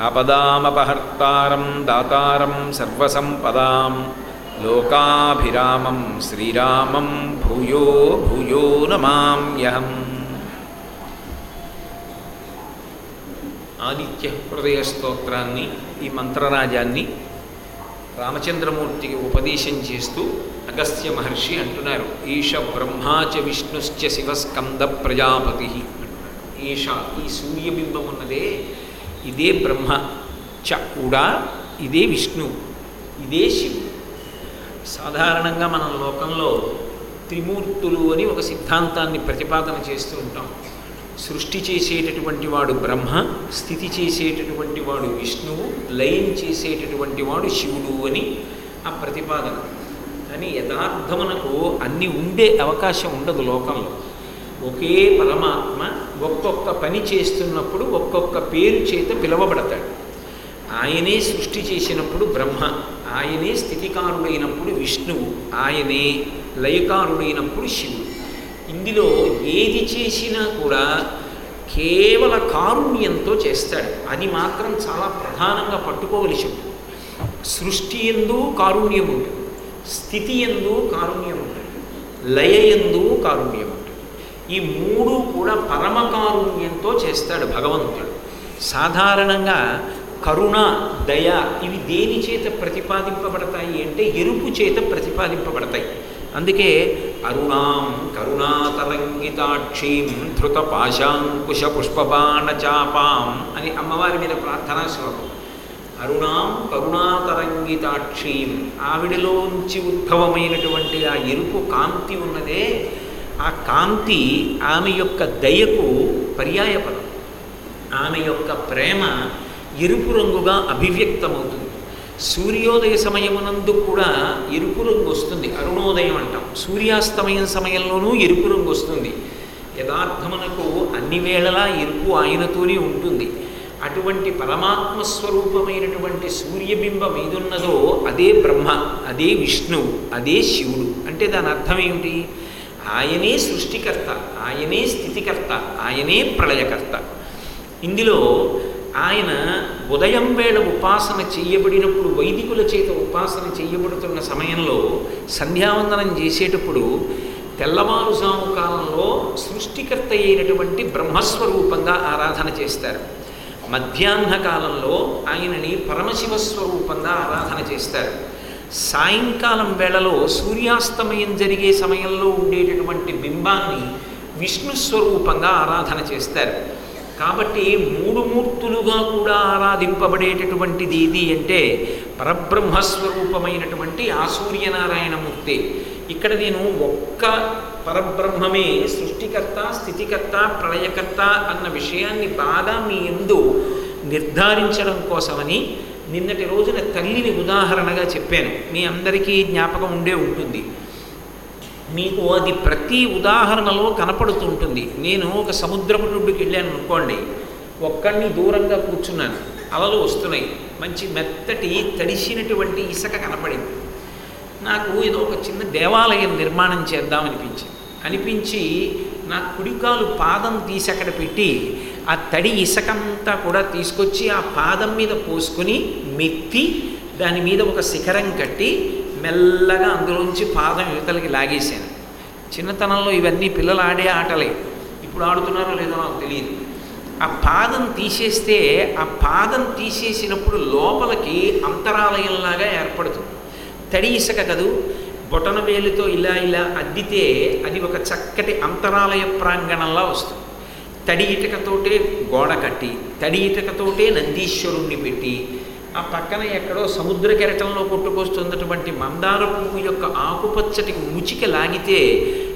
ఆపదామపహర్తారం దాతారం సర్వసంపదాం. లోకాభిరామం శ్రీరామం భూయో భూయో నమామ్యహం. ఆదిత్య హృదయ స్తోత్రాన్ని ఈ మంత్రరాజాన్ని రామచంద్రమూర్తికి ఉపదేశం చేస్తూ అగస్త్య మహర్షి అంటున్నారు. ఈష బ్రహ్మాచ విష్ణుశ్చ శివస్కంద ప్రజాపతి అంటున్నారు. ఈష ఈ సూర్యబింబం ఉన్నదే ఇదే బ్రహ్మ చ కూడా ఇదే విష్ణు ఇదే శివుడు సాధారణంగా మన లోకంలో త్రిమూర్తులు అని ఒక సిద్ధాంతాన్ని ప్రతిపాదన చేస్తూ ఉంటాం. సృష్టి చేసేటటువంటి వాడు బ్రహ్మ స్థితి చేసేటటువంటి వాడు విష్ణువు లయం చేసేటటువంటి వాడు శివుడు అని ఆ ప్రతిపాదన. కానీ యథార్థమునకు అన్నీ ఉండే అవకాశం ఉండదు లోకంలో. ఒకే పరమాత్మ ఒక్కొక్క పని చేస్తున్నప్పుడు ఒక్కొక్క పేరు చేత పిలువబడతాడు. ఆయనే సృష్టి చేసినప్పుడు బ్రహ్మ ఆయనే స్థితికారుడైనప్పుడు విష్ణువు ఆయనే లయకారుడైనప్పుడు శివుడు. ఇందులో ఏది చేసినా కూడా కేవల కారుణ్యంతో చేస్తాడు. అది మాత్రం చాలా ప్రధానంగా పట్టుకోవలసి ఉంటుంది. సృష్టి ఎందు కారుణ్యం ఉంటుంది. స్థితి ఎందు కారుణ్యం ఉంటుంది. లయ ఎందు కారుణ్యం ఈ మూడు కూడా పరమకారుణ్యంతో చేస్తాడు భగవంతుడు. సాధారణంగా కరుణ దయ ఇవి దేని చేత ప్రతిపాదింపబడతాయి అంటే ఎరుపు చేత ప్రతిపాదింపబడతాయి. అందుకే అరుణాం కరుణాతరంగితాక్షీం ధృత పాశాంకుశ పుష్పబాణ చాపాం అని అమ్మవారి మీద ప్రార్థనా శ్లోకం. అరుణాం కరుణాతరంగితాక్షీం ఆవిడలోంచి ఉద్భవమైనటువంటి ఆ ఎరుపు కాంతి ఉన్నదే ఆ కాంతి ఆమె యొక్క దయకు పర్యాయపదం. ఆమె యొక్క ప్రేమ ఎరుపు రంగుగా అభివ్యక్తమవుతుంది. సూర్యోదయ సమయమునందు కూడా ఎరుపు రంగు వస్తుంది. అరుణోదయం అంటాం. సూర్యాస్తమయం సమయంలోనూ ఎరుపు రంగు వస్తుంది. యథార్థమునకు అన్ని వేళలా ఎరుపు ఆయనతోనే ఉంటుంది. అటువంటి పరమాత్మ స్వరూపమైనటువంటి సూర్యబింబం ఏదున్నదో అదే బ్రహ్మ అదే విష్ణువు అదే శివుడు. అంటే దాని అర్థం ఏమిటి? ఆయనే సృష్టికర్త ఆయనే స్థితికర్త ఆయనే ప్రళయకర్త. ఇందులో ఆయన ఉదయం వేళ ఉపాసన చేయబడినప్పుడు వైదికుల చేత ఉపాసన చేయబడుతున్న సమయంలో సంధ్యావందనం చేసేటప్పుడు తెల్లవారుజాము కాలంలో సృష్టికర్త అయినటువంటి బ్రహ్మస్వరూపంగా ఆరాధన చేస్తారు. మధ్యాహ్న కాలంలో ఆయనని పరమశివస్వరూపంగా ఆరాధన చేస్తారు. సాయంకాలం వేళలో సూర్యాస్తమయం జరిగే సమయంలో ఉండేటటువంటి బింబాన్ని విష్ణు స్వరూపంగా ఆరాధన చేస్తారు. కాబట్టి మూడు మూర్తులుగా కూడా ఆరాధింపబడేటటువంటిది ఏది అంటే పరబ్రహ్మస్వరూపమైనటువంటి ఆ సూర్యనారాయణమూర్తి. ఇక్కడ నేను ఒక్క పరబ్రహ్మమే సృష్టికర్త స్థితికర్త ప్రళయకర్త అన్న విషయాన్ని బాగా మీ ఎందు నిర్ధారించడం కోసమని నిన్నటి రోజున తల్లిని ఉదాహరణగా చెప్పాను. మీ అందరికీ జ్ఞాపకం ఉండే ఉంటుంది. మీకు అది ప్రతి ఉదాహరణలో కనపడుతుంటుంది. నేను ఒక సముద్రపు నుండికి వెళ్ళాను అనుకోండి. ఒక్కడిని దూరంగా కూర్చున్నాను. అలలు వస్తున్నాయి. మంచి మెత్తటి తడిసినటువంటి ఇసుక కనపడింది. నాకు ఏదో ఒక చిన్న దేవాలయం నిర్మాణం చేద్దామనిపించింది. అనిపించి నా కుడికాలు పాదం తీసి అక్కడ పెట్టి ఆ తడి ఇసుకంతా కూడా తీసుకొచ్చి ఆ పాదం మీద పోసుకొని మెత్తి దాని మీద ఒక శిఖరం కట్టి మెల్లగా అందులోంచి పాదం యువతలకి లాగేశాను. చిన్నతనంలో ఇవన్నీ పిల్లలు ఆడే ఆటలే. ఇప్పుడు ఆడుతున్నారో లేదో నాకు తెలియదు. ఆ పాదం తీసేస్తే ఆ పాదం తీసేసినప్పుడు లోపలికి అంతరాలయంలాగా ఏర్పడుతుంది. తడి ఇసుక కదూ బొటనవేలుతో ఇలా ఇలా అద్దితే అది ఒక చక్కటి అంతరాలయ ప్రాంగణంలా వస్తుంది. తడి ఇటుకతోటే గోడ కట్టి తడి ఇటుకతోటే నందీశ్వరుణ్ణి పెట్టి ఆ పక్కన ఎక్కడో సముద్ర కెరటంలో కొట్టుకొస్తున్నటువంటి మందార పువ్వు యొక్క ఆకుపచ్చటి ముచిక లాగితే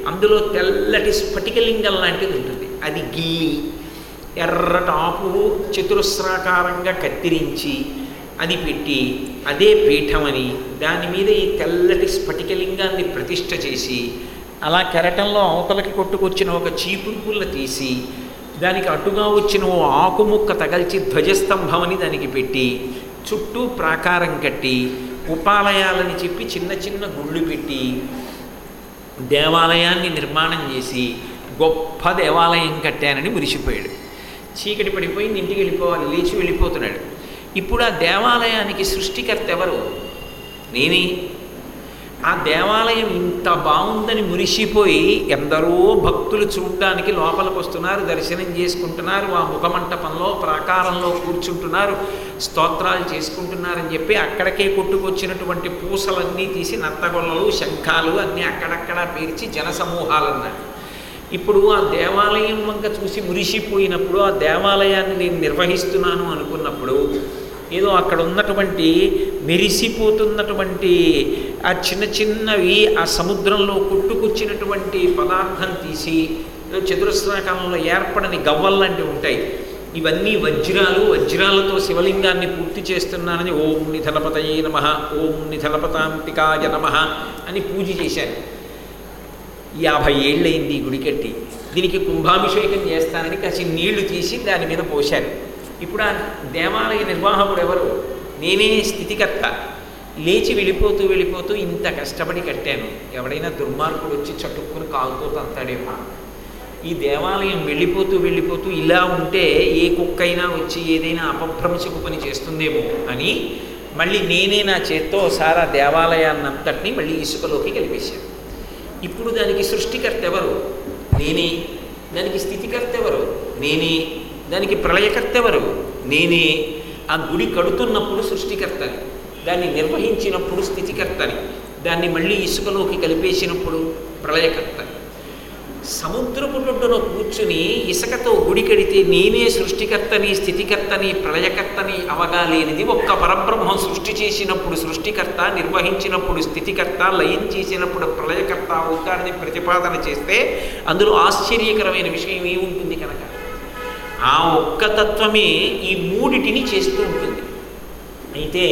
అందులో తెల్లటి స్ఫటికలింగం లాంటిది ఉంటుంది. అది గిల్లి ఎర్రటి చతురస్రాకారంగా కత్తిరించి అది పెట్టి అదే పీఠమని దాని మీద ఈ తెల్లటి స్ఫటికలింగాన్ని ప్రతిష్ట చేసి అలా కెరటంలో అవతలకి కొట్టుకొచ్చిన ఒక చీపురు పుల్ల తీసి దానికి అటుగా వచ్చిన ఓ ఆకుముక్క తగల్చి ధ్వజస్తంభమని దానికి పెట్టి చుట్టూ ప్రాకారం కట్టి ఉపాలయాలని చెప్పి చిన్న చిన్న గుళ్ళు పెట్టి దేవాలయాన్ని నిర్మాణం చేసి గొప్ప దేవాలయం కట్టానని మురిసిపోయాడు. చీకటి పడిపోయి ఇంటికి వెళ్ళిపోవాలి లేచి వెళ్ళిపోతున్నాడు. ఇప్పుడు ఆ దేవాలయానికి సృష్టికర్త ఎవరు? నేనే. ఆ దేవాలయం ఇంత బాగుందని మురిసిపోయి ఎందరో భక్తులు చూడడానికి లోపలికి వస్తున్నారు దర్శనం చేసుకుంటున్నారు ఆ ముఖమంటపంలో ప్రాకారంలో కూర్చుంటున్నారు స్తోత్రాలు చేసుకుంటున్నారని చెప్పి అక్కడికే కొట్టుకొచ్చినటువంటి పూసలన్నీ తీసి నత్తగొల్లలు శంఖాలు అన్నీ అక్కడక్కడ పేర్చి జనసమూహాలన్నారు. ఇప్పుడు ఆ దేవాలయం వంక చూసి మురిసిపోయినప్పుడు ఆ దేవాలయాన్ని నేను నిర్వహిస్తున్నాను అనుకున్నప్పుడు ఏదో అక్కడ ఉన్నటువంటి మెరిసిపోతున్నటువంటి ఆ చిన్న చిన్నవి ఆ సముద్రంలో కొట్టుకొచ్చినటువంటి పదార్థం తీసి చతురస్రాకాలంలో ఏర్పడని గవ్వల్లాంటివి ఉంటాయి. ఇవన్నీ వజ్రాలు వజ్రాలతో శివలింగాన్ని పూర్తి చేస్తున్నానని ఓం నిధలపతయే నమ ఓం నిధలపతాంతికాయ నమ అని పూజ చేశాను యాభై ఏళ్ళయింది ఈ గుడి కట్టి దీనికి కుంభాభిషేకం చేస్తానని కాసి నీళ్ళు తీసి దాని మీద పోశాను ఇప్పుడు ఆ దేవాలయ నిర్వాహకుడు ఎవరు? నేనే స్థితికర్త. లేచి వెళ్ళిపోతూ వెళ్ళిపోతూ ఇంత కష్టపడి కట్టాను. ఎవడైనా దుర్మార్గుడు వచ్చి చటుక్కుని కాలుతో తంతాడేమో ఈ దేవాలయం వెళ్ళిపోతూ వెళ్ళిపోతూ ఇలా ఉంటే ఏ కుక్కైనా వచ్చి ఏదైనా అపభ్రంశపు పని చేస్తుందేమో అని మళ్ళీ నేనే నా చేత్తో సారా దేవాలయాన్నంతటినీ మళ్ళీ ఇసుకలోకి కలిపేశాను. ఇప్పుడు దానికి సృష్టికర్త ఎవరు? నేనే. దానికి స్థితికర్త ఎవరు? నేనే. దానికి ప్రళయకర్త ఎవరు నేనే. ఆ గుడి కడుతున్నప్పుడు సృష్టికర్తని దాన్ని నిర్వహించినప్పుడు స్థితికర్తని దాన్ని మళ్ళీ ఇసుకలోకి కలిపేసినప్పుడు ప్రళయకర్తని. సముద్రపు ఒడ్డున కూర్చుని ఇసుకతో గుడి కడితే నేనే సృష్టికర్తని స్థితికర్తని ప్రళయకర్తని అవగాలేనిది ఒక్క పరబ్రహ్మం సృష్టి చేసినప్పుడు సృష్టికర్త నిర్వహించినప్పుడు స్థితికర్త లయం చేసినప్పుడు ప్రళయకర్త అవుతాడని ప్రతిపాదన చేస్తే అందులో ఆశ్చర్యకరమైన విషయం ఏముంటుంది కనుక? ఆ ఒక్క తత్వమే ఈ మూడిటిని చేస్తూ ఉంటుంది. అయితే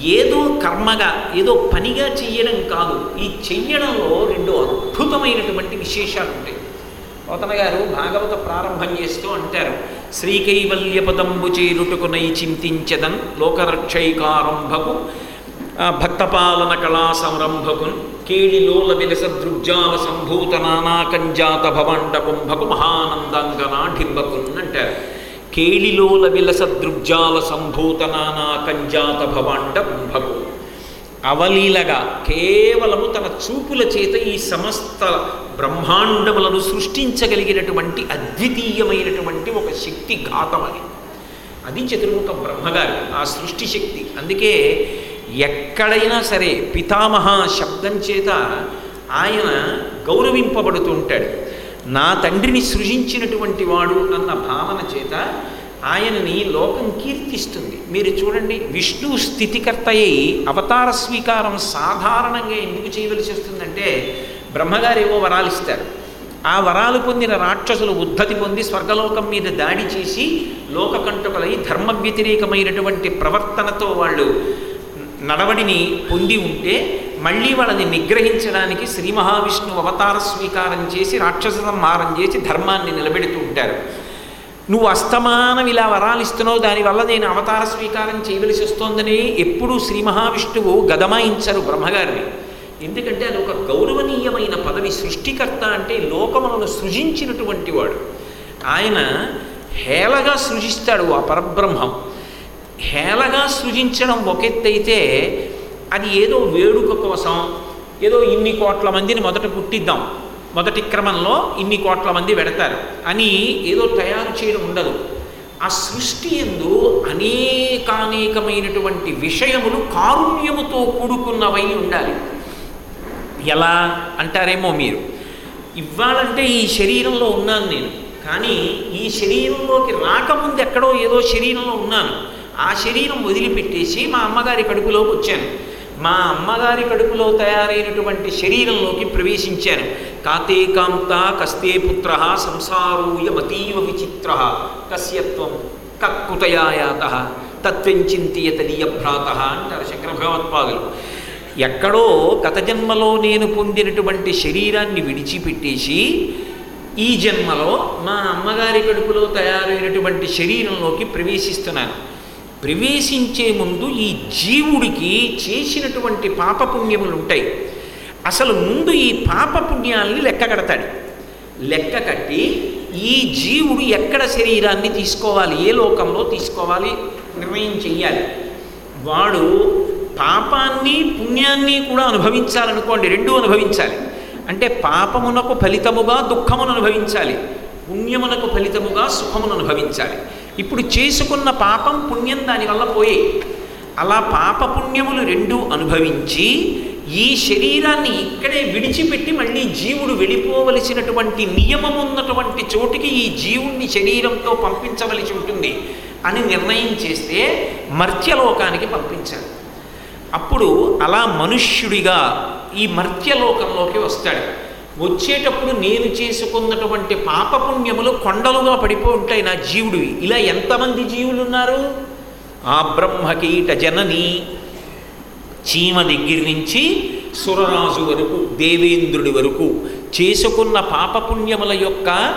ఏదో కర్మగా ఏదో పనిగా చెయ్యడం కాదు. ఈ చెయ్యడంలో రెండు అద్భుతమైనటువంటి విశేషాలు ఉంటాయి గౌతమ గారు భాగవత ప్రారంభం చేస్తూ అంటారు శ్రీకైవల్య పదంబు చేరుటకునై చింతించదన్ లోకరక్షైకారంభకు భక్తపాలన కళా సంరంభకున్ కేళిలోల విలస దృగ్జాల సంభూత నానాకంజాత భవండ కుంభకు మహానందాంగనాఢింబకున్ అంటారు. కేళిలోల విలస దృగ్జాల సంభూత నానాకంజాత భవండ కుంభకు. అవలీలగా కేవలము తన చూపుల చేత ఈ సమస్త బ్రహ్మాండములను సృష్టించగలిగినటువంటి అద్వితీయమైనటువంటి ఒక శక్తి ఘాతం అది అది చతుర్ముఖ బ్రహ్మగారు ఆ సృష్టి శక్తి. అందుకే ఎక్కడైనా సరే పితామహ శబ్దం చేత ఆయన గౌరవింపబడుతూ ఉంటాడు నా తండ్రిని సృజించినటువంటి వాడు అన్న భావన చేత ఆయనని లోకం కీర్తిస్తుంది. మీరు చూడండి విష్ణు స్థితికర్త అయి అవతార స్వీకారం సాధారణంగా ఎందుకు చేయవలసి వస్తుందంటే బ్రహ్మగారు ఏవో వరాలు ఇస్తారు. ఆ వరాలు పొందిన రాక్షసులు ఉద్ధతి పొంది స్వర్గలోకం మీద దాడి చేసి లోకకంటకులై ధర్మ వ్యతిరేకమైనటువంటి ప్రవర్తనతో వాళ్ళు నడవడిని పొంది ఉంటే మళ్ళీ వాళ్ళని నిగ్రహించడానికి శ్రీ మహావిష్ణువు అవతార స్వీకారం చేసి రాక్షస సంహారం చేసి ధర్మాన్ని నిలబెడుతూ ఉంటారు. నువ్వు అస్తమానం ఇలా వరాలు ఇస్తున్నావు దానివల్ల నేను అవతార స్వీకారం చేయవలసి వస్తోందని ఎప్పుడూ శ్రీ మహావిష్ణువు గదమాయించరు బ్రహ్మగారిని. ఎందుకంటే అది ఒక గౌరవనీయమైన పదవి సృష్టికర్త అంటే లోకములను సృజించినటువంటి వాడు. ఆయన హేళగా సృజిస్తాడు ఆ పరబ్రహ్మం. హేళగా సృజించడం ఒకెత్తైతే అది ఏదో వేడుక కోసం ఏదో ఇన్ని కోట్ల మందిని మొదట పుట్టిద్దాం. మొదటి క్రమంలో ఇన్ని కోట్ల మంది పెడతారు అని ఏదో తయారు చేయడం ఉండదు. ఆ సృష్టి ఎందు అనేకానేకమైనటువంటి విషయములు కారుణ్యముతో కూడుకున్నవై ఉండాలి. ఎలా అంటారేమో మీరు? ఇవ్వాలంటే ఈ శరీరంలో ఉన్నాను నేను. కానీ ఈ శరీరంలోకి రాకముందు ఎక్కడో ఏదో శరీరంలో ఉన్నాను. ఆ శరీరం వదిలిపెట్టేసి మా అమ్మగారి కడుపులోకి వచ్చాను. మా అమ్మగారి కడుపులో తయారైనటువంటి శరీరంలోకి ప్రవేశించాను. కాతే కాంత కస్తే పుత్ర సంసారూయమతీవ విచిత్ర కస్యత్వం కక్కుతయాయాత తత్వంచింతియతనీయభ్రాత అంటారు శంకర భగవత్పాదులు. ఎక్కడో గత జన్మలో నేను పొందినటువంటి శరీరాన్ని విడిచిపెట్టేసి ఈ జన్మలో మా అమ్మగారి కడుపులో తయారైనటువంటి శరీరంలోకి ప్రవేశిస్తున్నాను. ప్రవేశించే ముందు ఈ జీవుడికి చేసినటువంటి పాపపుణ్యములు ఉంటాయి. అసలు ముందు ఈ పాపపుణ్యాలని లెక్క కడతాడు. లెక్క కట్టి ఈ జీవుడు ఎక్కడ శరీరాన్ని తీసుకోవాలి ఏ లోకంలో తీసుకోవాలి నిర్ణయం చెయ్యాలి. వాడు పాపాన్ని పుణ్యాన్ని కూడా అనుభవించాలనుకోండి రెండూ అనుభవించాలి. అంటే పాపమునకు ఫలితముగా దుఃఖమును అనుభవించాలి. పుణ్యమునకు ఫలితముగా సుఖమును అనుభవించాలి. ఇప్పుడు చేసుకున్న పాపం పుణ్యం దానివల్ల పోయే. అలా పాప పుణ్యములు రెండూ అనుభవించి ఈ శరీరాన్ని ఇక్కడే విడిచిపెట్టి మళ్ళీ జీవుడు వెళ్ళిపోవలసినటువంటి నియమం ఉన్నటువంటి చోటికి ఈ జీవుణ్ణి శరీరంతో పంపించవలసి ఉంటుంది అని నిర్ణయం చేస్తే మర్త్యలోకానికి పంపించాడు అప్పుడు అలా మనుష్యుడిగా ఈ మర్త్యలోకంలోకి వస్తాడు. వచ్చేటప్పుడు నేను చేసుకున్నటువంటి పాపపుణ్యములు కొండలుగా పడిపో ఉంటాయి నా జీవుడివి. ఇలా ఎంతమంది జీవులు ఉన్నారు ఆ బ్రహ్మకీట జనని చీమ దగ్గర నుంచి సురరాజు వరకు దేవేంద్రుడి వరకు చేసుకున్న పాపపుణ్యముల యొక్క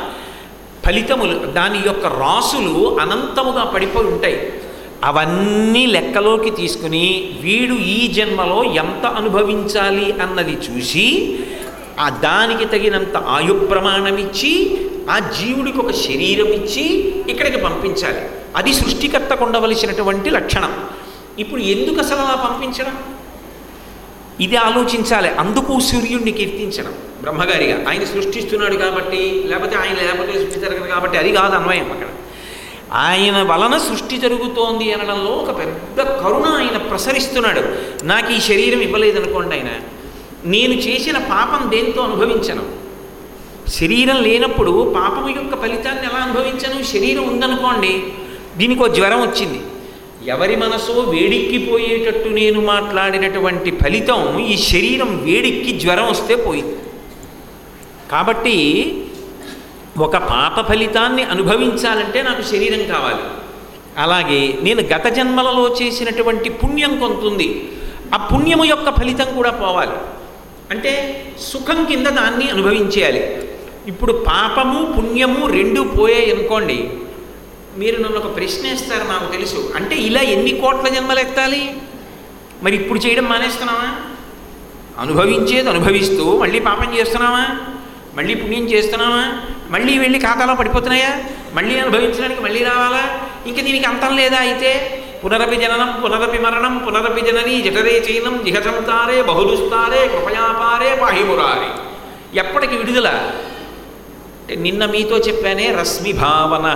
ఫలితములు దాని యొక్క రాసులు అనంతముగా పడిపోయి ఉంటాయి. అవన్నీ లెక్కలోకి తీసుకుని వీడు ఈ జన్మలో ఎంత అనుభవించాలి అన్నది చూసి ఆ దానికి తగినంత ఆయు ప్రమాణం ఇచ్చి ఆ జీవుడికి ఒక శరీరం ఇచ్చి ఇక్కడికి పంపించాలి. అది సృష్టికర్తకు ఉండవలసినటువంటి లక్షణం. ఇప్పుడు ఎందుకు అసలు అలా పంపించడం? ఇది ఆలోచించాలి. అందుకు సూర్యుడిని కీర్తించడం. బ్రహ్మగారిగా ఆయన సృష్టిస్తున్నాడు కాబట్టి లేకపోతే ఆయన లేకపోతే సృష్టి జరగదు కాబట్టి అది కాదు అన్వయం అక్కడ. ఆయన వలన సృష్టి జరుగుతోంది అనడంలో ఒక పెద్ద కరుణ ఆయన ప్రసరిస్తున్నాడు. నాకు ఈ శరీరం ఇవ్వలేదనుకోండి ఆయన. నేను చేసిన పాపం దేంతో అనుభవించను? శరీరం లేనప్పుడు పాపం యొక్క ఫలితాన్ని ఎలా అనుభవించను? శరీరం ఉందనుకోండి దీనికి జ్వరం వచ్చింది. ఎవరి మనసో వేడెక్కిపోయేటట్టు నేను మాట్లాడినటువంటి ఫలితం ఈ శరీరం వేడెక్కి జ్వరం వస్తే పోయింది. కాబట్టి ఒక పాప ఫలితాన్ని అనుభవించాలంటే నాకు శరీరం కావాలి. అలాగే నేను గత జన్మలలో చేసినటువంటి పుణ్యం కొంతుంది. ఆ పుణ్యము యొక్క ఫలితం కూడా పోవాలి. అంటే సుఖం కింద దాన్ని అనుభవించేయాలి. ఇప్పుడు పాపము పుణ్యము రెండు పోయాయి అనుకోండి మీరు నన్ను ఒక ప్రశ్న ఇస్తారు నాకు తెలుసు. అంటే ఇలా ఎన్ని కోట్ల జన్మలు ఎత్తాలి? మరి ఇప్పుడు చేయడం మానేస్తున్నావా? అనుభవించేది అనుభవిస్తూ మళ్ళీ పాపం చేస్తున్నావా? మళ్ళీ పుణ్యం చేస్తున్నావా? మళ్ళీ వెళ్ళి ఖాతాలో పడిపోతున్నాయా? మళ్ళీ అనుభవించడానికి మళ్ళీ రావాలా? ఇంకా దీనికి అంతం లేదా అయితే? పునరపి జననం పునరపి మరణం పునరపి జననీ జఠరే చైనం జిహసంతారే బహులుస్తారే కృపయాపారే పాహిమురారే. ఎప్పటికి విడుదల? నిన్న మీతో చెప్పానే రశ్మి భావన.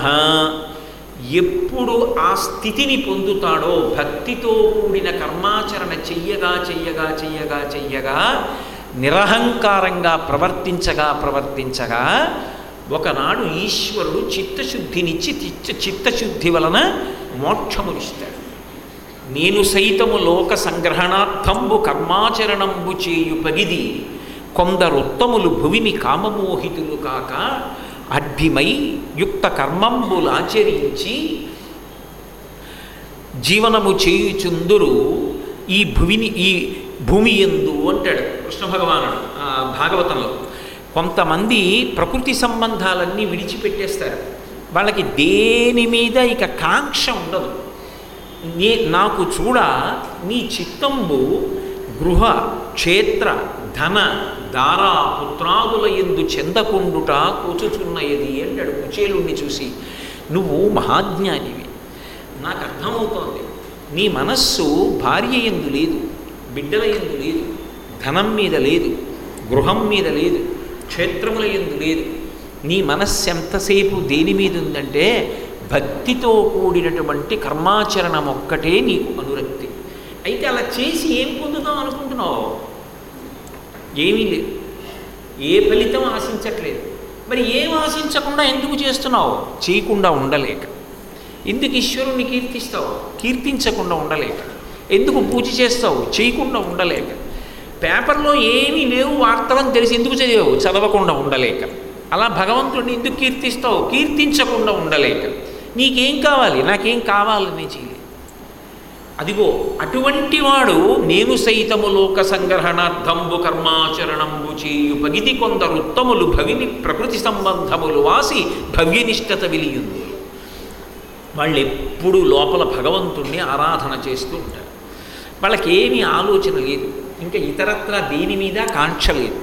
ఎప్పుడు ఆ స్థితిని పొందుతాడో భక్తితో కూడిన కర్మాచరణ చెయ్యగా చెయ్యగా చెయ్యగా చెయ్యగా నిరహంకారంగా ప్రవర్తించగా ప్రవర్తించగా ఒకనాడు ఈశ్వరుడు చిత్తశుద్ధినిచ్చి చిత్త చిత్తశుద్ధి వలన మోక్షమునిస్తాడు. నేను సైతము లోక సంగ్రహణార్థంబు కర్మాచరణంబు చేయు పగిది. కొందరుత్తములు భువిని కామమోహితులు కాక అడ్డిమై యుక్త కర్మంబులాచరించి జీవనము చేయుచుందురు ఈ భువిని ఈ భూమి ఎందు అంటాడు కృష్ణ భగవానుడు భాగవతంలో. కొంతమంది ప్రకృతి సంబంధాలన్నీ విడిచిపెట్టేస్తారు. వాళ్ళకి దేని మీద ఇక కాంక్ష ఉండదు. నే నాకు చూడ నీ చిత్తంబు గృహ క్షేత్ర ధన దారా పుత్రాదుల ఎందు చెందకుండుట కూచుచున్నయది అంటాడు కుచేలుణ్ణి చూసి. నువ్వు మహాజ్ఞానివి. నాకు అర్థమవుతోంది. నీ మనస్సు భార్య ఎందు లేదు బిడ్డల ఎందు లేదు ధనం మీద లేదు గృహం మీద లేదు క్షేత్రముల ఎందు లేదు. నీ మనస్సు ఎంతసేపు దేని మీద ఉందంటే భక్తితో కూడినటువంటి కర్మాచరణం ఒక్కటే నీకు అనురక్తి. అయితే అలా చేసి ఏం పొందుదాం అనుకుంటున్నావు? ఏమీ లేదు. ఏ ఫలితం ఆశించట్లేదు. మరి ఏం ఆశించకుండా ఎందుకు చేస్తున్నావు? చేయకుండా ఉండలేక. ఎందుకు ఈశ్వరుణ్ణి కీర్తిస్తావు? కీర్తించకుండా ఉండలేక. ఎందుకు పూజ చేస్తావు? చేయకుండా ఉండలేక. పేపర్లో ఏమీ లేవు వార్తలను తెలిసి ఎందుకు చదివావు? చదవకుండా ఉండలేక. అలా భగవంతుడిని ఎందుకు కీర్తిస్తావు? కీర్తించకుండా ఉండలేక. నీకేం కావాలి? నాకేం కావాలని చేయలేదు అదిగో అటువంటి వాడు నేను సైతము లోక సంగ్రహణార్థంబు కర్మాచరణంబు చేయు పగిది కొందరు ఉత్తములు భవిని ప్రకృతి సంబంధములు వాసి భవ్యనిష్టత విలియుంది. వాళ్ళు ఎప్పుడు లోపల భగవంతుణ్ణి ఆరాధన చేస్తూ ఉంటారు. వాళ్ళకేమీ ఆలోచన లేదు. ఇంకా ఇతరత్ర దేని మీద కాంక్ష లేదు.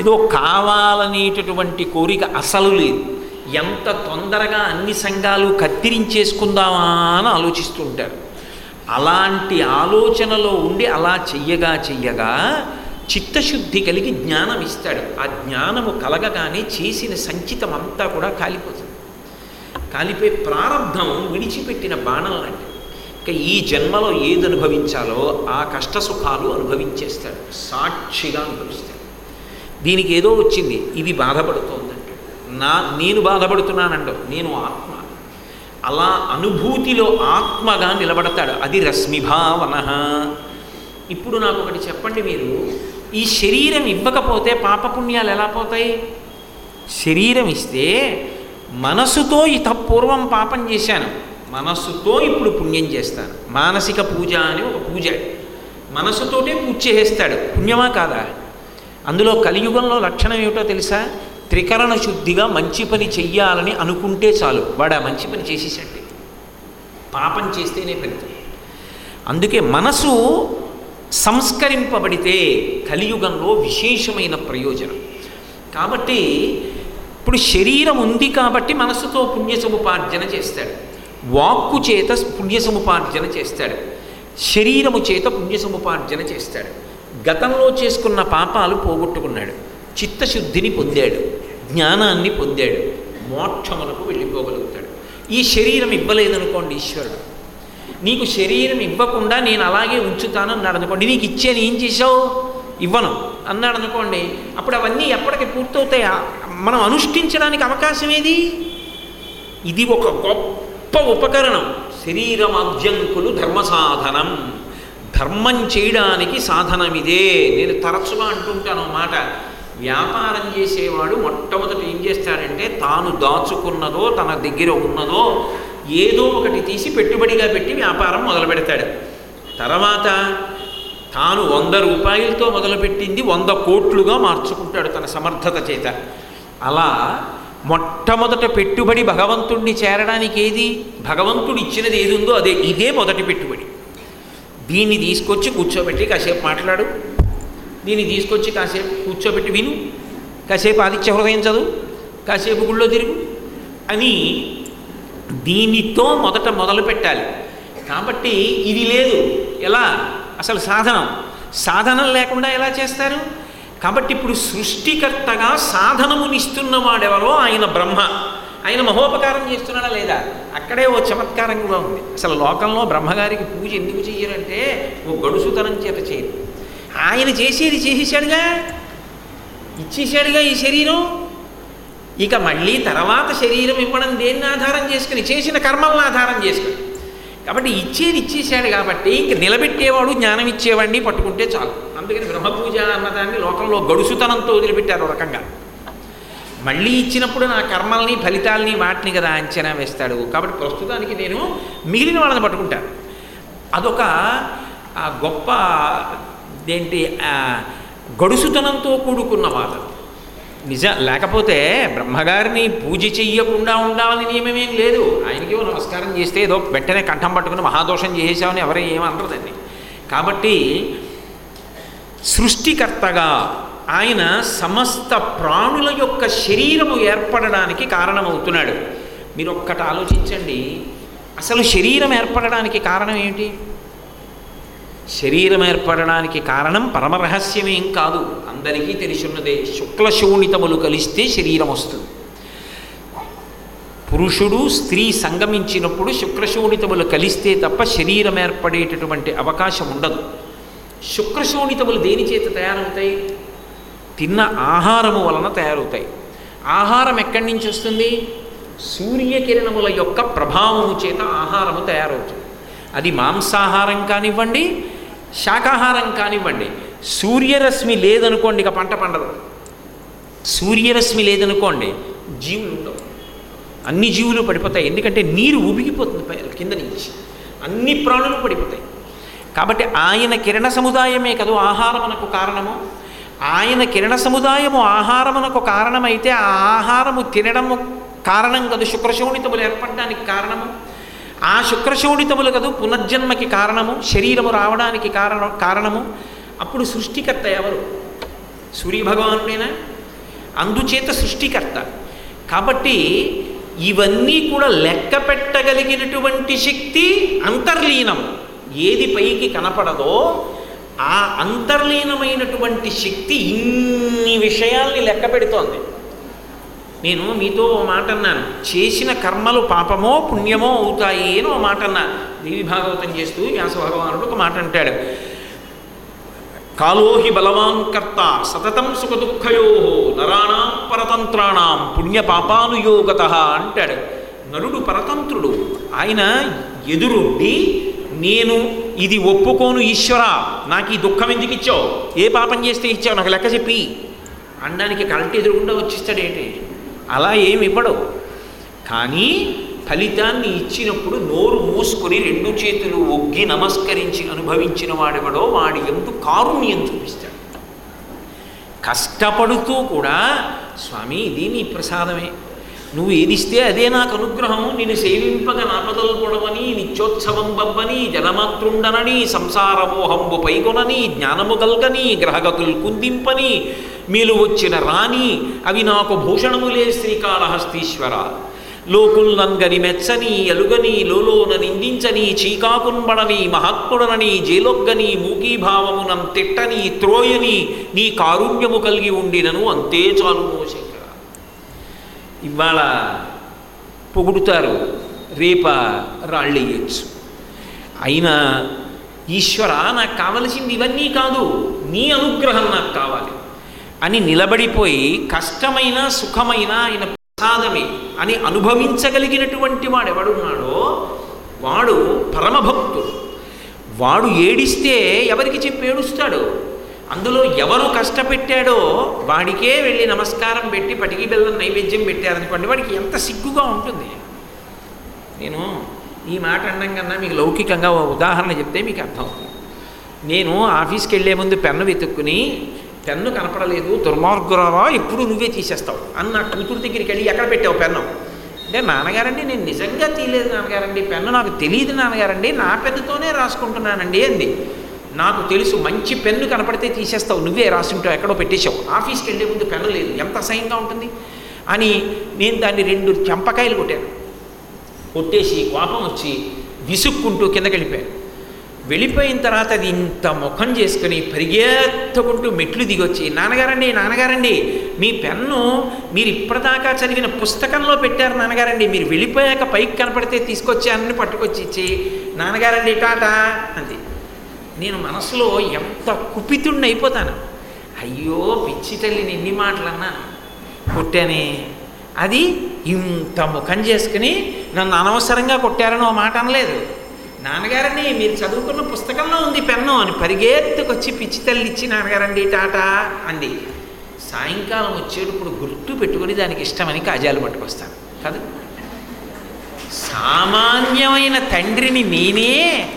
ఏదో కావాలనేటటువంటి కోరిక అసలు లేదు. ఎంత తొందరగా అన్ని సంఘాలు కత్తిరించేసుకుందామా అని ఆలోచిస్తూ ఉంటారు. అలాంటి ఆలోచనలో ఉండి అలా చెయ్యగా చెయ్యగా చిత్తశుద్ధి కలిగి జ్ఞానం ఇస్తాడు. ఆ జ్ఞానము కలగగానే చేసిన సంచితం అంతా కూడా కాలిపోతుంది. కాలిపోయి ప్రారంభం విడిచిపెట్టిన బాణం లాంటిది. ఇక ఈ జన్మలో ఏది అనుభవించాలో ఆ కష్ట సుఖాలు అనుభవించేస్తాడు. సాక్షిగా అనుభవిస్తాడు. దీనికి ఏదో వచ్చింది. ఇది బాధపడుతోంది. నా నేను బాధపడుతున్నానండు. నేను ఆత్మ. అలా అనుభూతిలో ఆత్మగా నిలబడతాడు. అది రశ్మిభావన ఇప్పుడు నాకు ఒకటి చెప్పండి మీరు. ఈ శరీరం ఇవ్వకపోతే పాపపుణ్యాలు ఎలా పోతాయి? శరీరం ఇస్తే మనసుతో ఇత పూర్వం పాపం చేశాను. మనస్సుతో ఇప్పుడు పుణ్యం చేస్తాను. మానసిక పూజ అని ఒక పూజ. మనసుతోటే పూజ చేసేస్తాడు. పుణ్యమా కాదా? అందులో కలియుగంలో లక్షణం ఏమిటో తెలుసా? త్రికరణ శుద్ధిగా మంచి పని చెయ్యాలని అనుకుంటే చాలు. వాడు ఆ మంచి పని చేసేసండి పాపం చేస్తేనే ఫలితం అందుకే మనసు సంస్కరింపబడితే కలియుగంలో విశేషమైన ప్రయోజనం. కాబట్టి ఇప్పుడు శరీరం ఉంది కాబట్టి మనసుతో పుణ్య సముపార్జన చేస్తాడు. వాక్కు చేత పుణ్య సముపార్జన చేస్తాడు. శరీరము చేత పుణ్య సముపార్జన చేస్తాడు. గతంలో చేసుకున్న పాపాలు పోగొట్టుకున్నాడు. చిత్తశుద్ధిని పొందాడు జ్ఞానాన్ని పొందాడు మోక్షములకు వెళ్ళిపోగలుగుతాడు. ఈ శరీరం ఇవ్వలేదనుకోండి ఈశ్వరుడు. నీకు శరీరం ఇవ్వకుండా నేను అలాగే ఉంచుతాను అన్నాడు అనుకోండి నీకు ఇచ్చేది ఏం చేసావు ఇవ్వను. అన్నాడు అనుకోండి అప్పుడు అవన్నీ ఎప్పటికి పూర్తవుతాయి? మనం అనుష్ఠించడానికి అవకాశం ఏది? ఇది ఒక గొప్ప ఉపకరణం. శరీరం అభ్యంకులు ధర్మ సాధనం. ధర్మం చేయడానికి సాధనం ఇదే నేను తరచుగా అంటుంటాను మాట వ్యాపారం చేసేవాడు మొట్టమొదట ఏం చేస్తాడంటే తాను దాచుకున్నదో తన దగ్గర ఉన్నదో ఏదో ఒకటి తీసి పెట్టుబడిగా పెట్టి వ్యాపారం మొదలు పెడతాడు. తర్వాత తాను వంద రూపాయలతో మొదలుపెట్టింది వంద కోట్లుగా మార్చుకుంటాడు తన సమర్థత చేత. అలా మొట్టమొదట పెట్టుబడి భగవంతుణ్ణి చేరడానికి ఏది? భగవంతుడు ఇచ్చినది ఏది ఉందో అదే ఇదే మొదటి పెట్టుబడి. దీన్ని తీసుకొచ్చి కూర్చోబెట్టి కాసేపు మాట్లాడు. దీన్ని తీసుకొచ్చి కాసేపు కూర్చోబెట్టి విను. కాసేపు ఆదిత్య హృదయం చదువు. కాసేపు గుళ్ళో తిరుగు. అని దీనితో మొదట మొదలు పెట్టాలి. కాబట్టి ఇది లేదు. ఎలా? అసలు సాధనం. సాధనం లేకుండా ఎలా చేస్తారు? కాబట్టి ఇప్పుడు సృష్టికర్తగా సాధనమునిస్తున్నవాడెవరో ఆయన బ్రహ్మ. ఆయన మహోపకారం చేస్తున్నాడా లేదా? అక్కడే ఓ చమత్కారం కూడా ఉంది. అసలు లోకంలో బ్రహ్మగారికి పూజ ఎందుకు చెయ్యరంటే ఓ గడుసుతనం చేత చేయరు. ఆయన చేసేది చేసేసాడుగా ఇచ్చేసాడుగా ఈ శరీరం. ఇక మళ్ళీ తర్వాత శరీరం ఇవ్వడం దేన్ని ఆధారం చేసుకుని? చేసిన కర్మలను ఆధారం చేసుకుని. కాబట్టి ఇచ్చేది ఇచ్చేసాడు కాబట్టి ఇంక నిలబెట్టేవాడు జ్ఞానం ఇచ్చేవాడిని పట్టుకుంటే చాలు. అందుకని బ్రహ్మపూజ అన్నదాన్ని లోకంలో గడుసుతనంతో వదిలిపెట్టారు ఒక రకంగా. మళ్ళీ ఇచ్చినప్పుడు నా కర్మల్ని ఫలితాలని వాటిని కదా అంచనా వేస్తాడు. కాబట్టి ప్రస్తుతానికి నేను మిగిలిన వాళ్ళని పట్టుకుంటాను. అదొక గొప్ప ఏంటి గడుసుతనంతో కూడుకున్న వాదన నిజ లేకపోతే బ్రహ్మగారిని పూజ చెయ్యకుండా ఉండాలని నియమమేం లేదు. ఆయనకి నమస్కారం చేస్తే ఏదో వెంటనే కంఠం పట్టుకుని మహాదోషం చేసేసామని ఎవరు ఏమనరదండి కాబట్టి సృష్టికర్తగా ఆయన సమస్త ప్రాణుల యొక్క శరీరము ఏర్పడడానికి కారణమవుతున్నాడు. మీరు ఒక్కటి ఆలోచించండి. అసలు శరీరం ఏర్పడడానికి కారణం ఏమిటి? శరీరం ఏర్పడడానికి కారణం పరమరహస్యమేం కాదు. అందరికీ తెలిసిన్నదే శుక్లశోణితములు కలిస్తే శరీరం వస్తుంది. పురుషుడు స్త్రీ సంగమించినప్పుడు శుక్రశోణితములు కలిస్తే తప్ప శరీరం ఏర్పడేటటువంటి అవకాశం ఉండదు. శుక్రశోణితములు దేని చేత తయారవుతాయి? తిన్న ఆహారము వలన తయారవుతాయి. ఆహారం ఎక్కడి నుంచి వస్తుంది? సూర్యకిరణముల యొక్క ప్రభావము చేత ఆహారము తయారవుతుంది. అది మాంసాహారం కానివ్వండి శాకాహారం కానివ్వండి సూర్యరశ్మి లేదనుకోండి ఇక పంట పండదు. సూర్యరశ్మి లేదనుకోండి జీవులు ఉండవు. అన్ని జీవులు పడిపోతాయి. ఎందుకంటే నీరు ఉబిగిపోతుంది కింద నుంచి. అన్ని ప్రాణులు పడిపోతాయి. కాబట్టి ఆయన కిరణ సముదాయమే కదా ఆహారమునకు కారణము. ఆయన కిరణ సముదాయము ఆహారమునకు కారణమైతే ఆ ఆహారము తినడము కారణం కదు శుక్రశోణితములు ఏర్పడడానికి కారణము. ఆ శుక్రశోడితములు కదూ పునర్జన్మకి కారణము శరీరము రావడానికి కారణం కారణము. అప్పుడు సృష్టికర్త ఎవరు? సూర్యభగవానుడేనా? అందుచేత సృష్టికర్త. కాబట్టి ఇవన్నీ కూడా లెక్క పెట్టగలిగినటువంటి శక్తి అంతర్లీనం. ఏది పైకి కనపడదో ఆ అంతర్లీనమైనటువంటి శక్తి ఇన్ని విషయాల్ని లెక్క పెడుతోంది. నేను మీతో ఓ మాట అన్నాను. చేసిన కర్మలు పాపమో పుణ్యమో అవుతాయి అని ఓ మాట అన్నా దేవి భాగవతం చేస్తూ వ్యాస భగవానుడు ఒక మాట అంటాడు. కాలోహి బలవాన్ కర్త సతతం సుఖ దుఃఖయో నరాణాం పరతంత్రాణం పుణ్య పాపానుయోగత అంటాడు. నరుడు పరతంత్రుడు. ఆయన ఎదురుండి నేను ఇది ఒప్పుకోను ఈశ్వర నాకు ఈ దుఃఖం ఎందుకు ఇచ్చావు? ఏ పాపం చేస్తే ఇచ్చావు? నాకు లెక్క చెప్పి. అనడానికి కరెంట్ ఎదురుగుండా వచ్చిస్తాడేంటి? అలా ఏమి ఇవ్వడు కానీ ఫలితాన్ని ఇచ్చినప్పుడు నోరు మూసుకొని రెండు చేతులు ఒగ్గి నమస్కరించి అనుభవించిన వాడెవడో వాడి ఎందు కారుణ్యం చూపిస్తాడు. కష్టపడుతూ కూడా స్వామి ఇది నీ ప్రసాదమే. నువ్వు ఏదిస్తే అదే నాకు అనుగ్రహం నేను సేవింపక నాపదలు పొడవని నిత్యోత్సవం బవ్వని జలమాతృండనని సంసారమోహంబు పైకొనని జ్ఞానము గల్గని గ్రహగతులు కుందింపని మీలు వచ్చిన రాణి అవి నాకు భూషణములే శ్రీకాళహస్తీశ్వర. లోకుల్నంగని మెచ్చని ఎలుగని లోలోన నిందించని చీకాకున్బడని మహాత్ముడనని జేలొగ్గని మూకీభావమునం తిట్టని త్రోయని నీ కారుణ్యము కలిగి ఉండినను అంతే చాలు మోసే. ఇవాళ పొగుడుతారు రేప రాళ్ళేయచ్చు అయినా ఈశ్వర నాకు కావలసింది ఇవన్నీ కాదు నీ అనుగ్రహం నాకు కావాలి అని నిలబడిపోయి కష్టమైన సుఖమైన ఆయన ప్రసాదమే అని అనుభవించగలిగినటువంటి వాడు ఎవడున్నాడో వాడు పరమభక్తుడు. వాడు ఏడిస్తే ఎవరికి చెప్పి ఏడుస్తాడు? అందులో ఎవరు కష్టపెట్టాడో వాడికే వెళ్ళి నమస్కారం పెట్టి పటికి బెల్లం నైవేద్యం పెట్టారనుకోండి వాడికి ఎంత సిగ్గుగా ఉంటుంది. నేను ఈ మాట అనడం కన్నా మీకు లౌకికంగా ఓ ఉదాహరణ చెప్తే మీకు అర్థమవుతుంది నేను ఆఫీస్కి వెళ్ళే ముందు పెన్ను వెతుక్కుని పెన్ను కనపడలేదు దుర్మార్గురావా ఎప్పుడు నువ్వే తీసేస్తావు అని నా కూతురు దగ్గరికి వెళ్ళి ఎక్కడ పెట్టావు పెన్ను? అంటే నాన్నగారండి నేను నిజంగా తీయలేదు నాన్నగారండి పెన్ను నాకు తెలియదు నాన్నగారండి నా పెద్దతోనే రాసుకుంటున్నానండి అంది. నాకు తెలుసు మంచి పెన్ను కనపడితే తీసేస్తావు. నువ్వే రాసింటావు ఎక్కడో పెట్టేశావు. ఆఫీస్కి వెళ్ళే ముందు పెన్ను లేదు. ఎంత అసహ్యంగా ఉంటుంది? అని నేను దాన్ని రెండు చెంపకాయలు కొట్టాను. కొట్టేసి కోపం వచ్చి విసుక్కుంటూ కిందకి వెళ్ళిపోయాను. వెళ్ళిపోయిన తర్వాత అది ఇంత ముఖం చేసుకుని పరిగెత్తుకుంటూ మెట్లు దిగొచ్చి నాన్నగారండి నాన్నగారండి మీ పెన్ను మీరు ఇప్పటిదాకా చదివిన పుస్తకంలో పెట్టారు నాన్నగారండి. మీరు వెళ్ళిపోయాక పైకి కనపడితే తీసుకొచ్చానని పట్టుకొచ్చి ఇచ్చి నాన్నగారండి టాటా అంది. నేను మనసులో ఎంత కుపితుడిని అయిపోతాను అయ్యో పిచ్చి తల్లిని ఎన్ని మాటలు అన్నాను కొట్టానే. అది ఇంత ముఖం చేసుకుని నన్ను అనవసరంగా కొట్టారని ఓ మాట అనలేదు. నాన్నగారండి మీరు చదువుకున్న పుస్తకంలో ఉంది పెన్ను అని పరిగెత్తుకొచ్చి పిచ్చి తల్లి ఇచ్చి నాన్నగారండి టాటా అంది. సాయంకాలం వచ్చేటప్పుడు గుర్తు పెట్టుకుని దానికి ఇష్టమని కాజాలు పట్టుకొస్తాను. కాదు. సామాన్యమైన తండ్రిని నేనే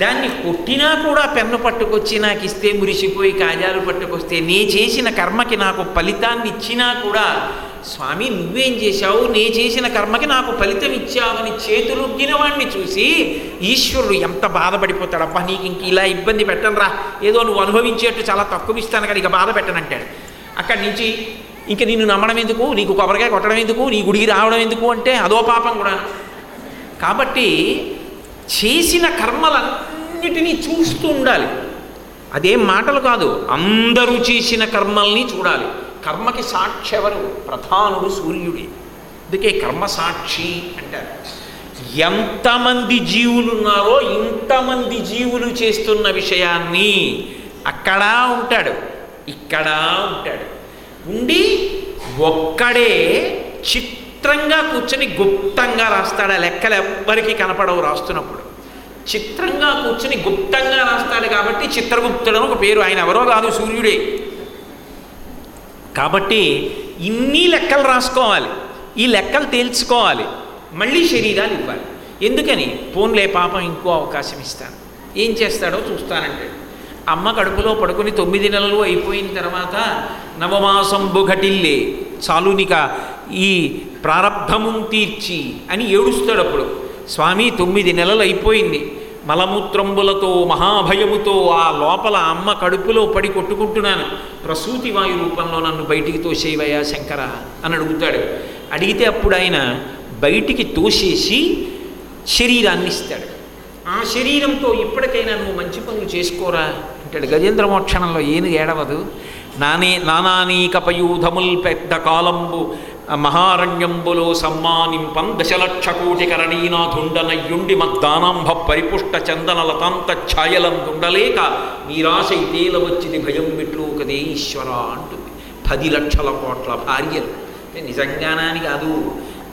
దాన్ని కొట్టినా కూడా పెన్ను పట్టుకొచ్చి నాకు ఇస్తే మురిసిపోయి కాజాలు పట్టుకొస్తే నే చేసిన కర్మకి నాకు ఫలితాన్ని ఇచ్చినా కూడా స్వామి నువ్వేం చేశావు? నే చేసిన కర్మకి నాకు ఫలితం ఇచ్చావని చేతులుగ్గిన వాడిని చూసి ఈశ్వరుడు ఎంత బాధపడిపోతాడు అబ్బా నీకు ఇంక ఇలా ఇబ్బంది పెట్టనరా. ఏదో నువ్వు అనుభవించేట్టు చాలా తక్కువ ఇస్తాను కానీ ఇక బాధ పెట్టనంటాడు. అక్కడి నుంచి ఇంక నిన్ను నమ్మడం ఎందుకు? నీకు కొబ్బరికాయ కొట్టడం ఎందుకు? నీ గుడికి రావడం ఎందుకు? అంటే అదో పాపం కూడా. కాబట్టి చేసిన అన్నిటినీ చూస్తూ ఉండాలి. అదేం మాటలు కాదు అందరూ చేసిన కర్మల్ని చూడాలి. కర్మకి సాక్షి ఎవరు? ప్రధానుడు సూర్యుడే. అందుకే కర్మ సాక్షి అంటారు. ఎంతమంది జీవులు ఉన్నారో ఇంతమంది జీవులు చేస్తున్న విషయాన్ని అక్కడ ఉంటాడు ఇక్కడ ఉంటాడు. ఉండి ఒక్కడే చిత్రంగా కూర్చొని గుప్తంగా రాస్తాడు? ఆ లెక్కలు ఎవ్వరికీ కనపడవు రాస్తున్నప్పుడు. చిత్రంగా కూర్చుని గుప్తంగా రాస్తాడు కాబట్టి చిత్రగుప్తుడని ఒక పేరు. ఆయన ఎవరో కాదు సూర్యుడే. కాబట్టి ఇన్ని లెక్కలు రాసుకోవాలి. ఈ లెక్కలు తేల్చుకోవాలి. మళ్ళీ శరీరాలు ఇవ్వాలి. ఎందుకని? పోన్లే పాపం ఇంకో అవకాశం ఇస్తాను. ఏం చేస్తాడో చూస్తానంటే అమ్మ కడుపులో పడుకుని తొమ్మిది నెలలు అయిపోయిన తర్వాత నవమాసం ఘటిల్లే చాలునిక ఈ ప్రారంభము తీర్చి అని ఏడుస్తాడు అప్పుడు స్వామి తొమ్మిది నెలలు అయిపోయింది. మలమూత్రంబులతో మహాభయముతో ఆ లోపల అమ్మ కడుపులో పడి కొట్టుకుంటున్నాను. ప్రసూతి వాయు రూపంలో నన్ను బయటికి తోసేవయ్యా శంకర అని అడుగుతాడు. అడిగితే అప్పుడు ఆయన బయటికి తోసేసి శరీరాన్ని ఇస్తాడు. ఆ శరీరంతో ఇప్పటికైనా నువ్వు మంచి పనులు చేసుకోరా? అంటాడు. గజేంద్ర మోక్షణంలో ఏను ఏడవదు. నానే నానానీకపయూధముల్ పెద్ద కాలంబు మహారణ్యంబులో సమ్మానింపం దశలక్ష కోటి కరణీనాథుండనయ్యుండి మద్దానాంభ పరిపుష్ట చందన లతాంత ఛాయలందుండలేక మీరాశై ఇతేల వచ్చింది భయం మెట్లు కదే ఈశ్వర అంటుంది. పది లక్షల కోట్ల భార్యలు. నిజంగానానికి నిజంగానాని కాదు.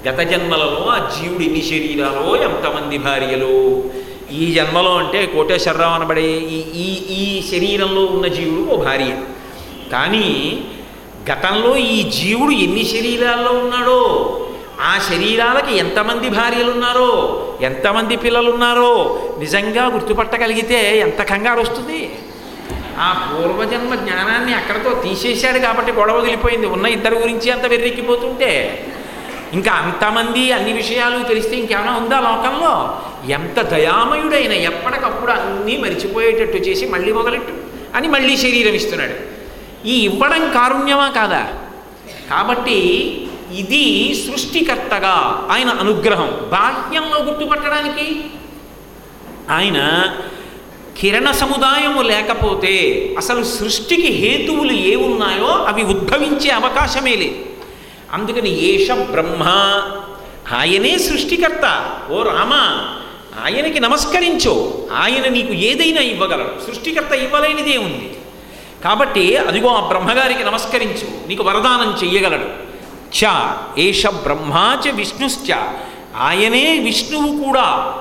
గత జన్మలలో ఆ జీవుడి ఇన్ని శరీరాలో ఎంతమంది భార్యలు? ఈ జన్మలో అంటే కోటేశ్వరరావు అనబడే ఈ ఈ ఈ శరీరంలో ఉన్న జీవుడు ఓ భార్య. కానీ గతంలో ఈ జీవుడు ఎన్ని శరీరాల్లో ఉన్నాడో? ఆ శరీరాలకి ఎంతమంది భార్యలు ఉన్నారో ఎంతమంది పిల్లలు ఉన్నారో నిజంగా గుర్తుపట్టగలిగితే ఎంత కంగారు వస్తుంది? ఆ పూర్వజన్మ జ్ఞానాన్ని అక్కడతో తీసేశాడు కాబట్టి గొడవ వదిలిపోయింది ఉన్న ఇద్దరు గురించి అంత వెర్రెక్కిపోతుంటే. ఇంకా అంతమంది అన్ని విషయాలు తెలిస్తే ఇంకేమైనా ఉందా లోకంలో? ఎంత దయామయుడైన ఎప్పటికప్పుడు అన్నీ మరిచిపోయేటట్టు చేసి మళ్ళీ మొదలెట్టు అని మళ్ళీ శరీరం ఇస్తున్నాడు. ఈ ఇవ్వడం కారుణ్యమా కాదా? కాబట్టి ఇది సృష్టికర్తగా ఆయన అనుగ్రహం. బాహ్యంలో గుర్తుపట్టడానికి ఆయన కిరణ సముదాయము లేకపోతే అసలు సృష్టికి హేతువులు ఏ ఉన్నాయో అవి ఉద్భవించే అవకాశమే లేదు. అందుకని ఏష బ్రహ్మ ఆయనే సృష్టికర్త. ఓ రామ ఆయనకి నమస్కరించు. ఆయన నీకు ఏదైనా ఇవ్వగలడు. సృష్టికర్త ఇవ్వలేనిదే ఉంది. కాబట్టి అదిగో ఆ బ్రహ్మగారికి నమస్కరించు నీకు వరదానం చెయ్యగలడు. చ ఏష బ్రహ్మాచ విష్ణుశ్చ ఆయనే విష్ణువు కూడా.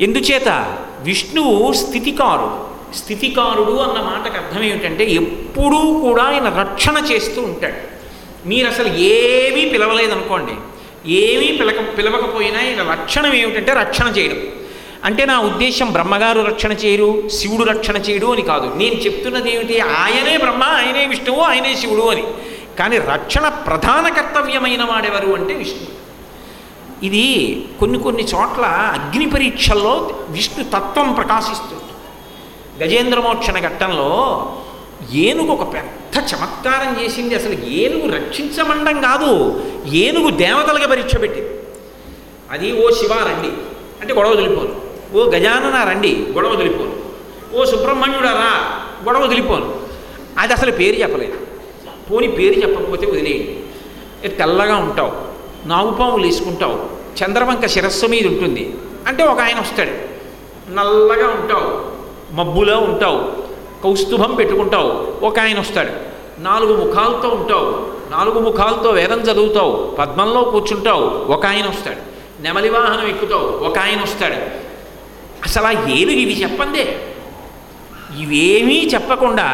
ఎందుచేత? విష్ణువు స్థితికారుడు. స్థితికారుడు అన్న మాటకు అర్థం ఏమిటంటే ఎప్పుడూ కూడా ఆయన రక్షణ చేస్తూ ఉంటాడు. మీరు అసలు ఏమీ పిలవలేదనుకోండి ఏమీ పిలక పిలవకపోయినా ఆయన లక్షణం ఏమిటంటే రక్షణ చేయడం. అంటే నా ఉద్దేశం బ్రహ్మగారు రక్షణ చేయరు శివుడు రక్షణ చేయడు అని కాదు. నేను చెప్తున్నది ఏమిటి? ఆయనే బ్రహ్మ ఆయనే విష్ణువు ఆయనే శివుడు అని. కానీ రక్షణ ప్రధాన కర్తవ్యమైన వాడెవరు అంటే విష్ణువు ఇది కొన్ని కొన్ని చోట్ల అగ్ని పరీక్షల్లో విష్ణు తత్వం ప్రకాశిస్తుంది. గజేంద్రమోక్షణ ఘట్టంలో ఏనుగు ఒక పెద్ద చమత్కారం చేసింది. అసలు ఏనుగు రక్షించమండం కాదు ఏనుగు దేవతలుగా పరీక్ష పెట్టింది. అది ఓ శివ రండి. అంటే గొడవ వదిలిపోను ఓ గజానన రండి గొడవ వదిలిపోను. ఓ సుబ్రహ్మణ్యుడరా గొడవ వదిలిపోను. అది అసలు పేరు చెప్పలేదు. పోని పేరు చెప్పకపోతే వదిలేయండి. తెల్లగా ఉంటావు నాగుపాములు వేసుకుంటావు చంద్రవంక శిరస్సు మీద ఉంటుంది. అంటే ఒక ఆయన వస్తాడు. నల్లగా ఉంటావు మబ్బులో ఉంటావు కౌస్తుభం పెట్టుకుంటావు ఒక ఆయన వస్తాడు. నాలుగు ముఖాలతో ఉంటావు నాలుగు ముఖాలతో వేదం చదువుతావు పద్మంలో కూర్చుంటావు ఒక ఆయన వస్తాడు. నెమలి వాహనం ఎక్కుతావు ఒక ఆయన వస్తాడు. అసలు ఆ ఏనుగు ఇవి చెప్పందే ఇవేమీ చెప్పకుండా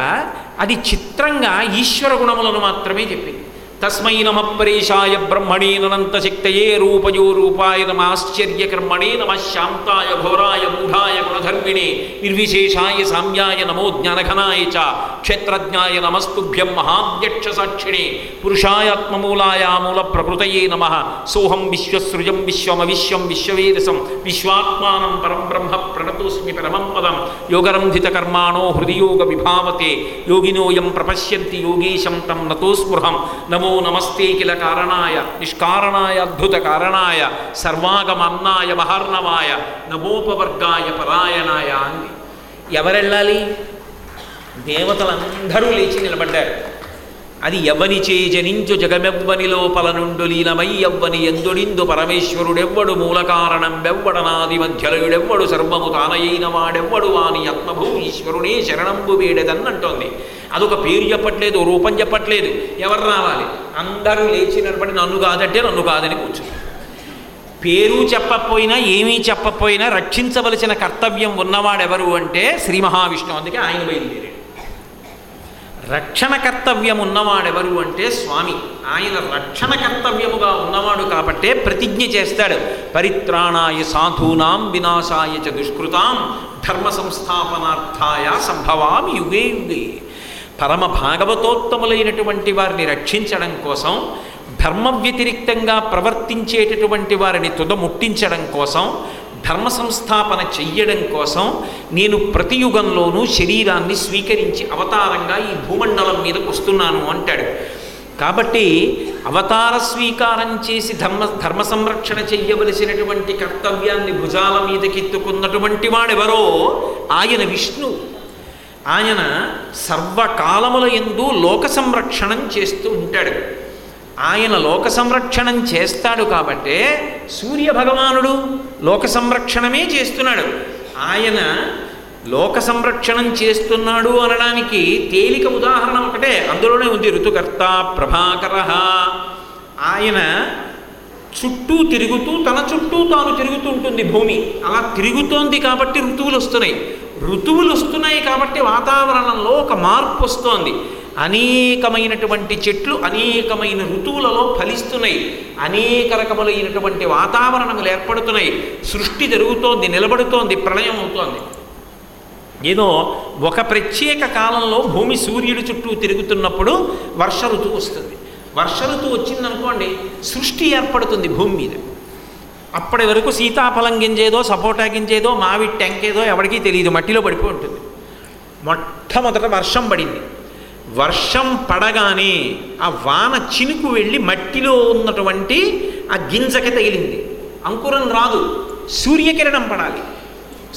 అది చిత్రంగా ఈశ్వర గుణములను మాత్రమే చెప్పింది. ತಸ್ಮೈ ನಮಃ ಪರೇಶಾಯ ಬ್ರಹ್ಮಣೇ ಅನಂತ ಶಕ್ತಯೇ ರೂಪಯೋ ರೂಪಾಯ ನಮ ಆಶ್ಚರ್ಯ ಕರ್ಮಣೇ ನಮಃ ಶಾಂತಾಯ ಘೋರಾಯ ಮೂಢಾಯ ಗುಣಧರ್ಮಿಣೇ ನಿರ್ವಿಶೇಷಾಯ ಸಾಮ್ಯಾಯ ನಮೋ ಜ್ಞಾನಘನಾಯ ಚ ಕ್ಷೇತ್ರಜ್ಞಾಯ ನಮಸ್ತುಭ್ಯಂ ಮಹಾಧ್ಯಕ್ಷ ಸಾಕ್ಷಿಣೇ ಪುರುಷಾಯ ಆತ್ಮಮೂಲಾಯ ಮೂಲ ಪ್ರಕೃತಯೇ ನಮಃ ಸೋಹಂ ವಿಶ್ವಸೃಜಂ ವಿಶ್ವಮವಿಶ್ವಂ ವಿಶ್ವವೇದಸಂ ವಿಶ್ವಾತ್ಮಾನಂ ಪರಂ ಬ್ರಹ್ಮ ಪ್ರಣತೋಸ್ಮಿ ಪರಮಂ ಪದಂ ಯೋಗರಂಧಿತ ಕರ್ಮಾಣೋ ಹೃದಯೋಗ ವಿಭಾವತೆ ಯೋಗಿನೋಯಂ ಪ್ರಪಶ್ಯಂತಿ ಯೋಗೀಶಂ ತಂ ನತೋಸ್ಪೃಹಂ ನಮೋ నమో నమస్తే కిల కారణాయ నిష్కారణాయ అద్భుత కారణాయ సర్వాగమన్నాయ మహర్ణవాయ నమోపవర్గాయ పరాయణాయ అంది ఎవరెళ్ళాలి? దేవతలందరూ లేచి నిలబడ్డారు. అది ఎవని చేజనించు జగమెవ్వని లోపల నుండు లీనమై ఎవ్వని ఎందుడిందు పరమేశ్వరుడెవ్వడు మూల కారణం వెవ్వడనాది మధ్యలయుడెవ్వడు సర్వము తానయైన వాడెవ్వడు వాని ఆత్మభూ ఈశ్వరుడే శరణంబు వేడెదన్నంటోంది. అదొక పేరు చెప్పట్లేదు రూపం చెప్పట్లేదు. ఎవరు రావాలి? అందరూ లేచి నన్ను కాదంటే నన్ను కాదని కూర్చున్నారు. పేరు చెప్పకపోయినా ఏమీ చెప్పకపోయినా రక్షించవలసిన కర్తవ్యం ఉన్నవాడెవరు అంటే శ్రీ మహావిష్ణువు అందుకే ఆయన బయలుదేరాడు. రక్షణ కర్తవ్యం ఉన్నవాడెవరు అంటే స్వామి. ఆయన రక్షణ కర్తవ్యముగా ఉన్నవాడు కాబట్టే ప్రతిజ్ఞ చేస్తాడు. పరిత్రాణాయ సాధూనాం వినాశాయ చ దుష్కృతాం ధర్మ సంస్థాపనార్థాయ సంభవామి యుగే యుగే. పరమ భాగవతోత్తములైనటువంటి వారిని రక్షించడం కోసం ధర్మ వ్యతిరిక్తంగా ప్రవర్తించేటటువంటి వారిని తుదముట్టించడం కోసం ధర్మ సంస్థాపన చెయ్యడం కోసం నేను ప్రతి యుగంలోనూ శరీరాన్ని స్వీకరించి అవతారంగా ఈ భూమండలం మీదకు వస్తున్నాను అంటాడు. కాబట్టి అవతార స్వీకారం చేసి ధర్మ ధర్మ సంరక్షణ చెయ్యవలసినటువంటి కర్తవ్యాన్ని భుజాల మీదకెత్తుకున్నటువంటి వాడెవరో ఆయన విష్ణు. ఆయన సర్వకాలముల ఎందు లోక సంరక్షణం చేస్తూ ఉంటాడు. ఆయన లోక సంరక్షణం చేస్తాడు కాబట్టే సూర్య భగవానుడు లోక సంరక్షణమే చేస్తున్నాడు. ఆయన లోక సంరక్షణం చేస్తున్నాడు అనడానికి తేలిక ఉదాహరణ ఒకటే. అందులోనే ఉంది ఋతుకర్త ప్రభాకర. ఆయన చుట్టూ తిరుగుతూ తన చుట్టూ తాను తిరుగుతూ ఉంటుంది భూమి. అలా తిరుగుతోంది కాబట్టి ఋతువులు వస్తున్నాయి. ఋతువులు వస్తున్నాయి కాబట్టి వాతావరణంలో ఒక మార్పు వస్తోంది. అనేకమైనటువంటి చెట్లు అనేకమైన ఋతువులలో ఫలిస్తున్నాయి. అనేక రకములైనటువంటి వాతావరణములు ఏర్పడుతున్నాయి. సృష్టి జరుగుతోంది నిలబడుతోంది ప్రళయం అవుతోంది. ఏదో ఒక ప్రత్యేక కాలంలో భూమి సూర్యుడి చుట్టూ తిరుగుతున్నప్పుడు వర్ష ఋతువు వస్తుంది. వర్ష ఋతువు వచ్చిందనుకోండి సృష్టి ఏర్పడుతుంది భూమి మీద. అప్పటి వరకు సీతాఫలం గింజేదో సపోటా గింజేదో మావి టెంకేదో ఎవరికీ తెలియదు మట్టిలో పడిపోయి ఉంటుంది. మొట్టమొదట వర్షం పడింది. వర్షం పడగానే ఆ వాన చినుకు వెళ్ళి మట్టిలో ఉన్నటువంటి ఆ గింజకి తగిలింది. అంకురం రాదు. సూర్యకిరణం పడాలి.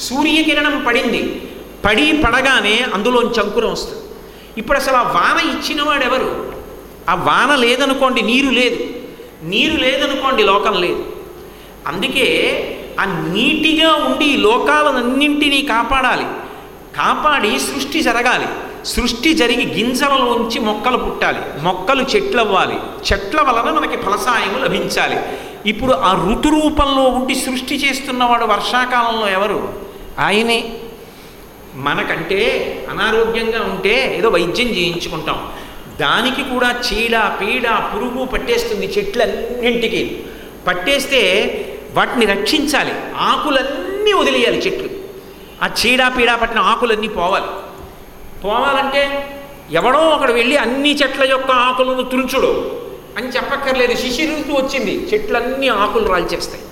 సూర్యకిరణం పడింది. పడి పడగానే అందులోంచి అంకురం వస్తుంది. ఇప్పుడు అసలు ఆ వాన ఇచ్చినవాడు ఎవరు? ఆ వాన లేదనుకోండి నీరు లేదు. నీరు లేదనుకోండి లోకం లేదు. అందుకే ఆ నీటిగా ఉండి లోకాలన్నింటినీ కాపాడాలి. కాపాడి సృష్టి జరగాలి. సృష్టి జరిగి గింజలలోంచి మొక్కలు పుట్టాలి. మొక్కలు చెట్లవ్వాలి. చెట్ల వలన మనకి ఫలసాయము లభించాలి. ఇప్పుడు ఆ ఋతు రూపంలో ఉండి సృష్టి చేస్తున్నవాడు వర్షాకాలంలో ఎవరు? ఆయనే. మనకంటే అనారోగ్యంగా ఉంటే ఏదో వైద్యం చేయించుకుంటాం. దానికి కూడా చీడ పీడ పురుగు పట్టేస్తుంది చెట్లన్నింటికి. పట్టేస్తే వాటిని రక్షించాలి. ఆకులన్నీ వదిలేయాలి చెట్లు. ఆ చీడ పీడ పట్టిన ఆకులన్నీ పోవాలి. పోవాలంటే ఎవడో ఒకడు వెళ్ళి అన్ని చెట్ల యొక్క ఆకులను తుంచుడు అని చెప్పక్కర్లేదు. శిశిర ఋతు వచ్చింది. చెట్లన్నీ ఆకులు రాల్చేస్తాయి.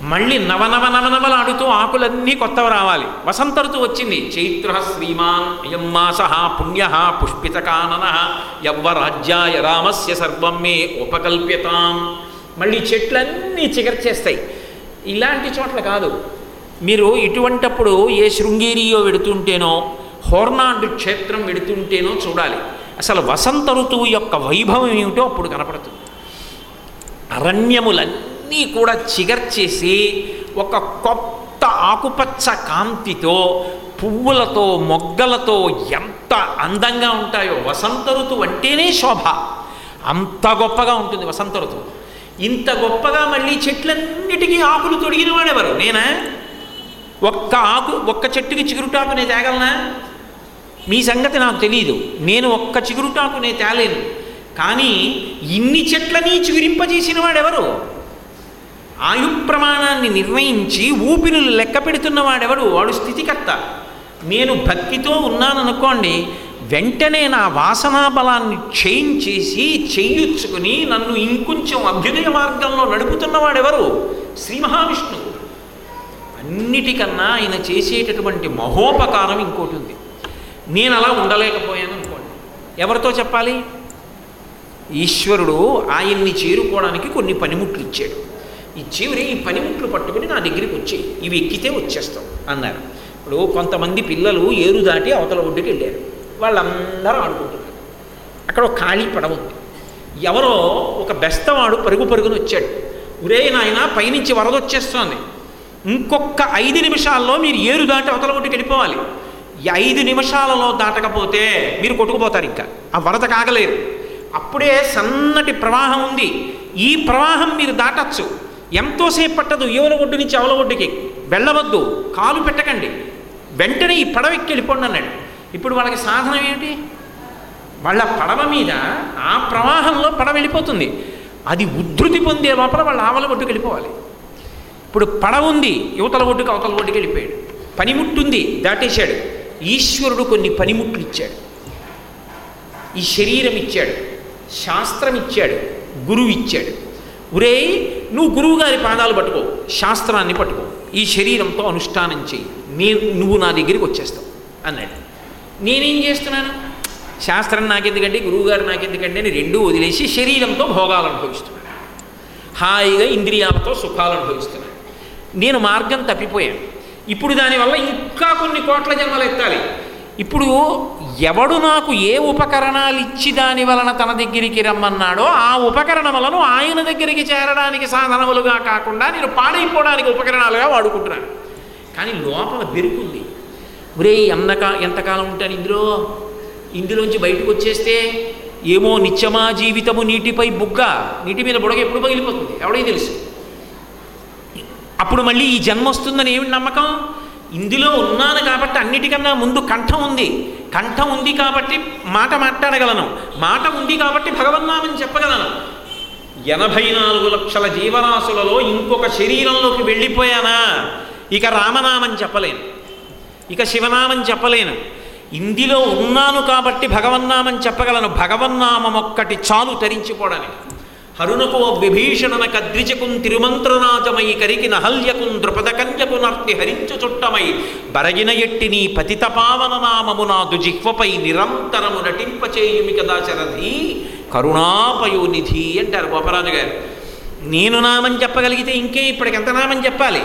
మళ్ళీ నవనవ నవనవలాడుతూ ఆకులన్నీ కొత్తవి రావాలి. వసంత ఋతువు వచ్చింది. చైత్ర శ్రీమాన్ అయం మాస పుణ్య పుష్పితకానన యవ్వరాజ్యాయ రామస్య సర్వం మే ఉపకల్ప్యతాం. మళ్ళీ చెట్లన్నీ చిగర్చేస్తాయి. ఇలాంటి చోట్ల కాదు. మీరు ఇటువంటప్పుడు ఏ శృంగేరియో వెడుతుంటేనో హోర్నాడు క్షేత్రం వెడుతుంటేనో చూడాలి. అసలు వసంత ఋతువు యొక్క వైభవం ఏమిటో అప్పుడు కనపడుతుంది. అరణ్యములన్నీ కూడా చిగర్చేసి ఒక కొత్త ఆకుపచ్చ కాంతితో పువ్వులతో మొగ్గలతో ఎంత అందంగా ఉంటాయో. వసంత ఋతువు అంటేనే శోభ. అంత గొప్పగా ఉంటుంది వసంత ఋతువు. ఇంత గొప్పగా మళ్ళీ చెట్లన్నిటికీ ఆకులు తొడిగిన వాడెవరు నేనా? ఒక్క ఆకు ఒక్క చెట్టుకి చిగురుటాకు నేను తేగలనా? మీ సంగతి నాకు తెలియదు నేను ఒక్క చిగురుటాకు నేను తేలేను. కానీ ఇన్ని చెట్లని చిగురింపజేసిన వాడెవరు ఆయు ప్రమాణాన్ని నిర్ణయించి ఊపిరులు లెక్క పెడుతున్నవాడెవడు వాడు స్థితికర్త. నేను భక్తితో ఉన్నాననుకోండి వెంటనే నా వాసనా బలాన్ని చేయించేసి చేయించుకుని నన్ను ఇంకొంచెం అభ్యుదయ మార్గంలో నడుపుతున్నవాడెవరు? శ్రీ మహావిష్ణువు. అన్నిటికన్నా ఆయన చేసేటటువంటి మహోపకారం ఇంకోటి ఉంది. నేను అలా ఉండలేకపోయాను అనుకోండి. ఎవరితో చెప్పాలి? ఈశ్వరుడు ఆయన్ని చేరుకోవడానికి కొన్ని పనిముట్లు ఇచ్చాడు. ఇచ్చేవరి ఈ పనిముట్లు పట్టుకుని నా దగ్గరికి వచ్చి ఇవి ఎక్కితే వచ్చేస్తాం అన్నారు. ఇప్పుడు కొంతమంది పిల్లలు ఏరు దాటి అవతల ఒడ్డుకి వెళ్ళారు. వాళ్ళందరూ ఆడుకుంటున్నారు. అక్కడ ఒక ఖాళీ పడవ ఉంది. ఎవరో ఒక బెస్తవాడు పరుగు పరుగుని వచ్చాడు. ఉరే నాయన పైనుంచి వరద వచ్చేస్తోంది. ఇంకొక ఐదు నిమిషాల్లో మీరు ఏరు దాటి అవతల ఒడ్డుకి వెళ్ళిపోవాలి. ఐదు నిమిషాలలో దాటకపోతే మీరు కొట్టుకుపోతారు ఇంకా. ఆ వరద కాగలేరు అప్పుడే సన్నటి ప్రవాహం ఉంది. ఈ ప్రవాహం మీరు దాటచ్చు. ఎంతోసేపు పట్టదు. యువల ఒడ్డు నుంచి అవల ఒడ్డుకి. వెళ్ళవద్దు. కాలు పెట్టకండి. వెంటనే ఈ పడవ ఎక్కి వెళ్ళిపోండి అన్నాడు. ఇప్పుడు వాళ్ళకి సాధనం ఏమిటి? వాళ్ళ పడవ మీద ఆ ప్రవాహంలో పడవ వెళ్ళిపోతుంది. అది ఉద్ధృతి పొందే లోపల వాళ్ళ ఆవల ఒడ్డుకి వెళ్ళిపోవాలి. ఇప్పుడు పడవ ఉంది. యువతల ఒడ్డుకి అవతల ఒడ్డుకి వెళ్ళిపోయాడు. పనిముట్టుంది దాటేశాడు. ఈశ్వరుడు కొన్ని పనిముట్లు ఇచ్చాడు. ఈ శరీరం ఇచ్చాడు శాస్త్రం ఇచ్చాడు గురువు ఇచ్చాడు. ఒరే నువ్వు గురువు గారి పాదాలు పట్టుకో శాస్త్రాన్ని పట్టుకో ఈ శరీరంతో అనుష్ఠానం చేయి నీ నువ్వు నా దగ్గరికి వచ్చేస్తావు అన్నాడు. నేనేం చేస్తున్నాను? శాస్త్రం నాకెందుకంటే గురువుగారు నాకెందుకంటే అని రెండూ వదిలేసి శరీరంతో భోగాలు అనుభవిస్తున్నాను హాయిగా ఇంద్రియాలతో సుఖాలు అనుభవిస్తున్నాను నేను మార్గం తప్పిపోయాను. ఇప్పుడు దానివల్ల ఇంకా కొన్ని కోట్ల జన్మలు ఎత్తాలి. ఇప్పుడు ఎవడు నాకు ఏ ఉపకరణాలు ఇచ్చి దాని వలన తన దగ్గరికి రమ్మన్నాడో ఆ ఉపకరణములను ఆయన దగ్గరికి చేరడానికి సాధనములుగా కాకుండా నేను పాడైపోవడానికి ఉపకరణాలుగా వాడుకుంటున్నాను. కానీ లోపల బెరుకుంది. ఒరే ఎంతకా ఎంతకాలం ఉంటాను ఇందులో? ఇందులోంచి బయటకు వచ్చేస్తే ఏమో నిత్యమా జీవితము నీటిపై బుగ్గ. నీటి మీద బుడగ ఎప్పుడు పగిలిపోతుంది? ఎవడికి తెలుసు? అప్పుడు మళ్ళీ ఈ జన్మ వస్తుందని ఏమి నమ్మకం? ఇందులో ఉన్నాను కాబట్టి అన్నిటికన్నా ముందు కంఠం ఉంది. కంఠం ఉంది కాబట్టి మాట మాట్లాడగలను. మాట ఉంది కాబట్టి భగవన్నామని చెప్పగలను. ఎనభై నాలుగు లక్షల జీవరాశులలో ఇంకొక శరీరంలోకి వెళ్ళిపోయానా? ఇక రామనామని చెప్పలేను. ఇక శివనామం చెప్పలేను. ఇందులో ఉన్నాను కాబట్టి భగవన్నామని చెప్పగలను. భగవన్నామం ఒక్కటి చాలు తరించిపోవడానికి. హరునకు విభీషణన కద్రిచకుం తిరుమంత్రరాజమై కరికి నహల్యకుం ద్రుపదకన్యకు నర్తి హరించు చుట్టమై బరగిన ఎట్టి నీ పతిత పావన నామము నాదు జిహ్వపై నిరంతరము నటింపచేయుమి కదా శరధి. కరుణాపయోనిధి అంటారు గోపరాజు గారు. నేను నామని చెప్పగలిగితే ఇంకే ఇప్పటికి ఎంత నామని చెప్పాలి?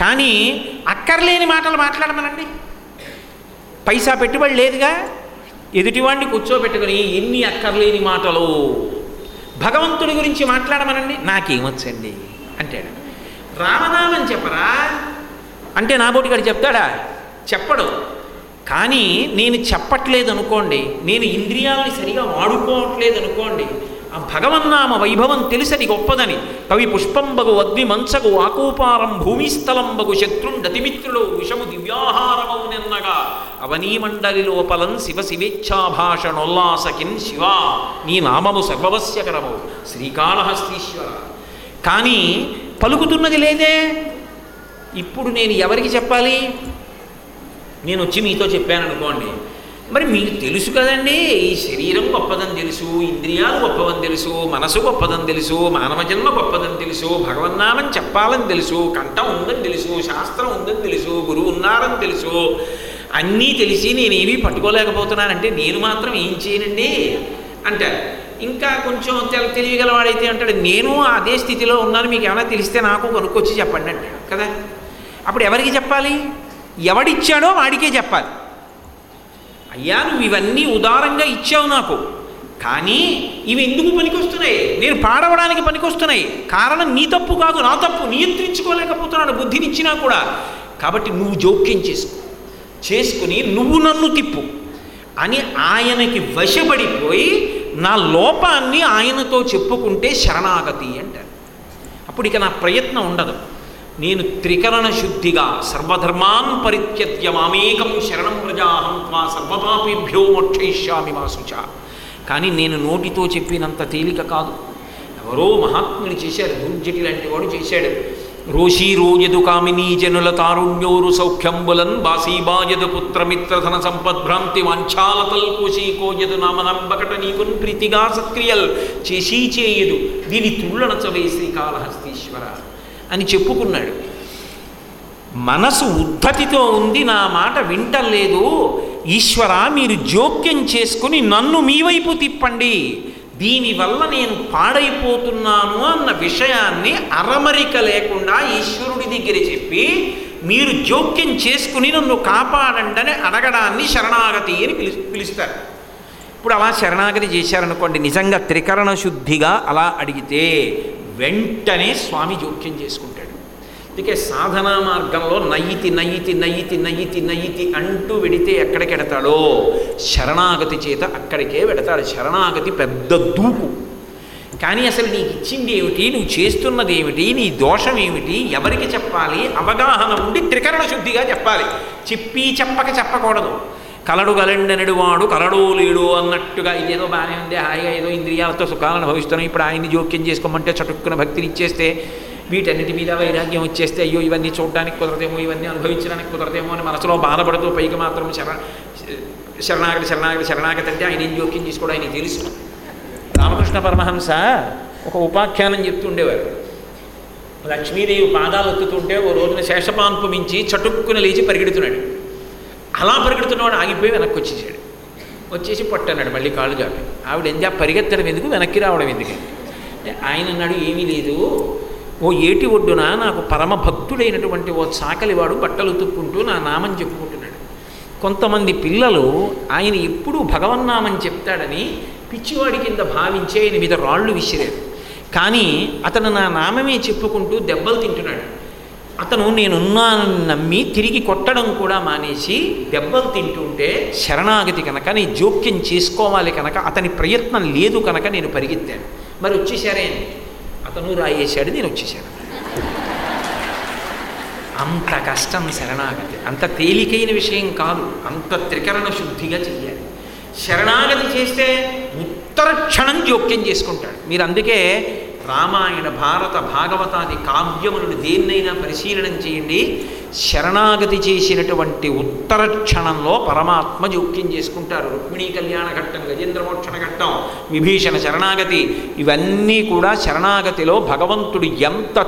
కానీ అక్కర్లేని మాటలు మాట్లాడమనండి. పైసా పెట్టుబడి లేదుగా? ఎదుటివాడిని కూర్చోబెట్టుకుని ఎన్ని అక్కర్లేని మాటలు. భగవంతుడి గురించి మాట్లాడమనండి. నాకేమొచ్చండి అంటాడు. రామనామం చెప్పరా? అంటే నా బోటిగాడు చెప్తాడా? చెప్పడు. కానీ నేను చెప్పట్లేదు అనుకోండి నేను ఇంద్రియాలని సరిగా వాడుకోవట్లేదు అనుకోండి ఆ భగవన్నామ వైభవం తెలుసని గొప్పదని. కవి పుష్పంబగు అగ్ని మంచగు ఆకూపారం భూమిస్థలంబగు శత్రుండతిమిత్రులు విషము దివ్యాహారమవు నిన్నగా. అవనీమండలి లోపలం శివ శివేచ్ఛాభాషణోల్లాసకిన్ శివ. నీ నామము సర్వవశ్యకరము శ్రీకాళహస్తీశ్వర. కానీ పలుకుతున్నది లేదే. ఇప్పుడు నేను ఎవరికి చెప్పాలి? నేను వచ్చి మీతో చెప్పాను అనుకోండి మరి మీకు తెలుసు కదండి ఈ శరీరం గొప్పదని తెలుసు ఇంద్రియాలు గొప్పవని తెలుసు మనసు గొప్పదని తెలుసు మానవ జన్మ గొప్పదని తెలుసు భగవన్నామని చెప్పాలని తెలుసు కంఠం ఉందని తెలుసు శాస్త్రం ఉందని తెలుసు గురువు ఉన్నారని తెలుసు అన్నీ తెలిసి నేనేమీ పట్టుకోలేకపోతున్నానంటే నేను మాత్రం ఏం చేయనండి? అంటారు. ఇంకా కొంచెం తెల- తెలియగలవాడైతే అంటాడు నేను అదే స్థితిలో ఉన్నాను మీకు ఏమైనా తెలిస్తే నాకు కొనుక్కొచ్చి చెప్పండి అంటాడు కదా? అప్పుడు ఎవరికి చెప్పాలి? ఎవడిచ్చాడో వాడికే చెప్పాలి. అయ్యా నువ్వు ఇవన్నీ ఉదారంగా ఇచ్చావు నాకు. కానీ ఇవి ఎందుకు పనికొస్తున్నాయి? నేను పాడవడానికి పనికొస్తున్నాయి. కారణం నీ తప్పు కాదు నా తప్పు. నియంత్రించుకోలేకపోతున్నాను బుద్ధినిచ్చినా కూడా. కాబట్టి నువ్వు జోక్యం చేసుకో. చేసుకుని నువ్వు నన్ను తిప్పు. అని ఆయనకి వశపడిపోయి నా లోపాన్ని ఆయనతో చెప్పుకుంటే శరణాగతి అంటారు. అప్పుడు ఇక నా ప్రయత్నం ఉండదు. నేను త్రికరణ శుద్ధిగా సర్వధర్మాన్ పరిత్యత్య మామేకం శరణం ప్రజాహం త్వా సర్వపాపిభ్యో మోక్షయిష్యామి వాసుచ కానీ నేను నోటితో చెప్పినంత తేలిక కాదు. ఎవరో మహాత్ముని చేశారు దుర్జటి లాంటి వాడు చేశాడు. రోషీ రోజదు కామినీ జనుల తారుణ్యోరు సౌఖ్యంబులన్ బాసీబాయదు పుత్రమిత్రధన సంపద్భ్రాంతి వాంఛాలతల్ కోశీకోయదు నామనంబకట నీకున్ ప్రీతిగా సక్రియల్ చేసీ చేయదు. దీని తుళ్ళనచవే శ్రీకాళహస్తీశ్వర అని చెప్పుకున్నాడు. మనసు ఉద్ధతితో ఉంది నా మాట వింటలేదు. ఈశ్వర మీరు జోక్యం చేసుకుని నన్ను మీ వైపు తిప్పండి. దీనివల్ల నేను పాడైపోతున్నాను అన్న విషయాన్ని అరమరిక లేకుండా ఈశ్వరుడి దగ్గర చెప్పి మీరు జోక్యం చేసుకుని నన్ను కాపాడండి అని అడగడాన్ని శరణాగతి అని పిలుస్తారు. ఇప్పుడు అలా శరణాగతి చేశారనుకోండి నిజంగా త్రికరణ శుద్ధిగా అలా అడిగితే వెంటనే స్వామి జోక్యం చేసుకుంటాడు. అందుకే సాధనా మార్గంలో నయ్యితి నయ్యితి నయ్యితి నయ్యితి నయ్యితి అంటూ వెడితే ఎక్కడికెడతాడో శరణాగతి చేత అక్కడికే వెడతాడు. శరణాగతి పెద్ద దూకు. కానీ అసలు నీకు ఇచ్చింది ఏమిటి? నువ్వు చేస్తున్నది ఏమిటి? నీ దోషం ఏమిటి? ఎవరికి చెప్పాలి? అవగాహన ఉండి త్రికరణ శుద్ధిగా చెప్పాలి. చెప్పి చెప్పక చెప్పకూడదు. కలడు గలండనడు వాడు కలడు లేడు అన్నట్టుగా ఇదేదో బాగానే ఉంది హాయిగా ఏదో ఇంద్రియాలతో సుఖాలను భవిస్తున్నాం ఇప్పుడు ఆయన్ని జోక్యం చేసుకోమంటే చటుక్కున భక్తిని ఇచ్చేస్తే వీటన్నిటి మీద వైరాగ్యం వచ్చేస్తే అయ్యో ఇవన్నీ చూడడానికి కుదరదేమో ఇవన్నీ అనుభవించడానికి కుదరదేమో అని మనసులో బాధపడుతూ పైకి మాత్రం శరణ శరణాగతి శరణాగతి శరణాగతి అంటే ఆయన ఏం జోక్యం చేసుకోవడం ఆయనకి తెలుసు. రామకృష్ణ పరమహంస ఒక ఉపాఖ్యానం చెప్తుండేవారు లక్ష్మీదేవి పాదాలు ఒత్తుతుంటే ఓ రోజున శేషపాన్పు మించి చటుక్కున లేచి పరిగెడుతున్నాడు. అలా పరిగెడుతున్నవాడు ఆగిపోయి వెనక్కి వచ్చేసాడు. వచ్చేసి పట్టన్నాడు మళ్ళీ కాళ్ళు చాపి ఆవిడ ఎంజా పరిగెత్తడం ఎందుకు? వెనక్కి రావడం ఎందుకు? ఆయన అన్నాడు ఏమీ లేదు. ఓ ఏటి ఒడ్డున నాకు పరమ భక్తుడైనటువంటి ఓ చాకలివాడు బట్టలు ఉతుక్కుంటూ నా నామం చెప్పుకుంటున్నాడు. కొంతమంది పిల్లలు ఆయన ఎప్పుడూ భగవన్నామని చెప్తాడని పిచ్చివాడి కింద భావించి ఆయన మీద రాళ్ళు విసిరారు. కానీ అతను నా నామమే చెప్పుకుంటూ దెబ్బలు తింటున్నాడు. అతను నేనున్నానని నమ్మి తిరిగి కొట్టడం కూడా మానేసి దెబ్బలు తింటుంటే శరణాగతి కనుక నీ జోక్యం చేసుకోవాలి కనుక అతని ప్రయత్నం లేదు కనుక నేను పరిగెత్తాను. మరి వచ్చేసారే అతను రాయేశాడు నేను వచ్చేసాను అంత కష్టం శరణాగతి. అంత తేలికైన విషయం కాదు. అంత త్రికరణ శుద్ధిగా చెయ్యాలి. శరణాగతి చేస్తే ఉత్తర క్షణం జోక్యం చేసుకుంటాడు. మీరు అందుకే రామాయణ భారత భాగవతాది కావ్యములను దేన్నైనా పరిశీలనం చేయండి. శరణాగతి చేసినటువంటి ఉత్తర క్షణంలో పరమాత్మ జోక్యం చేసుకుంటారు. రుక్మిణీ కళ్యాణ ఘట్టం గజేంద్రమోక్షణ ఘట్టం విభీషణ శరణాగతి ఇవన్నీ కూడా శరణాగతిలో భగవంతుడు ఎంత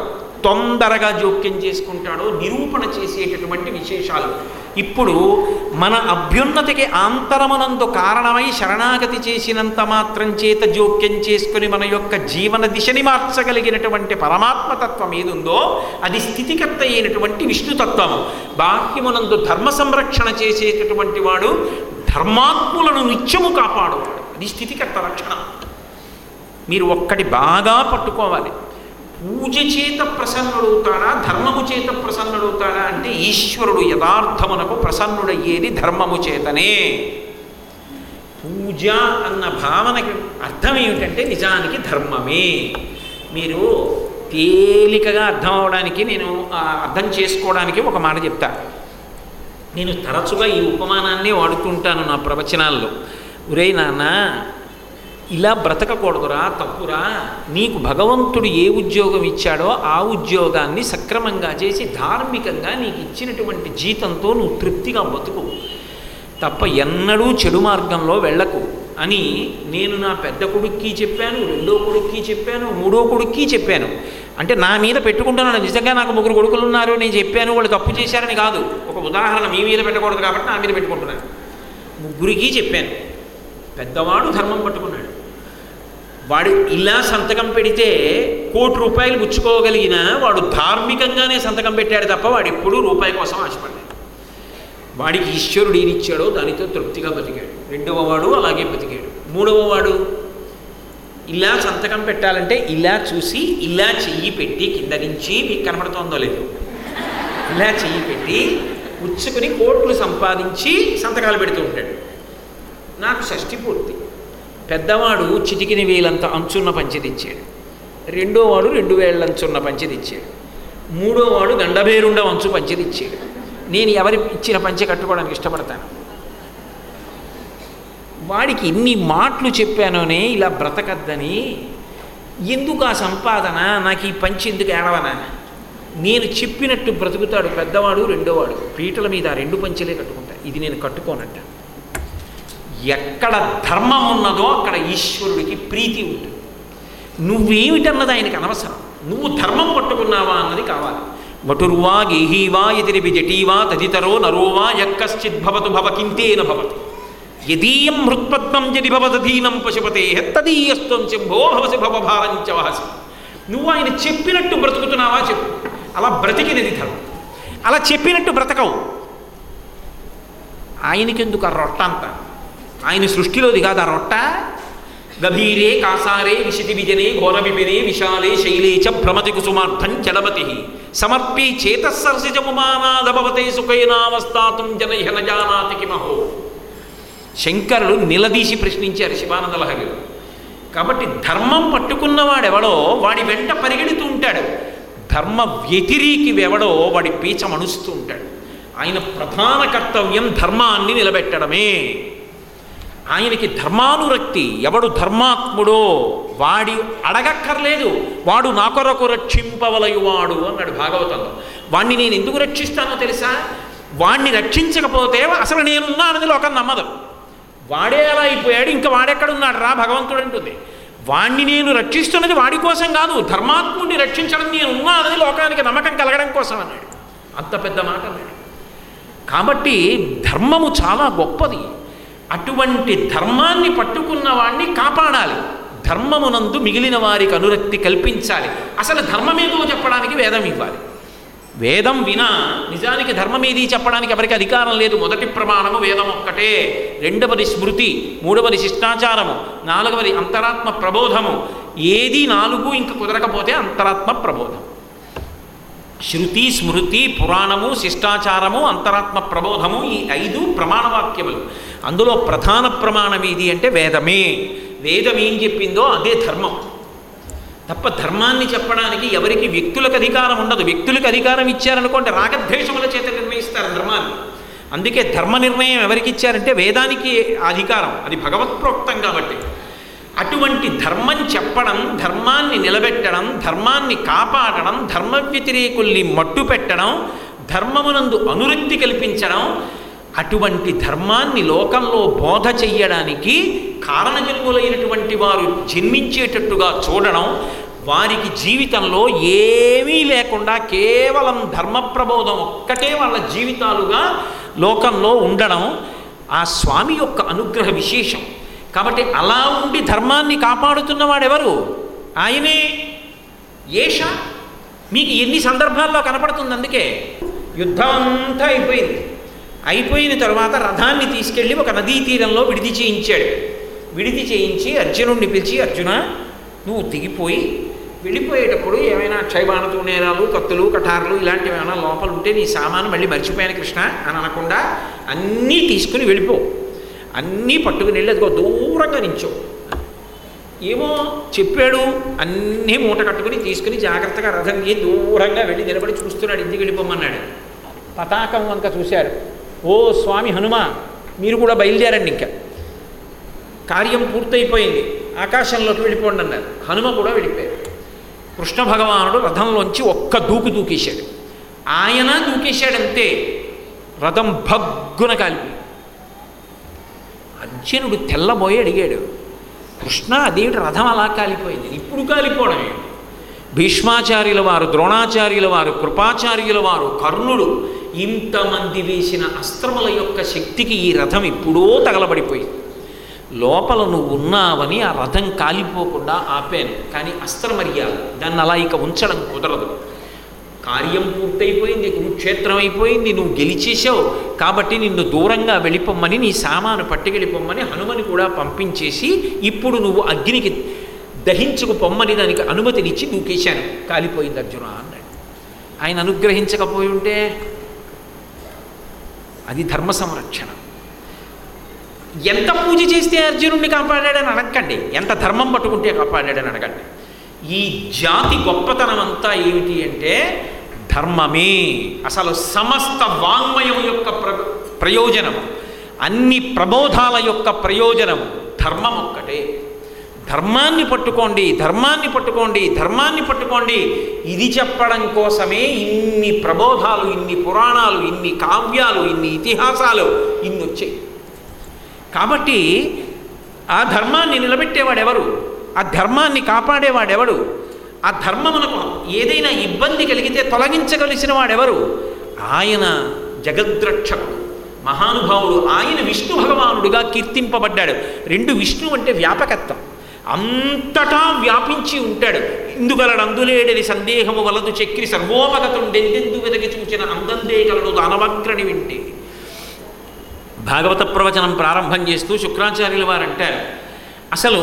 తొందరగా జోక్యం చేసుకుంటాడో నిరూపణ చేసేటటువంటి విశేషాలు. ఇప్పుడు మన అభ్యున్నతికి ఆంతరమునందు కారణమై శరణాగతి చేసినంత మాత్రం చేత జోక్యం చేసుకుని మన యొక్క జీవన దిశని మార్చగలిగినటువంటి పరమాత్మతత్వం ఏదుందో అది స్థితికర్త అయినటువంటి విష్ణుతత్వము. బాహ్యమునందు ధర్మ సంరక్షణ చేసేటటువంటి వాడు ధర్మాత్ములను నిత్యము కాపాడువాడు. అది స్థితికర్త రక్షణ. మీరు ఒక్కటి బాగా పట్టుకోవాలి. పూజ చేత ప్రసన్నుడవుతాడా? ధర్మము చేత ప్రసన్నుడవుతాడా? అంటే ఈశ్వరుడు యథార్థమునకు ప్రసన్నుడయ్యేది ధర్మము చేతనే. పూజ అన్న భావనకి అర్థం ఏమిటంటే నిజానికి ధర్మమే. మీరు తేలికగా అర్థం అవడానికి నేను అర్థం చేసుకోవడానికి ఒక మాట చెప్తా. నేను తరచుగా ఈ ఉపమానాన్ని వాడుతుంటాను నా ప్రవచనాల్లో. ఒరే నాన్న ఇలా బ్రతకకూడదురా తప్పురా. నీకు భగవంతుడు ఏ ఉద్యోగం ఇచ్చాడో ఆ ఉద్యోగాన్ని సక్రమంగా చేసి ధార్మికంగా నీకు ఇచ్చినటువంటి జీతంతో నువ్వు తృప్తిగా బతుకు. తప్ప ఎన్నడూ చెడు మార్గంలో వెళ్ళకు అని నేను నా పెద్ద కొడుక్కి చెప్పాను రెండో కొడుక్కి చెప్పాను మూడో కొడుక్కి చెప్పాను. అంటే నా మీద పెట్టుకుంటున్నాను నిజంగా నాకు ముగ్గురు కొడుకులు ఉన్నారు నేను చెప్పాను వాళ్ళు తప్పు చేశారని కాదు. ఒక ఉదాహరణ మీ మీద పెట్టకూడదు కాబట్టి నా మీద పెట్టుకుంటున్నాను. ముగ్గురికి చెప్పాను. పెద్దవాడు ధర్మం పట్టుకున్నాడు. వాడు ఇలా సంతకం పెడితే కోటి రూపాయలు పుచ్చుకోగలిగిన వాడు ధార్మికంగానే సంతకం పెట్టాడు తప్ప వాడు ఎప్పుడూ రూపాయి కోసం ఆశపడ్డాడు వాడికి ఈశ్వరుడు ఏనిచ్చాడో దానితో తృప్తిగా బతికాడు. రెండవ వాడు అలాగే బతికాడు. మూడవ వాడు ఇలా సంతకం పెట్టాలంటే ఇలా చూసి ఇలా చెయ్యి పెట్టి కింద నుంచి మీకు కనపడుతోందో లేదు. ఇలా చెయ్యి పెట్టి పుచ్చుకుని కోట్లు సంపాదించి సంతకాలు పెడుతూ ఉంటాడు. నాకు షష్టి పూర్తి. పెద్దవాడు చిటికిన వేలంత అంచున్న పంచిదిచ్చాడు రెండోవాడు రెండు వేళ్ళ అంచున్న మూడోవాడు గండభేరుండ అంచు పంచిదిచ్చాడు నేను ఎవరి ఇచ్చిన పంచె కట్టుకోవడానికి ఇష్టపడతాను? వాడికి ఎన్ని మాటలు చెప్పానోనే ఇలా బ్రతకద్దని ఎందుకు ఆ సంపాదన? నాకు ఈ పంచి ఎందుకు ఏడవనా? నేను చెప్పినట్టు బ్రతుకుతాడు పెద్దవాడు రెండోవాడు. పీటల మీద రెండు పంచెలే కట్టుకుంటా. ఇది నేను కట్టుకోనంటాను ఎక్కడ ధర్మం ఉన్నదో అక్కడ ఈశ్వరుడికి ప్రీతి ఉంటుంది. నువ్వేమిటన్నది ఆయనకి అనవసరం. నువ్వు ధర్మం పట్టుకున్నావా అన్నది కావాలి. వటుర్వా గేహీవా ఎదిరిపి జటీవా తదితరో నరోవా యక్కశ్చిద్భవతు భవకింతేన భవతి యదీయం మృత్పద్మం జడి భవదధీనం పశుపతే తదీయస్త్వం శంభో భవసి భవభారంచ వహసి. నువ్వు ఆయన చెప్పినట్టు బ్రతుకుతున్నావా చెప్పు. అలా బ్రతికినది ధర్మం. అలా చెప్పినట్టు బ్రతకవు. ఆయనకెందుకు ఆ రొట్ట అంతా ఆయన సృష్టిలోది కాదు ఆ రొట్ట? గభీరే కాసారే విశతి విజనే ఘోర విపినే విశాలే శైలే చ భ్రమతి కుసుమార్థం చలమతి సమర్పి చేతస్సర్సిజముమానాదభవతే సుఖైనావస్థాతం జనైహ న కిమహో. శంకరుడు నిలదీసి ప్రశ్నించారు శివానంద లహరిలో కాబట్టి ధర్మం పట్టుకున్నవాడెవడో వాడి వెంట పరిగెడుతూ ఉంటాడు. ధర్మ వ్యతిరేకి ఎవడో వాడి పీచమణుస్తూ ఉంటాడు. ఆయన ప్రధాన కర్తవ్యం ధర్మాన్ని నిలబెట్టడమే. ఆయనకి ధర్మానురక్తి. ఎవడు ధర్మాత్ముడో వాడి అడగక్కర్లేదు. వాడు నా కొరకు రక్షింపవలయువాడు అన్నాడు భాగవతంలో. వాణ్ణి నేను ఎందుకు రక్షిస్తానో తెలుసా? వాణ్ణి రక్షించకపోతే అసలు నేనున్నానని లోకం నమ్మదు. వాడే అలా అయిపోయాడు ఇంకా వాడెక్కడున్నాడు రా భగవంతుడు అంటుంది. వాణ్ణి నేను రక్షిస్తున్నది వాడి కోసం కాదు ధర్మాత్ముడిని రక్షించడం నేను ఉన్నానని లోకానికి నమ్మకం కలగడం కోసం అన్నాడు. అంత పెద్ద మాట అన్నాడు. కాబట్టి ధర్మము చాలా గొప్పది. అటువంటి ధర్మాన్ని పట్టుకున్న వాడిని కాపాడాలి. ధర్మమునందు మిగిలిన వారికి అనురక్తి కల్పించాలి. అసలు ధర్మమేదో చెప్పడానికి వేదం ఇవ్వాలి. వేదం వినా నిజానికి ధర్మం ఏది చెప్పడానికి ఎవరికి అధికారం లేదు. మొదటి ప్రమాణము వేదం ఒక్కటే. రెండవది స్మృతి మూడవది శిష్టాచారము నాలుగవది అంతరాత్మ ప్రబోధము. ఏది నాలుగు ఇంక కుదరకపోతే అంతరాత్మ ప్రబోధం. శృతి స్మృతి పురాణము శిష్టాచారము అంతరాత్మ ప్రబోధము ఈ ఐదు ప్రమాణవాక్యములు. అందులో ప్రధాన ప్రమాణం ఏది అంటే వేదమే. వేదం ఏం చెప్పిందో అదే ధర్మం. తప్ప ధర్మాన్ని చెప్పడానికి ఎవరికి వ్యక్తులకు అధికారం ఉండదు. వ్యక్తులకు అధికారం ఇచ్చారనుకోండి రాగద్వేషముల చేత నిర్ణయిస్తారు ధర్మాన్ని. అందుకే ధర్మ నిర్ణయం ఎవరికి ఇచ్చారంటే వేదానికి అధికారం. అది భగవత్ ప్రోక్తం కాబట్టి. అటువంటి ధర్మం చెప్పడం ధర్మాన్ని నిలబెట్టడం ధర్మాన్ని కాపాడడం ధర్మ వ్యతిరేకుల్ని మట్టు పెట్టడం ధర్మమునందు అనురక్తి కల్పించడం అటువంటి ధర్మాన్ని లోకంలో బోధ చెయ్యడానికి కారణజన్ములైనటువంటి వారు జన్మించేటట్టుగా చూడడం వారికి జీవితంలో ఏమీ లేకుండా కేవలం ధర్మ ప్రబోధం ఒక్కటే వాళ్ళ జీవితాలుగా లోకంలో ఉండడం ఆ స్వామి యొక్క అనుగ్రహ విశేషం. కాబట్టి అలా ఉండి ధర్మాన్ని కాపాడుతున్నవాడెవరు? ఆయనే ఏష? మీకు ఎన్ని సందర్భాల్లో కనపడుతుంది అందుకే? యుద్ధం అంతా అయిపోయింది. అయిపోయిన తర్వాత రథాన్ని తీసుకెళ్ళి ఒక నదీ తీరంలో విడిది చేయించాడు. విడిది చేయించి అర్జునుడిని పిలిచి అర్జున నువ్వు దిగిపోయి వెళ్ళిపోయేటప్పుడు ఏమైనా క్షయబాణతో నేరాలు కత్తులు కఠారులు ఇలాంటివి ఏమైనా లోపల ఉంటే నీ సామాను మళ్ళీ మర్చిపోయాను కృష్ణ అని అనకుండా అన్నీ తీసుకుని వెళ్ళిపో. అన్నీ పట్టుకుని వెళ్ళి అదిగో దూరంగా నించో. ఏమో చెప్పాడు అన్నీ మూట కట్టుకుని తీసుకుని జాగ్రత్తగా రథంకి దూరంగా వెళ్ళి నిలబడి చూస్తున్నాడు ఇంటికి వెళ్ళిపోమన్నాడు. పతాకం వంక చూశారు ఓ స్వామి హనుమ మీరు కూడా బయలుదేరండి ఇంకా. కార్యం పూర్తయిపోయింది. ఆకాశంలోకి వెళ్ళిపోండి అన్నారు. హనుమ కూడా వెళ్ళిపోయారు కృష్ణ భగవానుడు రథంలోంచి ఒక్క దూకు దూకేశాడు. ఆయన దూకేశాడంతే. రథం భగ్గున కాలిపోయింది. అర్జునుడు తెల్లబోయి అడిగాడు కృష్ణ అదేమిటి రథం అలా కాలిపోయింది? ఇప్పుడు కాలిపోవడం ఏమిటి? భీష్మాచార్యుల వారు ద్రోణాచార్యుల వారు కృపాచార్యుల వారు కర్ణుడు ఇంతమంది వేసిన అస్త్రముల యొక్క శక్తికి ఈ రథం ఇప్పుడో తగలబడిపోయింది. లోపల నువ్వు ఉన్నావని ఆ రథం కాలిపోకుండా ఆపాను. కానీ అస్త్రమర్యాద దాన్ని అలా ఇక ఉంచడం కుదరదు. కార్యం పూర్తయిపోయింది కురుక్షేత్రం అయిపోయింది నువ్వు గెలిచేసావు కాబట్టి నిన్ను దూరంగా వెళ్ళిపోమ్మని నీ సామాను పట్టుకెళ్ళిపోమ్మని హనుమని కూడా పంపించేసి ఇప్పుడు నువ్వు అగ్నికి దహించుకు పొమ్మని దానికి అనుమతినిచ్చి దూకేశాను. కాలిపోయింది అర్జున అన్నాడు. ఆయన అనుగ్రహించకపోయి ఉంటే అది ధర్మ సంరక్షణ. ఎంత పూజ చేస్తే అర్జునుడిని కాపాడాడని అడగండి ఎంత ధర్మం పట్టుకుంటే కాపాడాడని అడగండి. ఈ జాతి గొప్పతనం అంతా ఏమిటి అంటే ధర్మమే. అసలు సమస్త వాంగ్మయం యొక్క ప్ర ప్రయోజనము. అన్ని ప్రబోధాల యొక్క ప్రయోజనము ధర్మం ఒక్కటే. ధర్మాన్ని పట్టుకోండి ధర్మాన్ని పట్టుకోండి ధర్మాన్ని పట్టుకోండి. ఇది చెప్పడం కోసమే ఇన్ని ప్రబోధాలు ఇన్ని పురాణాలు ఇన్ని కావ్యాలు ఇన్ని ఇతిహాసాలు ఇన్ని వచ్చాయి కాబట్టి ఆ ధర్మాన్ని నిలబెట్టేవాడెవరు? ఆ ధర్మాన్ని కాపాడేవాడెవడు? ఆ ధర్మమునకు ఏదైనా ఇబ్బంది కలిగితే తొలగించగలిసిన వాడెవరు ఆయన జగద్రక్షకుడు. మహానుభావుడు ఆయన విష్ణు భగవానుడిగా కీర్తింపబడ్డాడు. రెండు విష్ణు అంటే వ్యాపకత్వం. అంతటా వ్యాపించి ఉంటాడు. ఇందుగలడు అందులేడని సందేహము వలదు చక్రి సర్వోపగతుండెందెందు వెదకి చూచిన అందందే కలడు దానవగ్రని వింటే. భాగవత ప్రవచనం ప్రారంభం చేస్తూ శుక్రాచార్యుల వారు అంటారు అసలు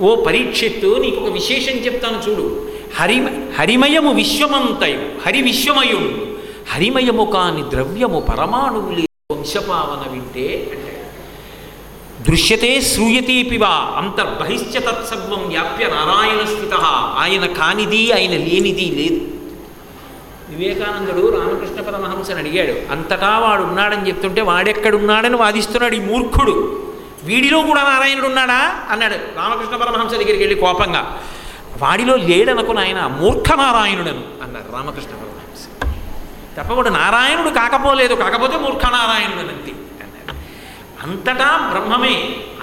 ఓ పరీక్షిత్తు నీకు ఒక విశేషం చెప్తాను చూడు. హరిమ హరిమయము విశ్వమంతయు హరి విశ్వమయుడు. హరిమయము కాని ద్రవ్యము పరమాణువులే వంశపావన వింటే దృశ్యతే దృశ్యతే శ్రూయతేపివా అంతర్బహిశ్చ తత్సర్వం వ్యాప్య నారాయణ స్థిత. ఆయన కానిది ఆయన లేనిది లేదు. వివేకానందుడు రామకృష్ణ పరమహంసని అడిగాడు. అంతటా వాడు ఉన్నాడని చెప్తుంటే వాడెక్కడున్నాడని వాదిస్తున్నాడు ఈ మూర్ఖుడు. వీడిలో కూడా నారాయణుడు ఉన్నాడా? అన్నాడు. రామకృష్ణ పరమహంస దగ్గరికి వెళ్ళి కోపంగా వాడిలో లేడనుకుని ఆయన మూర్ఖ నారాయణుడను అన్నారు రామకృష్ణ పరమహంస. తప్పకుండా నారాయణుడు కాకపోలేదు కాకపోతే మూర్ఖ నారాయణుడు అంతే అన్నాడు. అంతటా బ్రహ్మమే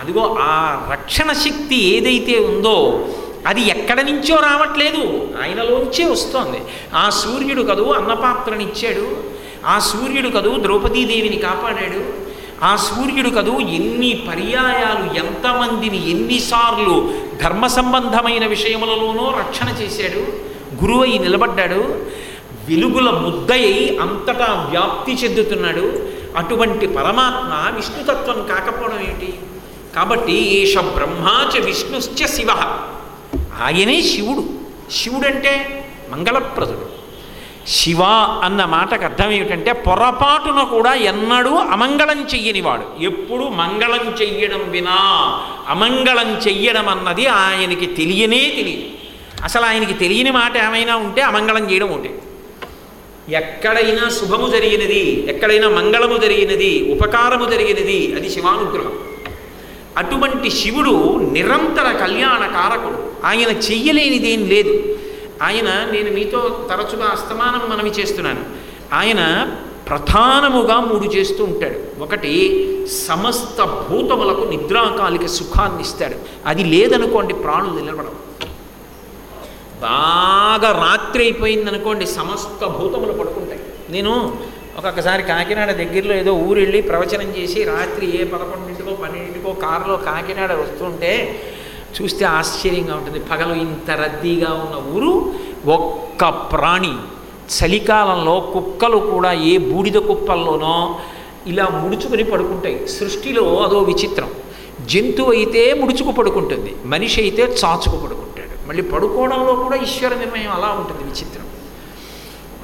అదిగో ఆ రక్షణ శక్తి ఏదైతే ఉందో అది ఎక్కడి నుంచో రావట్లేదు ఆయనలోంచే వస్తోంది. ఆ సూర్యుడు కదూ అన్నపాత్రనిచ్చాడు ఆ సూర్యుడు కదూ ద్రౌపదీదేవిని కాపాడాడు ఆ సూర్యుడు కదూ ఎన్ని పర్యాయాలు ఎంతమందిని ఎన్నిసార్లు ధర్మ సంబంధమైన విషయములలోనూ రక్షణ చేశాడు గురువు అయి నిలబడ్డాడు వెలుగుల ముద్దయ్యి అంతటా వ్యాప్తి చెందుతున్నాడు. అటువంటి పరమాత్మ విష్ణుతత్వం కాకపోవడం ఏమిటి? కాబట్టి ఏష బ్రహ్మాచ విష్ణుశ్చ శివ. ఆయనే శివుడు. శివుడంటే మంగళప్రదుడు. శివ అన్న మాటకు అర్థం ఏమిటంటే పొరపాటున కూడా ఎన్నడూ అమంగళం చెయ్యనివాడు. ఎప్పుడు మంగళం చెయ్యడం వినా అమంగళం చెయ్యడం అన్నది ఆయనకి తెలియనే తెలియదు. అసలు ఆయనకి తెలియని మాట ఏమైనా ఉంటే అమంగళం చేయడం ఒకటి. ఎక్కడైనా శుభము జరిగినది ఎక్కడైనా మంగళము జరిగినది ఉపకారము జరిగినది అది శివానుగ్రహం. అటువంటి శివుడు నిరంతర కళ్యాణ కారకుడు ఆయన చెయ్యలేనిదేం లేదు. ఆయన నేను మీతో తరచుగా అస్తమానం మనవి చేస్తున్నాను. ఆయన ప్రధానముగా మూడు చేస్తూ ఉంటాడు. ఒకటి సమస్త భూతములకు నిద్రాకాలిక సుఖాన్ని ఇస్తాడు. అది లేదనుకోండి ప్రాణులు నిలబడం బాగా రాత్రి అయిపోయిందనుకోండి సమస్త భూతములు పడుకుంటాయి. నేను ఒక్కొక్కసారి కాకినాడ దగ్గరలో ఏదో ఊరు వెళ్ళి ప్రవచనం చేసి రాత్రి ఏ పదకొండింటికో పన్నెండింటికో కారులో కాకినాడ వస్తుంటే చూస్తే ఆశ్చర్యంగా ఉంటుంది. పగలు ఇంత రద్దీగా ఉన్న ఊరు ఒక్క ప్రాణి. చలికాలంలో కుక్కలు కూడా ఏ బూడిద కుప్పల్లోనో ఇలా ముడుచుకుని పడుకుంటాయి. సృష్టిలో అదో విచిత్రం. జంతువు అయితే ముడుచుకు పడుకుంటుంది. మనిషి అయితే చాచుకు పడుకుంటాడు. మళ్ళీ పడుకోవడంలో కూడా ఈశ్వర నిర్ణయం అలా ఉంటుంది. విచిత్రం.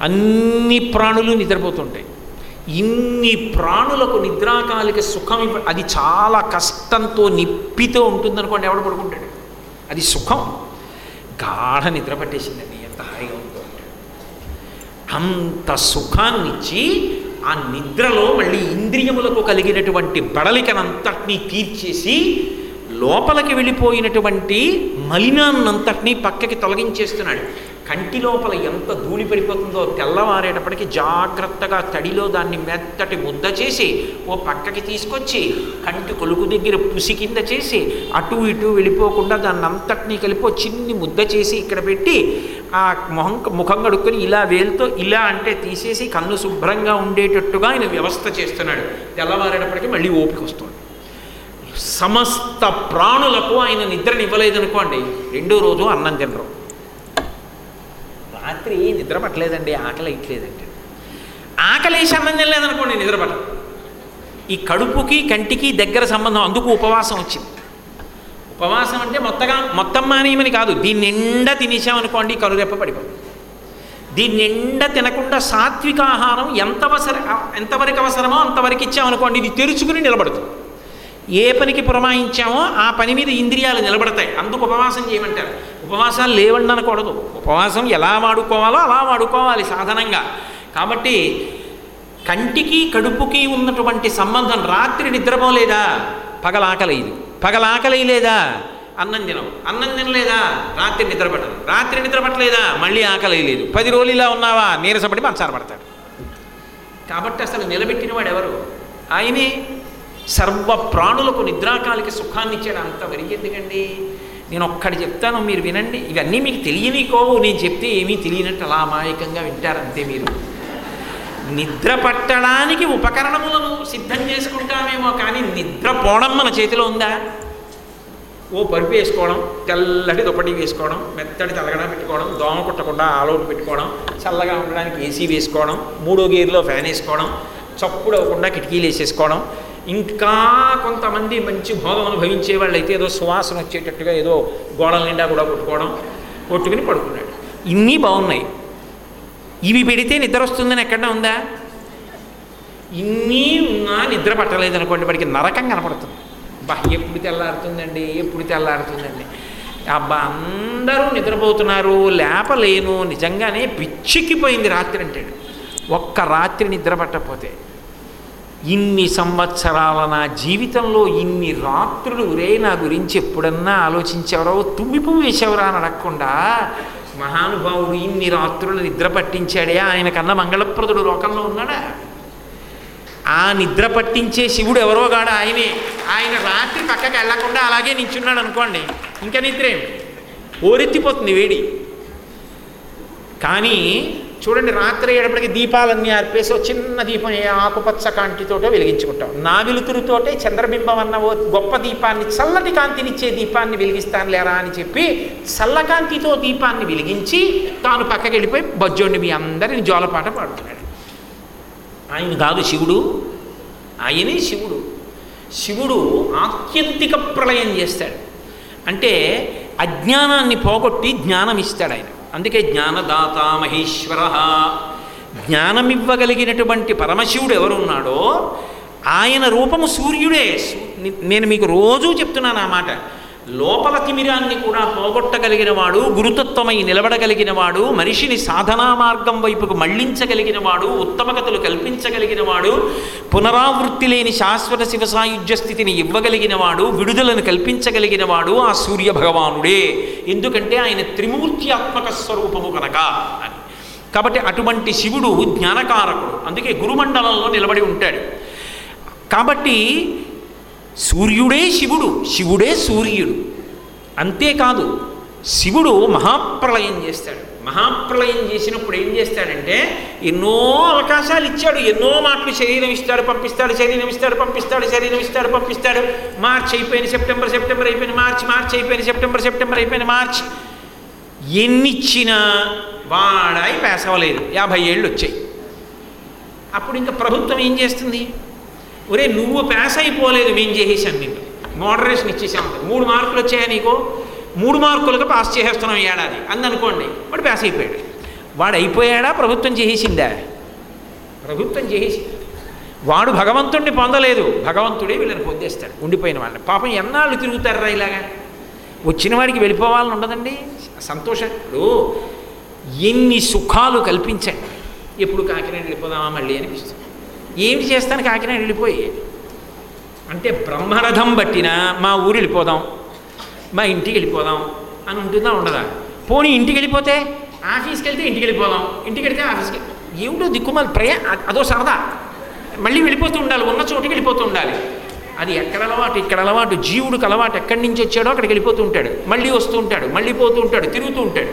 అన్ని ప్రాణులు నిద్రపోతుంటాయి. ఇన్ని ప్రాణులకు నిద్రాకాలిక సుఖం అది చాలా కష్టంతో నిప్పితో ఉంటుందనుకోండి ఎవడు పడుకుంటాడు? అది సుఖం. గాఢ నిద్ర పట్టేసిందండి ఎంత హాయిగా ఉందో అంత సుఖాన్నిచ్చి ఆ నిద్రలో మళ్ళీ ఇంద్రియములకు కలిగినటువంటి బడలికనంతటినీ తీర్చేసి లోపలికి వెళ్ళిపోయినటువంటి మలినాన్నంతటినీ పక్కకి తొలగించేస్తున్నాడు. కంటి లోపల ఎంత ధూళి పడిపోతుందో తెల్లవారేటప్పటికి జాగ్రత్తగా తడిలో దాన్ని మెత్తటి ముద్ద చేసి ఓ పక్కకి తీసుకొచ్చి కంటి కొలుకు దగ్గర పుసి కింద చేసి అటు ఇటు వెళ్ళిపోకుండా దాన్ని అంతటినీ కలిపి ఓ చిన్ని ముద్ద చేసి ఇక్కడ పెట్టి ఆ మొహం ముఖం కడుక్కొని ఇలా వేలుతో ఇలా అంటే తీసేసి కన్ను శుభ్రంగా ఉండేటట్టుగా ఆయన వ్యవస్థ చేస్తున్నాడు. తెల్లవారేటప్పటికి మళ్ళీ ఓపిక వస్తుంది. సమస్త ప్రాణులకు ఆయన నిద్రనివ్వలేదనుకోండి రెండో రోజు అన్నం తినరు. రాత్రి నిద్ర పట్టలేదండి ఆకలి ఇట్లేదంటే ఆకలి సంబంధం లేదనుకోండి తినలేదనుకోండి నిద్ర పట్టదు. ఈ కడుపుకి కంటికి దగ్గర సంబంధం అందుకు ఉపవాసం వచ్చింది. ఉపవాసం అంటే మొత్తగా మొత్తం మానేయమని కాదు దీన్ని నిండా తినేసామనుకోండి కరురెప్ప పడిపోతుంది. దీన్ని నిండా తినకుండా సాత్విక ఆహారం ఎంత అవసర ఎంతవరకు అవసరమో అంతవరకు ఇచ్చామనుకోండి ఇది తెరుచుకుని నిలబడుతుంది. ఏ పనికి పురమాయించామో ఆ పని మీద ఇంద్రియాలు నిలబడతాయి అందుకు ఉపవాసం చేయమంటారు. ఉపవాసాలు లేవండి అనకూడదు. ఉపవాసం ఎలా వాడుకోవాలో అలా వాడుకోవాలి సాధనంగా. కాబట్టి కంటికి కడుపుకి ఉన్నటువంటి సంబంధం రాత్రి నిద్రపోలేదా? పగలాకలేదు. పగలాకలేదా అన్నం తినవు. అన్నం తినలేదా? రాత్రి నిద్రపట్టదు. రాత్రి నిద్రపట్టలేదా? మళ్ళీ ఆకలి లేదు పది రోజులు ఇలా ఉన్నావా? నీరసపడి మంచాన పడతాడు. కాబట్టి అసలు నిలబెట్టిన వాడు ఎవరు ఆయనే సర్వ ప్రాణులకు నిద్రాకాలకి సుఖాన్ని ఇచ్చాడు అంత ఎందుకండి? నేను ఒక్కడి చెప్తాను మీరు వినండి. ఇవన్నీ మీకు తెలియనికోవు నేను చెప్తే ఏమీ తెలియనట్టు అలా అమాయకంగా వింటారంతే మీరు. నిద్ర పట్టడానికి ఉపకరణములను సిద్ధం చేసుకుంటామేమో కానీ నిద్ర పోవడం మన చేతిలో ఉందా? ఓ పరుపు వేసుకోవడం తెల్లటి దుప్పటి వేసుకోవడం మెత్తటి తలగడ పెట్టుకోవడం దోమ కుట్టకుండా ఆలోటు పెట్టుకోవడం చల్లగా ఉండడానికి ఏసీ వేసుకోవడం మూడో గేర్లో ఫ్యాన్ వేసుకోవడం చప్పుడు అవ్వకుండా కిటికీలు వేసేసుకోవడం ఇంకా కొంతమంది మంచి భోగం అనుభవించే వాళ్ళు అయితే ఏదో సువాసన వచ్చేటట్టుగా ఏదో గోడల నిండా కూడా కొట్టుకోవడం కొట్టుకుని పడుకున్నాడు. ఇన్ని బాగున్నాయి. ఇవి పెడితే నిద్ర వస్తుందని ఎక్కడ ఉందా? ఇన్ని ఉన్నా నిద్ర పట్టలేదు అనుకోండి వాడికి నరకం కనపడుతుంది. బా ఎప్పుడు తెల్లారుతుందండి ఎప్పుడు తెల్లారుతుందండి. అబ్బా అందరూ నిద్రపోతున్నారు లేపలేను నిజంగానే పిచ్చిక్కిపోయింది రాత్రి అంటాడు. ఒక్క రాత్రి నిద్ర పట్టకపోతే. ఇన్ని సంవత్సరాల నా జీవితంలో ఇన్ని రాత్రులు రే నా గురించి ఎప్పుడన్నా ఆలోచించేవరో తుమ్మిపు వేసేవరా అని అడగకుండా మహానుభావుడు ఇన్ని రాత్రులు నిద్ర పట్టించాడే ఆయన కన్నా మంగళప్రదుడు లోకంలో ఉన్నాడా? ఆ నిద్ర పట్టించే శివుడు ఎవరో కాడ ఆయనే. ఆయన రాత్రి పక్కకి వెళ్ళకుండా అలాగే నించున్నాడు అనుకోండి ఇంకా నిద్ర? ఓరెత్తిపోతుంది వేడి. కానీ చూడండి రాత్రి అయ్యేటప్పటికి దీపాలన్నీ ఆర్పేసి ఒక చిన్న దీపం ఏ ఆకుపచ్చ కాంతితోటో వెలిగించుకుంటాం. నా వెలుతురుతోటే చంద్రబింబం అన్న ఓ గొప్ప దీపాన్ని చల్లటి కాంతినిచ్చే దీపాన్ని వెలిగిస్తాను లేరా అని చెప్పి చల్లకాంతితో దీపాన్ని వెలిగించి తాను పక్కకి వెళ్ళిపోయి బజ్జోండి మీ అందరిని జోలపాట పాడుతున్నాడు. ఆయన కాదు శివుడు ఆయనే శివుడు. శివుడు ఆత్యంతిక ప్రళయం చేస్తాడు. అంటే అజ్ఞానాన్ని పోగొట్టి జ్ఞానం ఇస్తాడు ఆయన. అందుకే జ్ఞానదాత మహేశ్వర. జ్ఞానమివ్వగలిగినటువంటి పరమశివుడు ఎవరున్నాడో ఆయన రూపము సూర్యుడే. నేను మీకు రోజూ చెప్తున్నాను ఆ మాట. లోపల తిమిరాన్ని కూడా పోగొట్టగలిగిన వాడు గురుతత్వమై నిలబడగలిగిన వాడు మనిషిని సాధనా మార్గం వైపుకు మళ్ళించగలిగిన వాడు ఉత్తమగతులు కల్పించగలిగిన వాడు పునరావృత్తి లేని శాశ్వత శివ సాయుధ్య స్థితిని ఇవ్వగలిగిన వాడు విడుదలను కల్పించగలిగిన వాడు ఆ సూర్య భగవానుడే ఎందుకంటే ఆయన త్రిమూర్త్యాత్మక స్వరూపము కనుక అని. కాబట్టి అటువంటి శివుడు జ్ఞానకారకుడు. అందుకే గురుమండలంలో నిలబడి ఉంటాడు. కాబట్టి సూర్యుడే శివుడు శివుడే సూర్యుడు. అంతేకాదు శివుడు మహాప్రళయం చేస్తాడు. మహాప్రళయం చేసినప్పుడు ఏం చేస్తాడంటే ఎన్నో అవకాశాలు ఇచ్చాడు ఎన్నో మాటలు శరీరం ఇస్తాడు పంపిస్తాడు శరీరం ఇస్తాడు పంపిస్తాడు శరీరం ఇస్తాడు పంపిస్తాడు. మార్చ్ అయిపోయింది సెప్టెంబర్ సెప్టెంబర్ అయిపోయింది మార్చ్ మార్చ్ అయిపోయింది సెప్టెంబర్ సెప్టెంబర్ అయిపోయింది మార్చ్. ఎన్నిచ్చినా వాడాయి పేసవలేదు. యాభై ఏళ్ళు వచ్చాయి. అప్పుడు ఇంకా ప్రభుత్వం ఏం చేస్తుంది? ఒరే నువ్వు పాస్ అయిపోలేదు మేము చేసేసాం నిన్ను. మోడరేషన్ ఇచ్చేసాం మూడు మార్కులు వచ్చాయా నీకు? మూడు మార్కులుగా పాస్ చేసేస్తున్నాం ఏడాది. అందనుకోండి వాడు పాస్ అయిపోయాడు. వాడు అయిపోయాడా? ప్రభుత్వం చేసేసిందా? ప్రభుత్వం చేసేసి వాడు భగవంతుడిని పొందలేదు. భగవంతుడే వీళ్ళని పొందేస్తాడు. ఉండిపోయిన వాళ్ళని. పాపం ఎన్నాళ్ళు తిరుగుతారా ఇలాగా? వచ్చిన వాడికి వెళ్ళిపోవాలని ఉండదండి? సంతోషం. ఇప్పుడు ఎన్ని సుఖాలు కల్పించండి. ఎప్పుడు కాకినాడ వెళ్ళిపోదామా మళ్ళీ అనిపిస్తుంది. ఏమిటి చేస్తాను కాకినాడ వెళ్ళిపోయి? అంటే బ్రహ్మరథం పట్టినా మా ఊరు వెళ్ళిపోదాం మా ఇంటికి వెళ్ళిపోదాం అని ఉంటుందా ఉండదా? పోనీ ఇంటికి వెళ్ళిపోతే ఆఫీస్కి వెళ్తే ఇంటికి వెళ్ళిపోదాం ఇంటికి వెళ్తే ఆఫీస్కి ఏమిటో దిక్కుమాలి ప్రయా అదో సరదా. మళ్ళీ వెళ్ళిపోతూ ఉండాలి ఉన్న చోటుకి వెళ్ళిపోతూ ఉండాలి. అది ఎక్కడ అలవాటు ఇక్కడ అలవాటు జీవుడికి అలవాటు ఎక్కడి నుంచి వచ్చాడో అక్కడికి వెళ్ళిపోతూ ఉంటాడు. మళ్ళీ వస్తూ ఉంటాడు మళ్ళీ పోతూ ఉంటాడు తిరుగుతూ ఉంటాడు.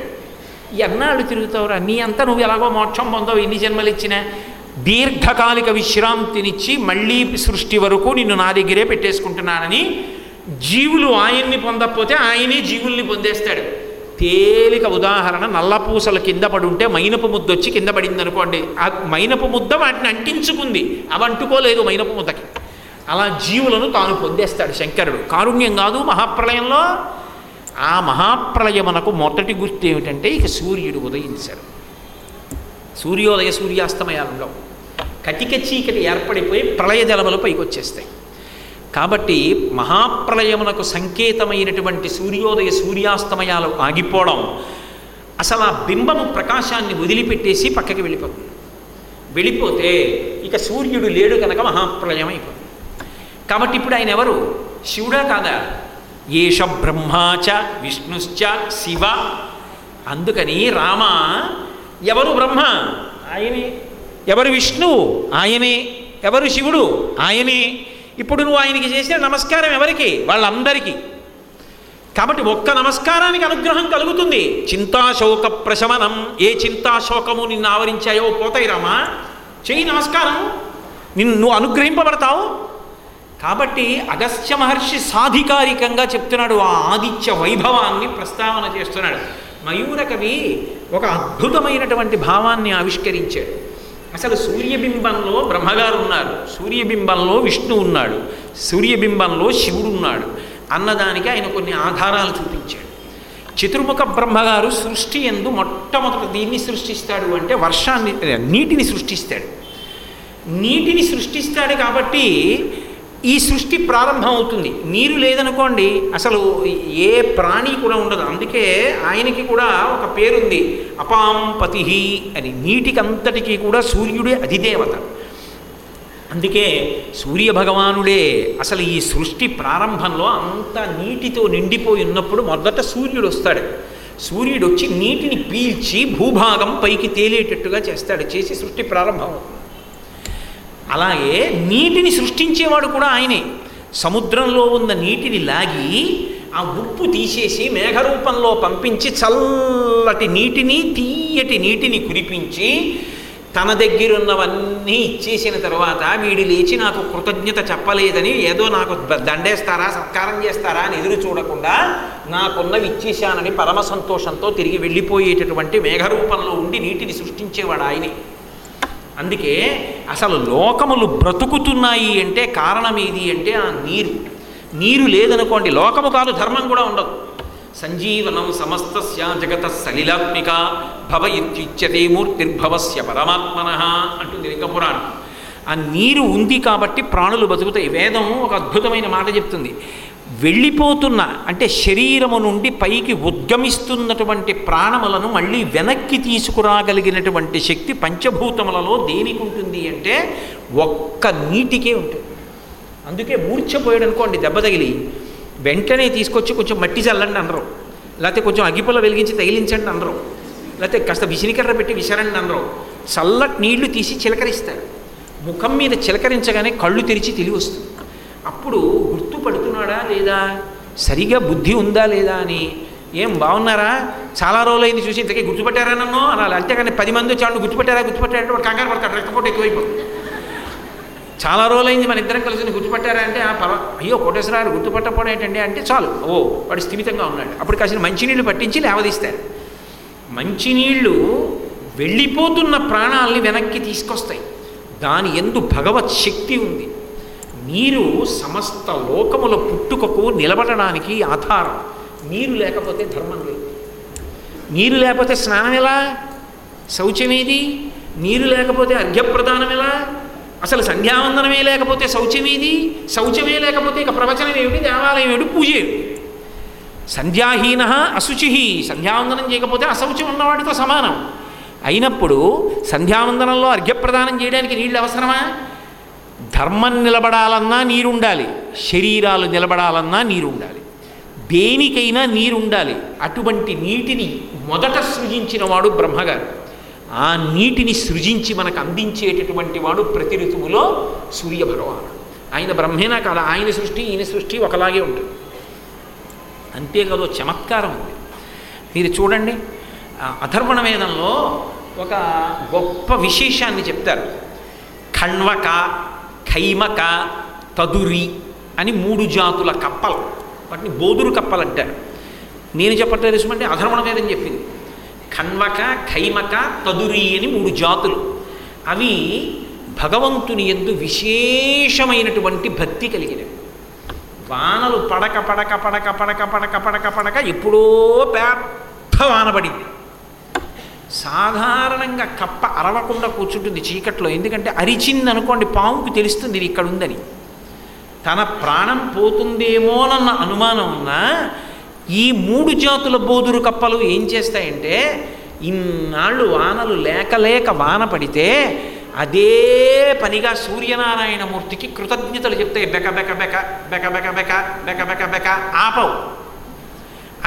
ఎన్నాళ్ళు తిరుగుతావురా? నీ అంతా నువ్వు ఎలాగో మోక్షం పొందావు ఎన్ని జన్మలు ఇచ్చినా? దీర్ఘకాలిక విశ్రాంతినిచ్చి మళ్ళీ సృష్టి వరకు నిన్ను నా దగ్గరే పెట్టేసుకుంటున్నానని జీవులు ఆయన్ని పొందకపోతే ఆయనే జీవుల్ని పొందేస్తాడు. తేలిక ఉదాహరణ నల్లపూసల కింద పడి ఉంటే మైనపు ముద్ద వచ్చి కింద పడింది అనుకోండి ఆ మైనపు ముద్ద వాటిని అంటించుకుంది. అవి అంటుకోలేదు మైనపు ముద్దకి. అలా జీవులను తాను పొందేస్తాడు శంకరుడు. కారుణ్యం కాదు మహాప్రళయంలో ఆ మహాప్రలయమునకు మొదటి గుర్తు ఏమిటంటే ఇక సూర్యుడు ఉదయించాడు. సూర్యోదయ సూర్యాస్తమయాలు కటిక చీకటి ఏర్పడిపోయి ప్రళయ జలములు పైకి వచ్చేస్తాయి కాబట్టి మహాప్రళయమునకు సంకేతమైనటువంటి సూర్యోదయ సూర్యాస్తమయాలు ఆగిపోవడం అసలు ఆ బింబము ప్రకాశాన్ని వదిలిపెట్టేసి పక్కకి వెళ్ళిపోతుంది. వెళ్ళిపోతే ఇక సూర్యుడు లేడు కనుక మహాప్రళయం అయిపోతుంది కాబట్టి ఇప్పుడు ఆయన ఎవరు? శివుడా కాదా? ఏష బ్రహ్మాచ విష్ణుశ్చ శివ. అందుకని రామ ఎవరు బ్రహ్మ? ఆయనే. ఎవరు విష్ణువు ఆయనే. ఎవరు శివుడు? ఆయనే. ఇప్పుడు నువ్వు ఆయనకి చేసిన నమస్కారం ఎవరికి? వాళ్ళందరికీ. కాబట్టి ఒక్క నమస్కారానికి అనుగ్రహం కలుగుతుంది. చింతాశోక ప్రశమనం. ఏ చింతాశోకము నిన్ను ఆవరించాయో పోతాయి రామా? చెయ్యి నమస్కారం నిన్ను నువ్వు అనుగ్రహింపబడతావు. కాబట్టి అగస్త్య మహర్షి సాధికారికంగా చెప్తున్నాడు ఆ ఆదిత్య వైభవాన్ని ప్రస్తావన చేస్తున్నాడు. మయూరకవి ఒక అద్భుతమైనటువంటి భావాన్ని ఆవిష్కరించాడు. అసలు సూర్యబింబంలో బ్రహ్మగారు ఉన్నారు సూర్యబింబంలో విష్ణు ఉన్నాడు సూర్యబింబంలో శివుడు ఉన్నాడు అన్నదానికి ఆయన కొన్ని ఆధారాలు చూపించాడు. చతుర్ముఖ బ్రహ్మగారు సృష్టి ఎందు మొట్టమొదట దీన్ని సృష్టిస్తాడు అంటే వర్షాన్ని నీటిని సృష్టిస్తాడు. నీటిని సృష్టిస్తాడు కాబట్టి ఈ సృష్టి ప్రారంభం అవుతుంది నీరు లేదనుకోండి అసలు ఏ ప్రాణి కూడా ఉండదు. అందుకే ఆయనకి కూడా ఒక పేరుంది. అపాంపతి అని. నీటికంతటికీ కూడా సూర్యుడే అధిదేవత. అందుకే సూర్య భగవానుడే అసలు ఈ సృష్టి ప్రారంభంలో అంత నీటితో నిండిపోయి ఉన్నప్పుడు మొదట సూర్యుడు వస్తాడు సూర్యుడు వచ్చి నీటిని పీల్చి భూభాగం పైకి తేలేటట్టుగా చేస్తాడు. చేసి సృష్టి ప్రారంభం అవుతుంది అలాగే నీటిని సృష్టించేవాడు కూడా ఆయనే. సముద్రంలో ఉన్న నీటిని లాగి ఆ ఉప్పు తీసేసి మేఘరూపంలో పంపించి చల్లటి నీటిని తీయటి నీటిని కురిపించి తన దగ్గరున్నవన్నీ ఇచ్చేసిన తర్వాత వీడు లేచి నాకు కృతజ్ఞత చెప్పలేదని ఏదో నాకు దండేస్తారా సత్కారం చేస్తారా అని ఎదురు చూడకుండా నాకున్నవి ఇచ్చేశానని పరమ సంతోషంతో తిరిగి వెళ్ళిపోయేటటువంటి మేఘరూపంలో ఉండి నీటిని సృష్టించేవాడు ఆయనే. అందుకే అసలు లోకములు బ్రతుకుతున్నాయి అంటే కారణం ఏది అంటే ఆ నీరు. నీరు లేదనుకోండి లోకము కాదు ధర్మం కూడా ఉండదు. సంజీవనం సమస్తస్య జగత సలిలాత్మిక భవ ఇత్యుచ్యతే మూర్తిర్భవస్య పరమాత్మన అంటుంది లింగపురాణం. ఆ నీరు ఉంది కాబట్టి ప్రాణులు బతుకుతాయి. వేదం ఒక అద్భుతమైన మాట చెప్తుంది. వెళ్ళిపోతున్న అంటే శరీరము నుండి పైకి ఉద్గమిస్తున్నటువంటి ప్రాణములను మళ్ళీ వెనక్కి తీసుకురాగలిగినటువంటి శక్తి పంచభూతములలో దేనికి ఉంటుంది అంటే ఒక్క నీటికే ఉంటుంది. అందుకే మూర్ఛపోయాడు అనుకోండి దెబ్బ తగిలి వెంటనే తీసుకొచ్చి కొంచెం మట్టి చల్లండి అనరు లేకపోతే కొంచెం అగ్గిపుల్ల వెలిగించి తగిలించండి అనరు లేకపోతే కాస్త విసినికర్ర పెట్టి విసరండి అనరు చల్లటి నీళ్ళు తీసి చిలకరిస్తారు. ముఖం మీద చిలకరించగానే కళ్ళు తెరిచి తెలివి వస్తుంది. అప్పుడు లేదా? సరిగా బుద్ధి ఉందా లేదా అని? ఏం బాగున్నారా చాలా రోజులైంది చూసి ఇంతకీ గుర్తుపెట్టారా నన్ను? అనాలి అంతేకాని పది మంది చాలు గుర్తుపెట్టారా? గుర్తుపట్టారంటే వాడు కంగారు పడతాడు రక్తపోటు ఎక్కువైపోతుంది చాలా రోజులైంది మన ఇద్దరం కలిసి "నువ్వు గుర్తుపట్టారా అంటే "ఆ, పర్వా అయ్యో కోటేశ్వరరావు గుర్తుపట్టపోవడం ఏంటండి అంటే చాలు. ఓ వాడు స్థిమితంగా ఉన్నాడు. అప్పుడు కాసిన మంచినీళ్ళు పట్టించి లేవదీస్తారు. మంచినీళ్ళు వెళ్ళిపోతున్న ప్రాణాలని వెనక్కి తీసుకొస్తాయి. దాని ఎందు భగవత్ శక్తి ఉంది. నీరు సమస్త లోకముల పుట్టుకకు నిలబడడానికి ఆధారం. నీరు లేకపోతే ధర్మం లేదు. నీరు లేకపోతే స్నానం ఎలా? శౌచమేది నీరు లేకపోతే అర్ఘ్యప్రదానం ఎలా? అసలు సంధ్యావందనమే లేకపోతే శౌచమేది శౌచమే లేకపోతే ఇక ప్రవచనం ఏమిటి? దేవాలయం ఏమిటి? పూజ ఏమిటి? సంధ్యాహీన అశుచి. సంధ్యావందనం చేయకపోతే అశౌచం ఉన్నవాడితో సమానం. అయినప్పుడు సంధ్యావందనంలో అర్ఘ్యప్రదానం చేయడానికి నీళ్ళు అవసరమా? ధర్మం నిలబడాలన్నా నీరుండాలి శరీరాలు నిలబడాలన్నా నీరుండాలి. దేనికైనా నీరుండాలి. అటువంటి నీటిని మొదట సృజించిన వాడు బ్రహ్మగారు. ఆ నీటిని సృజించి మనకు అందించేటటువంటి వాడు ప్రతి ఋతువులో సూర్యభగవానుడు ఆయన బ్రహ్మేనా కాదు? ఆయన సృష్టి ఈయన సృష్టి ఒకలాగే ఉంటుంది. అంతేకాదు చమత్కారం ఉంది. మీరు చూడండి ఆ వేదంలో ఒక గొప్ప విశేషాన్ని చెప్తారు. ఖణ్వక ఖైమక తదురి అని మూడు జాతుల కప్పలు. వాటిని బోదురు కప్పలు అంటారు. నేను చెప్పట్లేదు అధర్మణం లేదని వేదం చెప్పింది. కన్వక ఖైమక తదురి అని మూడు జాతులు. అవి భగవంతుని ఎందు విశేషమైనటువంటి భక్తి కలిగినవి. వానలు పడక పడక పడక పడక పడక పడక పడక ఎప్పుడో పెద్ద వాన పడింది. సాధారణంగా కప్ప అరవకుండా కూర్చుంటుంది చీకట్లో. ఎందుకంటే అరిచింది అనుకోండి పాముకు తెలుస్తుంది ఇది ఇక్కడ ఉందని. తన ప్రాణం పోతుందేమోనన్న అనుమానం ఉన్నా ఈ మూడు జాతుల బోధురు కప్పలు ఏం చేస్తాయంటే ఇన్నాళ్ళు వానలు లేక లేక వాన పడితే అదే పనిగా సూర్యనారాయణమూర్తికి కృతజ్ఞతలు చెప్తాయి. బెక బెక బెక బెక బెక బెక బెక బెక బెక ఆపవు.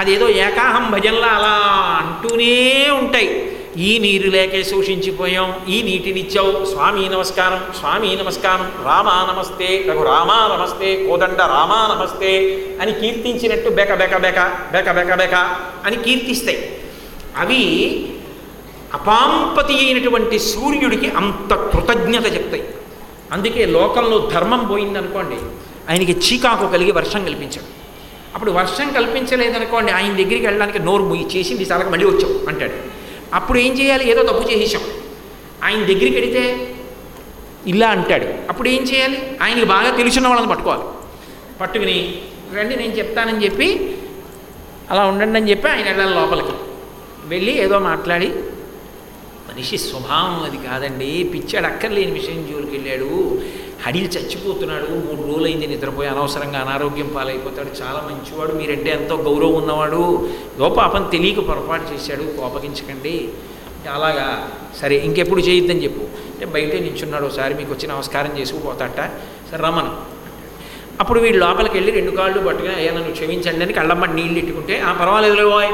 అదేదో ఏకాహం భజనలా అలా అంటూనే ఉంటాయి. ఈ నీరు లేకే శోషించిపోయాం. ఈ నీటినిచ్చావు. స్వామి నమస్కారం. స్వామి నమస్కారం. రామా నమస్తే. రఘు రామా నమస్తే. కోదండ రామా నమస్తే అని కీర్తించినట్టు బెక బెక బెక బెక బెక బెక అని కీర్తిస్తాయి. అవి అపాంపతి అయినటువంటి సూర్యుడికి అంత కృతజ్ఞత చెప్తాయి. అందుకే లోకంలో ధర్మం పోయిందనుకోండి ఆయనకి చీకాకు కలిగి వర్షం కల్పించాడు. అప్పుడు వర్షం కల్పించలేదనుకోండి ఆయన దగ్గరికి వెళ్ళడానికి నోరు ముయ్యి చేసింది చాలక మళ్ళీ వచ్చాం అంటాడు. అప్పుడు ఏం చేయాలి? ఏదో తప్పు చేసేసాం ఆయన దగ్గరికి వెడితే ఇలా అంటాడు. అప్పుడు ఏం చేయాలి? ఆయనకి బాగా తెలిసిన వాళ్ళని పట్టుకోవాలి. పట్టుకుని రండి నేను చెప్తానని చెప్పి అలా ఉండండి అని చెప్పి ఆయన వెళ్ళాలి లోపలికి. వెళ్ళి ఏదో మాట్లాడి మనిషి స్వభావం అది కాదండి. పిచ్చాడు అక్కర్లేని విషయం జోలికి వెళ్ళాడు. హడిలు చచ్చిపోతున్నాడు మూడు రోజులైంది నిద్రపోయి అనవసరంగా అనారోగ్యం పాలైపోతాడు. చాలా మంచివాడు మీరంటే ఎంతో గౌరవం ఉన్నవాడు. ఏదో పాపం తెలియక పొరపాటు చేశాడు కోపగించకండి. అలాగా సరే ఇంకెప్పుడు చేయొద్దని చెప్పు. అంటే బయటే నించున్నాడు ఒకసారి మీకు వచ్చి నమస్కారం చేసుకుపోతాట సరే రమణ అప్పుడు వీడు లోపలికి వెళ్ళి రెండు కాళ్ళు పట్టుకుని అయ్యా నన్ను క్షమించండి అని కళ్ళమ్మ నీళ్ళు ఇట్టుకుంటే ఆ పర్వాలేదు లేవోయ్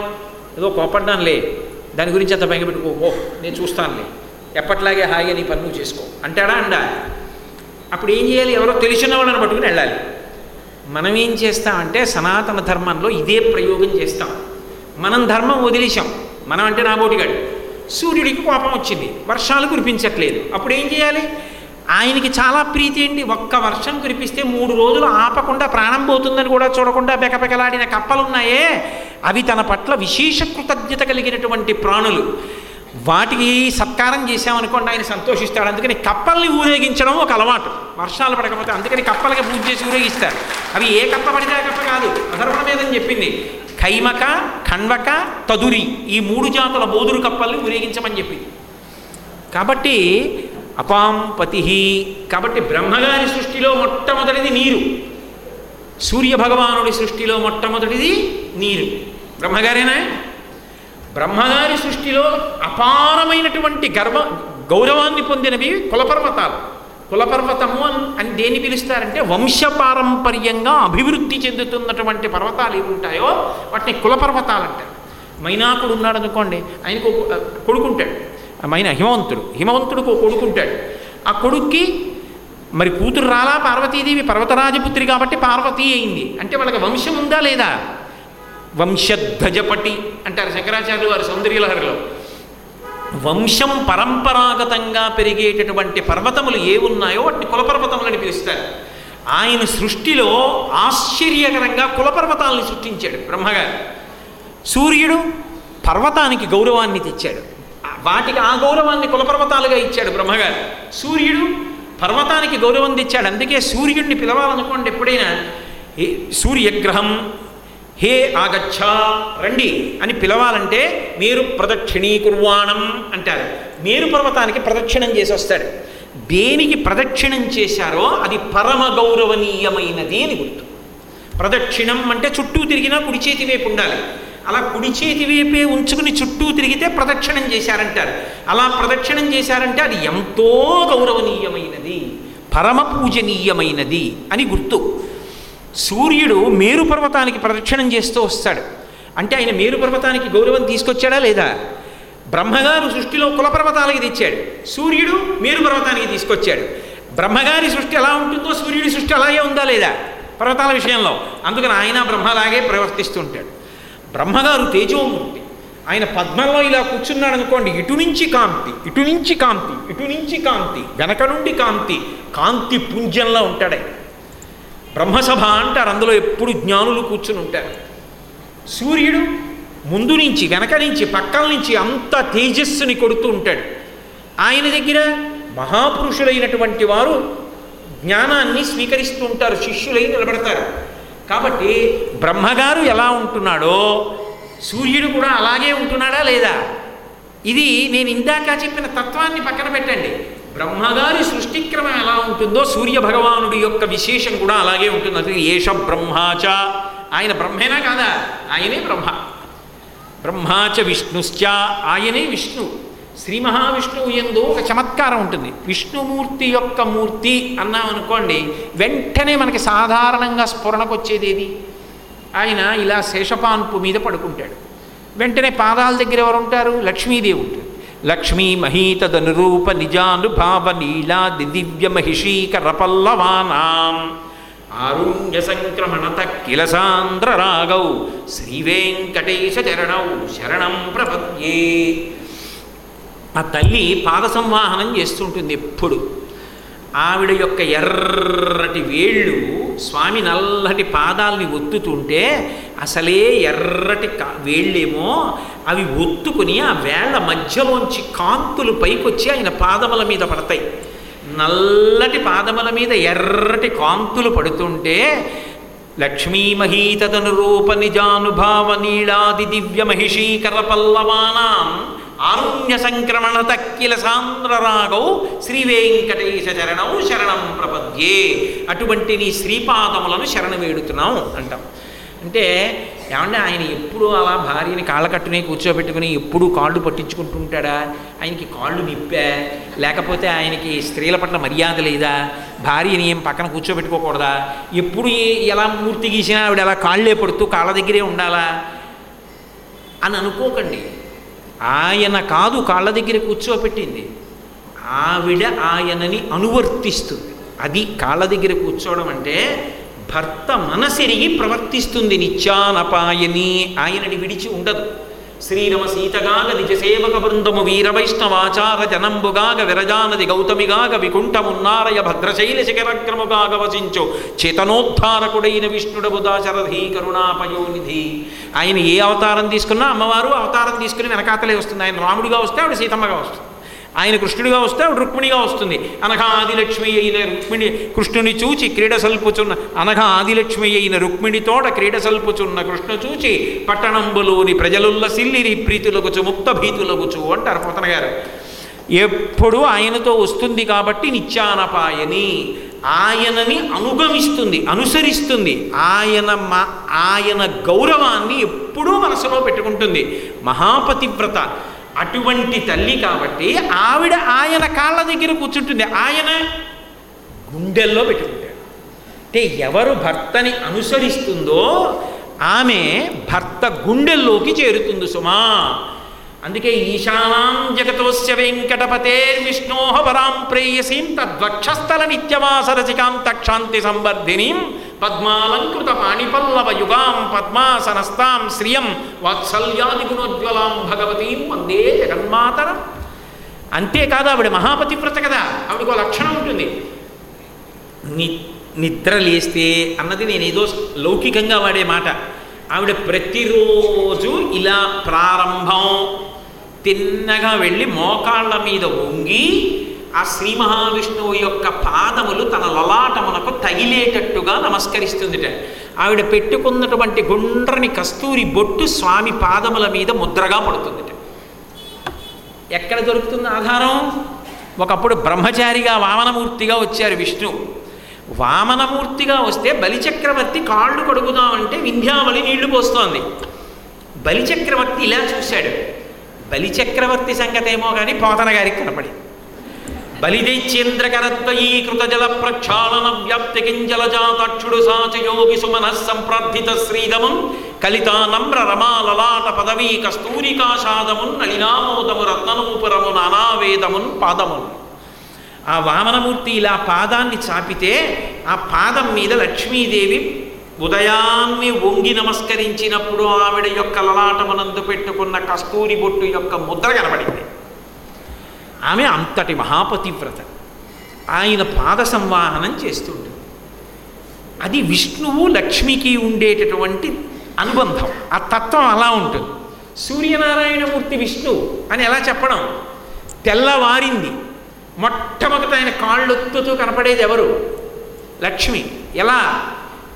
ఏదో కోపడ్డానులే. దాని గురించి అంత భయంగా పెట్టుకో ఓ నేను చూస్తానులే. ఎప్పట్లాగే హాయిగా నీ పనులు చేసుకో. అంటాడా అండా? అప్పుడు ఏం చేయాలి? ఎవరో తెలిసిన వాళ్ళని పట్టుకుని వెళ్ళాలి. మనం ఏం చేస్తామంటే సనాతన ధర్మంలో ఇదే ప్రయోగం చేస్తాం. మనం ధర్మం వదిలేశాం. మనం అంటే నా బోటిగాడు. సూర్యుడికి కోపం వచ్చింది. వర్షాలు కురిపించట్లేదు. అప్పుడు ఏం చేయాలి? ఆయనకి చాలా ప్రీతి అండి. ఒక్క వర్షం కురిపిస్తే మూడు రోజులు ఆపకుండా ప్రాణం పోతుందని కూడా చూడకుండా బెకబెకలాడిన కప్పలున్నాయే. అవి తన పట్ల విశేష కృతజ్ఞత కలిగినటువంటి ప్రాణులు. వాటికి సత్కారం చేశామనుకోండి ఆయన సంతోషిస్తాడు. అందుకని కప్పల్ని ఊరేగించడం ఒక అలవాటు. వర్షాలు పడకపోతే అందుకని కప్పలకి పూజ చేసి ఊరేగిస్తారు. అవి ఏ కప్ప పడితే కప్ప కాదు. అధర్వణమేదని చెప్పింది. కైమక ఖండక తదురి ఈ మూడు జాతుల బోధురు కప్పల్ని ఊరేగించమని చెప్పింది. కాబట్టి అపాంపతి కాబట్టి బ్రహ్మగారి సృష్టిలో మొట్టమొదటిది నీరు. సూర్య భగవానుడి సృష్టిలో మొట్టమొదటిది నీరు. బ్రహ్మగారేనా? బ్రహ్మగారి సృష్టిలో అపారమైనటువంటి గర్వ గౌరవాన్ని పొందినవి కులపర్వతాలు. కులపర్వతము అని అని దేన్ని పిలుస్తారంటే వంశపారంపర్యంగా అభివృద్ధి చెందుతున్నటువంటి పర్వతాలు ఏవి ఉంటాయో వాటిని కులపర్వతాలు అంటారు మైనాకుడు ఉన్నాడు అనుకోండి ఆయనకు కొడుకుంటాడు. ఆ మైనా హిమవంతుడు హిమవంతుడికి కొడుకుంటాడు. ఆ కొడుక్కి మరి కూతురు రాలా పార్వతీదేవి పర్వతరాజపుత్రి కాబట్టి పార్వతీ అయింది. అంటే వాళ్ళకి వంశం ఉందా లేదా? వంశధ్వజపటి అంటారు శంకరాచార్యులు వారి సౌందర్యలహరిలో. వంశం పరంపరాగతంగా పెరిగేటటువంటి పర్వతములు ఏ ఉన్నాయో వాటిని కులపర్వతములని పిలుస్తారు. ఆయన సృష్టిలో ఆశ్చర్యకరంగా కులపర్వతాలను సృష్టించాడు బ్రహ్మగారు. సూర్యుడు పర్వతానికి గౌరవాన్ని తెచ్చాడు. వాటికి ఆ గౌరవాన్ని కులపర్వతాలుగా ఇచ్చాడు బ్రహ్మగారు. సూర్యుడు పర్వతానికి గౌరవం తెచ్చాడు. అందుకే సూర్యుడిని పిలవాలనుకోండి ఎప్పుడైనా సూర్యగ్రహం హే ఆగచ్చ రండి అని పిలవాలంటే మీరు ప్రదక్షిణీకుర్వాణం అంటారు. మేరు పర్వతానికి ప్రదక్షిణం చేసి వస్తాడు. దేనికి ప్రదక్షిణం చేశారో అది పరమ గౌరవనీయమైనది అని గుర్తు. ప్రదక్షిణం అంటే చుట్టూ తిరిగినా కుడి చేతి వైపు ఉండాలి. అలా కుడి చేతి వైపే ఉంచుకుని చుట్టూ తిరిగితే ప్రదక్షిణం చేశారంటారు. అలా ప్రదక్షిణం చేశారంటే అది ఎంతో గౌరవనీయమైనది పరమ పూజనీయమైనది అని గుర్తు. సూర్యుడు మేరు పర్వతానికి ప్రదక్షిణం చేస్తూ వస్తాడు. అంటే ఆయన మేరు పర్వతానికి గౌరవం తీసుకొచ్చాడా లేదా? బ్రహ్మగారు సృష్టిలో కులపర్వతాలకి తెచ్చాడు. సూర్యుడు మేరు పర్వతానికి తీసుకొచ్చాడు. బ్రహ్మగారి సృష్టి ఎలా ఉంటుందో సూర్యుడి సృష్టి అలాగే ఉందా లేదా? పర్వతాల విషయంలో. అందుకని ఆయన బ్రహ్మలాగే ప్రవర్తిస్తుంటాడు బ్రహ్మగారు తేజోమూర్తి. ఆయన పద్మంలో ఇలా కూర్చున్నాడు అనుకోండి ఇటు నుంచి కాంతి ఇటు నుంచి కాంతి ఇటు నుంచి కాంతి వెనక నుండి కాంతి కాంతి పుంజంలో ఉంటాడు ఆయన. బ్రహ్మసభ అంటారు. అందులో ఎప్పుడు జ్ఞానులు కూర్చుని ఉంటారు. సూర్యుడు ముందు నుంచి వెనక నుంచి పక్కల నుంచి అంత తేజస్సుని కొడుతూ ఉంటాడు. ఆయన దగ్గర మహాపురుషులైనటువంటి వారు జ్ఞానాన్ని స్వీకరిస్తూ ఉంటారు. శిష్యులై నిలబడతారు. కాబట్టి బ్రహ్మగారు ఎలా ఉంటున్నాడో సూర్యుడు కూడా అలాగే ఉంటున్నాడా లేదా? ఇది నేను ఇందాక చెప్పిన తత్వాన్ని పక్కన పెట్టండి. బ్రహ్మగారి సృష్టిక్రమం ఎలా ఉంటుందో సూర్య భగవానుడి యొక్క విశేషం కూడా అలాగే ఉంటుంది. అది ఏష బ్రహ్మాచ ఆయన బ్రహ్మేనా కాదా? ఆయనే బ్రహ్మ. బ్రహ్మాచ విష్ణుశ్చ. ఆయనే విష్ణు. శ్రీ మహావిష్ణువు ఎందు ఒక చమత్కారం ఉంటుంది. విష్ణుమూర్తి యొక్క మూర్తి అన్నాం అనుకోండి వెంటనే మనకి సాధారణంగా స్ఫురణకు వచ్చేది ఏది ఆయన ఇలా శేషపాన్పు మీద పడుకుంటాడు. వెంటనే పాదాల దగ్గర ఎవరు ఉంటారు లక్ష్మీదేవి ఉంటుంది. లక్ష్మీ మహీతదనురూప నిజానుభావ నీలాది దివ్య మహిషీకరపల్లవానాం ఆరుణ్య సంక్రమణత కిల సాంద్రరాగౌ శ్రీ చరణౌ శరణం ప్రపద్యే. ఆ తల్లి పాద సంవాహనం చేస్తుంటుంది ఎప్పుడు. ఆవిడ యొక్క ఎర్రటి వేళ్ళు స్వామి నల్లటి పాదాలని ఒత్తుతుంటే అసలే ఎర్రటి కా వేళ్ళేమో అవి ఒత్తుకుని ఆ వేళ్ళ మధ్యలోంచి కాంతులు పైకొచ్చి ఆయన పాదముల మీద పడతాయి. నల్లటి పాదముల మీద ఎర్రటి కాంతులు పడుతుంటే లక్ష్మీమహీతదనురూప నిజానుభావ నీళాది దివ్య మహిషీకర పల్లవానాం ఆరుణ్య సంక్రమణ తక్కిల సాంద్రరాగౌ శ్రీ వెంకటేశ చరణం శరణం ప్రపద్యే. అటువంటి నీ శ్రీపాదములను శరణ వేడుతున్నాం అంటాం. అంటే ఏమంటే ఆయన ఎప్పుడు అలా భార్యని కాళ్ళ కట్టునే కూర్చోబెట్టుకుని ఎప్పుడు కాళ్ళు పట్టించుకుంటుంటాడా? ఆయనకి కాళ్ళు నిప్పా లేకపోతే ఆయనకి స్త్రీల పట్ల మర్యాద లేదా? భార్యని ఏం పక్కన కూర్చోబెట్టుకోకూడదా? ఎప్పుడు ఎలా మూర్తి గీసినా ఆవిడ అలా కాళ్ళే పడుతూ కాళ్ళ దగ్గరే ఉండాలా? అని అనుకోకండి. ఆయన కాదు కాళ్ళ దగ్గర కూర్చోబెట్టింది. ఆవిడ ఆయనని అనువర్తిస్తుంది. అది కాళ్ళ దగ్గర కూర్చోవడం అంటే భర్త మనసెరిగి ప్రవర్తిస్తుంది నిత్యానపాయని. ఆయనని విడిచి ఉండదు. శ్రీరమ సీతగాగ నిజసేవక బృందము వీర వైష్ణవాచార జనంబుగాగ విరజానది గౌతమిగాగ వికుంఠమున్నారయ భద్రశైల శిఖరక్రముగాగ వసించు చేతనోద్ధారకుడైన విష్ణుడవు దాశరథీ కరుణాపయోనిధి. ఆయన ఏ అవతారం తీసుకున్నా అమ్మవారు అవతారం తీసుకుని వెనకాతలే వస్తుంది. ఆయన రాముడిగా వస్తే ఆవిడ సీతమ్మగా వస్తుంది. ఆయన కృష్ణుడిగా వస్తే ఆవిడ రుక్మిణిగా వస్తుంది. అనగా ఆదిలక్ష్మి అయిన రుక్మిణి కృష్ణుని చూచి క్రీడ సల్పుచున్న అనగా ఆదిలక్ష్మి అయిన రుక్మిణితోట క్రీడ సల్పుచున్న కృష్ణ చూచి పట్టణంబులోని ప్రజలుల్ల సిల్లిరి ప్రీతులగుచు ముక్త భీతులగుచు అంటారు పోతన గారు. ఎప్పుడు ఆయనతో వస్తుంది కాబట్టి నిత్యానపాయని ఆయనని అనుగమిస్తుంది అనుసరిస్తుంది. ఆయన మా ఆయన గౌరవాన్ని ఎప్పుడూ మనసులో పెట్టుకుంటుంది. మహాపతివ్రత. అటువంటి తల్లి కాబట్టి ఆవిడ ఆయన కాళ్ళ దగ్గర కూర్చుంటుంది. ఆయన గుండెల్లో పెట్టుకుంటాడు. అంటే ఎవరు భర్తని అనుసరిస్తుందో ఆమె భర్త గుండెల్లోకి చేరుతుంది సుమా. అందుకే ఈశానాం జగతోస్య వెంకటపతేర్ విష్ణోహ పరాం ప్రేయసీం తద్వక్షస్థల నిత్యవాసరసికాం తక్షాంతి సంవర్ధినీం పద్మాలంకృత పాణిపల్లవ యుగాం పద్మాసనస్తాం శ్రియం వాత్సల్యాది గుణోజ్వలాం భగవతీం వందే జగన్మాతరం. అంతేకాదు ఆవిడ మహాపతివ్రత కదా ఆవిడకు లక్షణం ఉంటుంది. ని నిద్ర లేస్తే అన్నది నేను ఏదో లౌకికంగా వాడే మాట. ఆవిడ ప్రతిరోజు ఇలా ప్రారంభం. తిన్నగా వెళ్ళి మోకాళ్ళ మీద వంగి ఆ శ్రీ మహావిష్ణువు యొక్క పాదములు తన లలాటమునకు తగిలేటట్టుగా నమస్కరిస్తుందిట. ఆవిడ పెట్టుకున్నటువంటి గుండ్రని కస్తూరి బొట్టు స్వామి పాదముల మీద ముద్రగా పడుతుందిట. ఎక్కడ దొరుకుతుంది ఆధారం? ఒకప్పుడు బ్రహ్మచారిగా వామనమూర్తిగా వచ్చారు విష్ణు వామనమూర్తిగా వస్తే బలిచక్రవర్తి కాళ్ళు కడుగుదామంటే వింధ్యావళి నీళ్ళు పోస్తోంది. బలిచక్రవర్తి ఇలా చూశాడు. బలిచక్రవర్తి సంగతేమో కానీ పోతన గారికి కనపడి బలిదైత్యేంద్రకరద్వయీకృత జల ప్రక్షాళన వ్యాప్తి కింజలజాతాక్షుడు సాచయోగి సుమన సంప్రార్థిత శ్రీదమం కలితానమ్ర రమాలలాట పదవీ కస్తూరికాషాదమున్ నళినామోదము రత్ననూపురము నానావేదమున్ పాదమున్. ఆ వామనమూర్తి ఇలా పాదాన్ని చాపితే ఆ పాదం మీద లక్ష్మీదేవి ఉదయాన్ని వంగి నమస్కరించినప్పుడు ఆవిడ యొక్క లలాటమనందు పెట్టుకున్న కస్తూరి బొట్టు యొక్క ముద్ర కనబడింది. ఆమె అంతటి మహాపతివ్రత. ఆయన పాద సంవాహనం చేస్తుంటుంది. అది విష్ణువు లక్ష్మికి ఉండేటటువంటి అనుబంధం. ఆ తత్వం అలా ఉంటుంది. సూర్యనారాయణమూర్తి విష్ణువు అని ఎలా చెప్పడం? తెల్లవారింది. మొట్టమొదట ఆయన కాళ్ళొత్తుతూ కనపడేది ఎవరు? లక్ష్మి. ఎలా?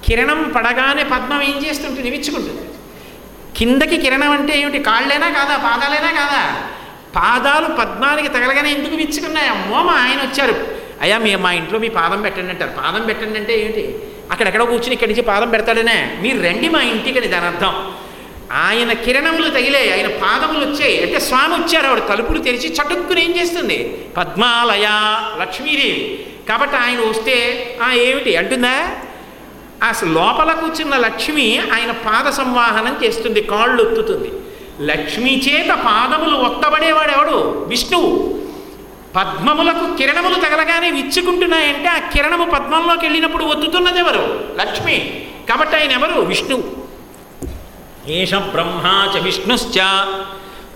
కిరణం పడగానే పద్మం ఏం చేస్తుంటుంది? విచ్చుకుంటుంది. కిందకి కిరణం అంటే ఏమిటి? కాళ్ళేనా కాదా? పాదాలేనా కాదా? పాదాలు పద్మానికి తగలగానే ఎందుకు విచ్చుకున్నాయి? అమ్మో మా ఆయన వచ్చారు. అయ్యా మీ మా ఇంట్లో మీ పాదం పెట్టండి అంటారు. పాదం పెట్టండి అంటే ఏంటి అక్కడెక్కడ కూర్చుని ఇక్కడి నుంచి పాదం పెడతాడనే. మీరు రండి మా ఇంటికి అని దాని అర్థం. ఆయన కిరణములు తగిలాయి ఆయన పాదములు వచ్చాయి అంటే స్వామి వచ్చారు ఆవిడ తలుపులు తెరిచి చటుక్కుని ఏం చేస్తుంది? పద్మాలయ లక్ష్మీదేవి. కాబట్టి ఆయన వస్తే ఆ ఏమిటి? అంటుందా? అసలు లోపల కూర్చున్న లక్ష్మి ఆయన పాద సంవాహనం చేస్తుంది కాళ్ళు ఒత్తుతుంది. లక్ష్మి చేత పాదములు ఒత్తబడేవాడు ఎవడు? విష్ణువు. పద్మములకు కిరణములు తగలగానే విచ్చుకుంటున్నాయంటే ఆ కిరణము పద్మంలోకి వెళ్ళినప్పుడు ఒత్తుతున్నది ఎవరు? లక్ష్మి. కాబట్టి ఆయన ఎవరు? విష్ణువు. ఏష బ్రహ్మా చ విష్ణుశ్చ.